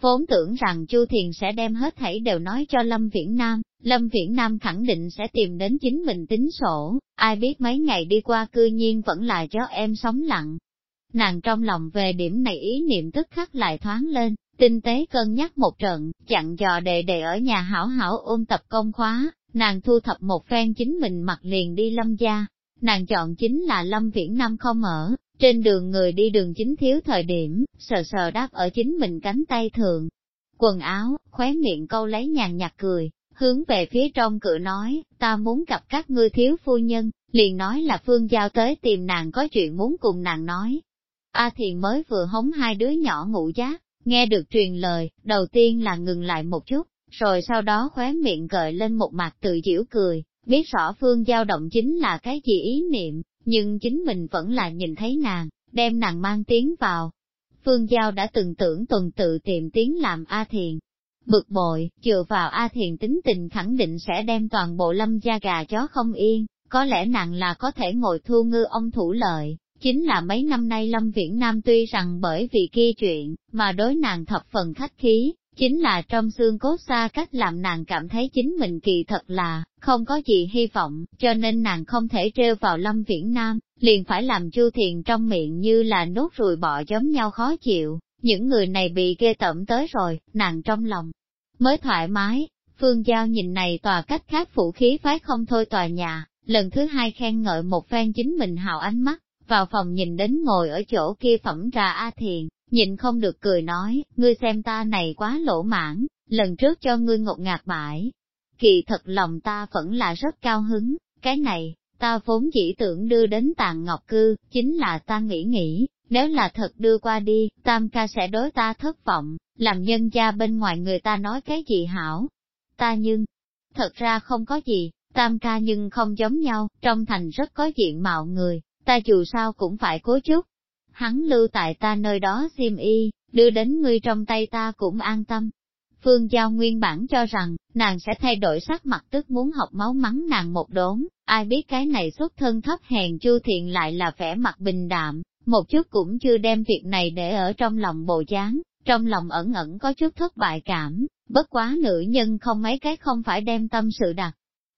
Vốn tưởng rằng Chu Thiền sẽ đem hết thảy đều nói cho Lâm Viễn Nam, Lâm Viễn Nam khẳng định sẽ tìm đến chính mình tính sổ, ai biết mấy ngày đi qua cư nhiên vẫn là cho em sống lặng. Nàng trong lòng về điểm này ý niệm tức khắc lại thoáng lên, tinh tế cân nhắc một trận, chặn dò đệ đệ ở nhà hảo hảo ôn tập công khóa, nàng thu thập một phen chính mình mặc liền đi lâm gia, nàng chọn chính là lâm viễn nam không ở, trên đường người đi đường chính thiếu thời điểm, sờ sờ đáp ở chính mình cánh tay thượng. Quần áo, khóe miệng câu lấy nhàn nhạt cười, hướng về phía trong cửa nói, ta muốn gặp các ngươi thiếu phu nhân, liền nói là phương giao tới tìm nàng có chuyện muốn cùng nàng nói. A thiền mới vừa hống hai đứa nhỏ ngủ giác, nghe được truyền lời, đầu tiên là ngừng lại một chút, rồi sau đó khóe miệng gợi lên một mặt tự giễu cười, biết rõ phương dao động chính là cái gì ý niệm, nhưng chính mình vẫn là nhìn thấy nàng, đem nàng mang tiếng vào. Phương Giao đã từng tưởng tuần tự tìm tiếng làm A Thiền. Bực bội, dựa vào A Thiền tính tình khẳng định sẽ đem toàn bộ lâm gia gà chó không yên, có lẽ nàng là có thể ngồi thu ngư ông thủ lợi. Chính là mấy năm nay Lâm Viễn Nam tuy rằng bởi vì kia chuyện mà đối nàng thập phần khách khí, chính là trong xương cốt xa cách làm nàng cảm thấy chính mình kỳ thật là, không có gì hy vọng, cho nên nàng không thể trêu vào lâm viễn nam, liền phải làm chu thiền trong miệng như là nốt ruồi bọ giống nhau khó chịu, những người này bị ghê tẩm tới rồi, nàng trong lòng mới thoải mái, phương giao nhìn này tòa cách khác phủ khí phái không thôi tòa nhà, lần thứ hai khen ngợi một phen chính mình hào ánh mắt, vào phòng nhìn đến ngồi ở chỗ kia phẩm trà A Thiền, nhìn không được cười nói, ngươi xem ta này quá lỗ mãn, lần trước cho ngươi ngột ngạt bãi. Kỳ thật lòng ta vẫn là rất cao hứng, cái này, ta vốn chỉ tưởng đưa đến tàn ngọc cư, chính là ta nghĩ nghĩ, nếu là thật đưa qua đi, tam ca sẽ đối ta thất vọng, làm nhân gia bên ngoài người ta nói cái gì hảo. Ta nhưng, thật ra không có gì, tam ca nhưng không giống nhau, trong thành rất có diện mạo người, ta dù sao cũng phải cố chút. Hắn lưu tại ta nơi đó xiêm y, đưa đến ngươi trong tay ta cũng an tâm. Phương Giao nguyên bản cho rằng, nàng sẽ thay đổi sắc mặt tức muốn học máu mắng nàng một đốn, ai biết cái này xuất thân thấp hèn chu thiện lại là vẻ mặt bình đạm, một chút cũng chưa đem việc này để ở trong lòng bộ dáng, trong lòng ẩn ẩn có chút thất bại cảm, bất quá nữ nhân không mấy cái không phải đem tâm sự đặt.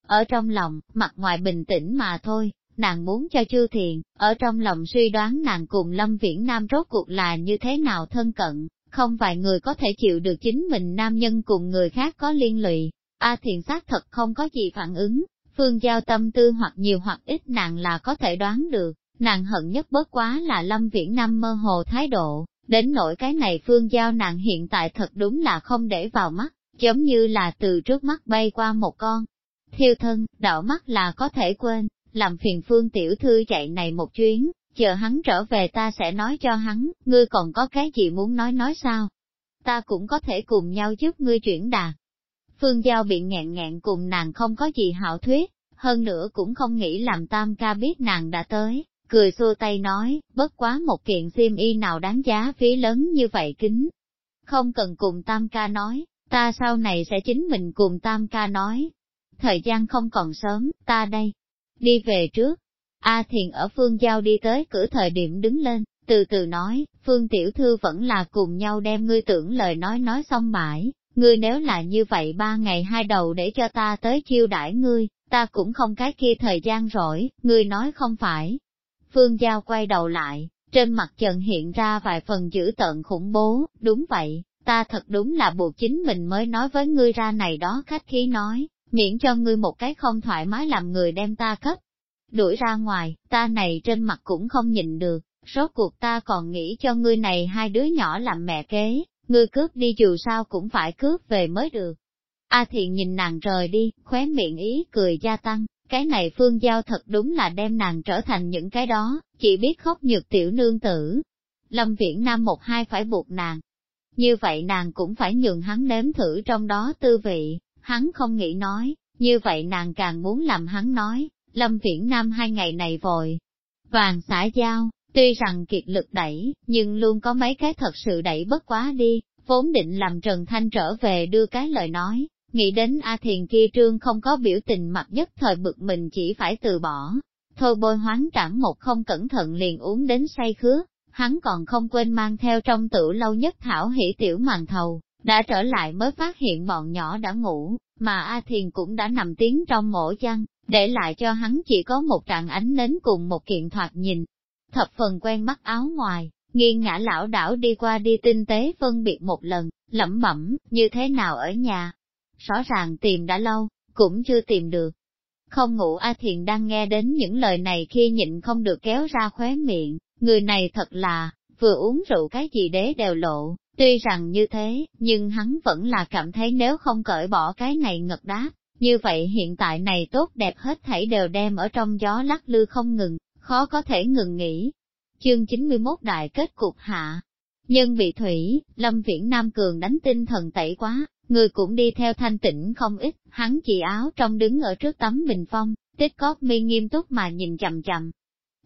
Ở trong lòng, mặt ngoài bình tĩnh mà thôi, nàng muốn cho chư thiện, ở trong lòng suy đoán nàng cùng Lâm Viễn Nam rốt cuộc là như thế nào thân cận, không vài người có thể chịu được chính mình nam nhân cùng người khác có liên lụy. A thiện xác thật không có gì phản ứng, phương giao tâm tư hoặc nhiều hoặc ít nàng là có thể đoán được, nàng hận nhất bớt quá là Lâm Viễn Nam mơ hồ thái độ, đến nỗi cái này phương giao nàng hiện tại thật đúng là không để vào mắt, giống như là từ trước mắt bay qua một con. Thiêu thân, đỏ mắt là có thể quên, làm phiền phương tiểu thư chạy này một chuyến, chờ hắn trở về ta sẽ nói cho hắn, ngươi còn có cái gì muốn nói nói sao? Ta cũng có thể cùng nhau giúp ngươi chuyển đạt. Phương Giao bị ngẹn ngẹn cùng nàng không có gì hảo thuyết, hơn nữa cũng không nghĩ làm tam ca biết nàng đã tới, cười xua tay nói, bất quá một kiện xiêm y nào đáng giá phí lớn như vậy kính. Không cần cùng tam ca nói, ta sau này sẽ chính mình cùng tam ca nói. Thời gian không còn sớm, ta đây, đi về trước. A Thiền ở phương giao đi tới cửa thời điểm đứng lên, từ từ nói, phương tiểu thư vẫn là cùng nhau đem ngươi tưởng lời nói nói xong mãi, ngươi nếu là như vậy ba ngày hai đầu để cho ta tới chiêu đãi ngươi, ta cũng không cái kia thời gian rỗi, ngươi nói không phải. Phương Giao quay đầu lại, trên mặt trần hiện ra vài phần dữ tợn khủng bố, đúng vậy, ta thật đúng là buộc chính mình mới nói với ngươi ra này đó khách khí nói, miễn cho ngươi một cái không thoải mái làm người đem ta cấp. Đuổi ra ngoài, ta này trên mặt cũng không nhìn được, rốt cuộc ta còn nghĩ cho ngươi này hai đứa nhỏ làm mẹ kế, ngươi cướp đi dù sao cũng phải cướp về mới được. A thiện nhìn nàng rời đi, khóe miệng ý cười gia tăng, cái này phương giao thật đúng là đem nàng trở thành những cái đó, chỉ biết khóc nhược tiểu nương tử. Lâm Viễn Nam một hai phải buộc nàng. Như vậy nàng cũng phải nhường hắn nếm thử trong đó tư vị hắn không nghĩ nói, như vậy nàng càng muốn làm hắn nói, Lâm Viễn Nam hai ngày này vội. Vàng xã giao, tuy rằng kiệt lực đẩy, nhưng luôn có mấy cái thật sự đẩy bất quá đi, vốn định làm Trần Thanh trở về đưa cái lời nói, nghĩ đến A Thiền kia trương không có biểu tình mặt nhất thời bực mình chỉ phải từ bỏ. Thôi bôi hoáng trảm một không cẩn thận liền uống đến say khứa, hắn còn không quên mang theo trong tửu lâu nhất thảo hỷ tiểu màn thầu, đã trở lại mới phát hiện bọn nhỏ đã ngủ, mà A Thiền cũng đã nằm tiếng trong mổ chăn, để lại cho hắn chỉ có một trạng ánh nến cùng một kiện thoạt nhìn. Thập phần quen mắt áo ngoài, nghiêng ngã lão đảo đi qua đi tinh tế phân biệt một lần, lẩm bẩm, như thế nào ở nhà. Rõ ràng tìm đã lâu, cũng chưa tìm được. Không ngủ A Thiền đang nghe đến những lời này khi nhịn không được kéo ra khóe miệng, người này thật là, vừa uống rượu cái gì đế đều lộ, Tuy rằng như thế, nhưng hắn vẫn là cảm thấy nếu không cởi bỏ cái này ngật đáp, như vậy hiện tại này tốt đẹp hết thảy đều đem ở trong gió lắc lư không ngừng, khó có thể ngừng nghỉ. Chương 91 đại kết cục hạ. Nhân bị thủy, Lâm Viễn Nam Cường đánh tinh thần tẩy quá, người cũng đi theo thanh tĩnh không ít, hắn chỉ áo trong đứng ở trước tấm bình phong, tích cóp mi nghiêm túc mà nhìn chậm chậm.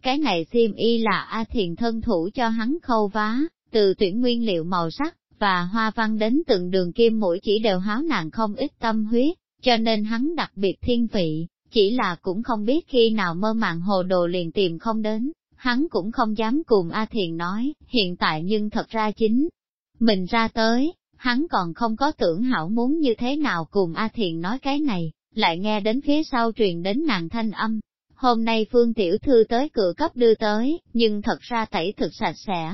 Cái này xiêm y là A Thiền thân thủ cho hắn khâu vá, từ tuyển nguyên liệu màu sắc và hoa văn đến từng đường kim mũi chỉ đều háo nàng không ít tâm huyết, cho nên hắn đặc biệt thiên vị, chỉ là cũng không biết khi nào mơ màng hồ đồ liền tìm không đến, hắn cũng không dám cùng A Thiền nói, hiện tại nhưng thật ra chính. Mình ra tới, hắn còn không có tưởng hảo muốn như thế nào cùng A Thiền nói cái này, lại nghe đến phía sau truyền đến nàng thanh âm. Hôm nay Phương Tiểu Thư tới cửa cấp đưa tới, nhưng thật ra tẩy thực sạch sẽ,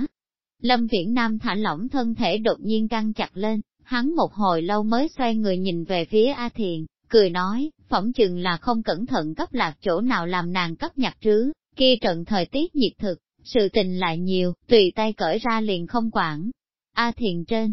Lâm Viễn Nam thả lỏng thân thể đột nhiên căng chặt lên, hắn một hồi lâu mới xoay người nhìn về phía A Thiền, cười nói, phỏng chừng là không cẩn thận cấp lạc chỗ nào làm nàng cấp nhặt trứ, kia trận thời tiết nhiệt thực, sự tình lại nhiều, tùy tay cởi ra liền không quản. A Thiền trên,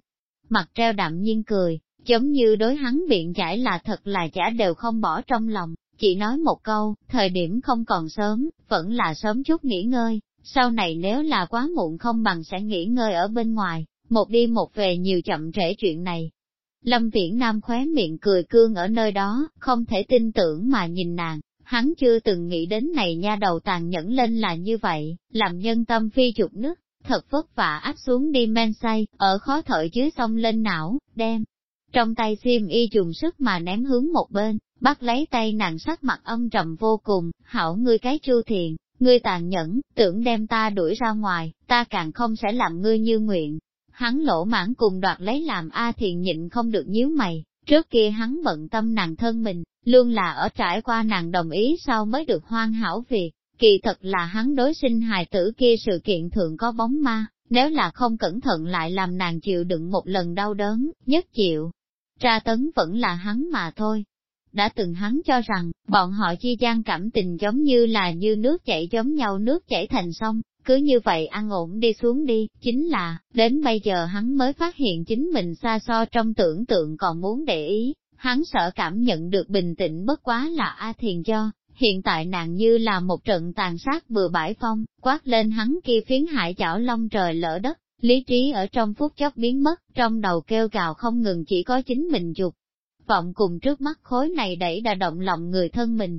mặt treo đạm nhiên cười, giống như đối hắn biện giải là thật là giả đều không bỏ trong lòng, chỉ nói một câu, thời điểm không còn sớm, vẫn là sớm chút nghỉ ngơi, sau này nếu là quá muộn không bằng sẽ nghỉ ngơi ở bên ngoài, một đi một về nhiều chậm trễ chuyện này. Lâm Viễn Nam khóe miệng cười cương ở nơi đó, không thể tin tưởng mà nhìn nàng, hắn chưa từng nghĩ đến này nha đầu tàn nhẫn lên là như vậy, làm nhân tâm phi chụp nước, thật vất vả áp xuống đi men say, ở khó thở dưới sông lên não, đem. Trong tay xiêm y dùng sức mà ném hướng một bên, bắt lấy tay nàng sắc mặt âm trầm vô cùng, hảo ngươi cái chu thiện, ngươi tàn nhẫn, tưởng đem ta đuổi ra ngoài, ta càng không sẽ làm ngươi như nguyện. Hắn lỗ mãn cùng đoạt lấy làm A thiền nhịn không được nhíu mày, trước kia hắn bận tâm nàng thân mình, luôn là ở trải qua nàng đồng ý sau mới được hoan hảo việc, kỳ thật là hắn đối sinh hài tử kia sự kiện thường có bóng ma, nếu là không cẩn thận lại làm nàng chịu đựng một lần đau đớn, nhất chịu. Tra tấn vẫn là hắn mà thôi, đã từng hắn cho rằng, bọn họ chi gian cảm tình giống như là như nước chảy giống nhau nước chảy thành sông, cứ như vậy ăn ổn đi xuống đi, chính là, đến bây giờ hắn mới phát hiện chính mình xa so trong tưởng tượng còn muốn để ý, hắn sợ cảm nhận được bình tĩnh bất quá là A Thiền cho. Hiện tại nàng như là một trận tàn sát vừa bãi phong, quát lên hắn kia phiến hải chảo long trời lỡ đất, lý trí ở trong phút chốc biến mất, trong đầu kêu gào không ngừng chỉ có chính mình dục, vọng cùng trước mắt khối này đẩy đã động lòng người thân mình,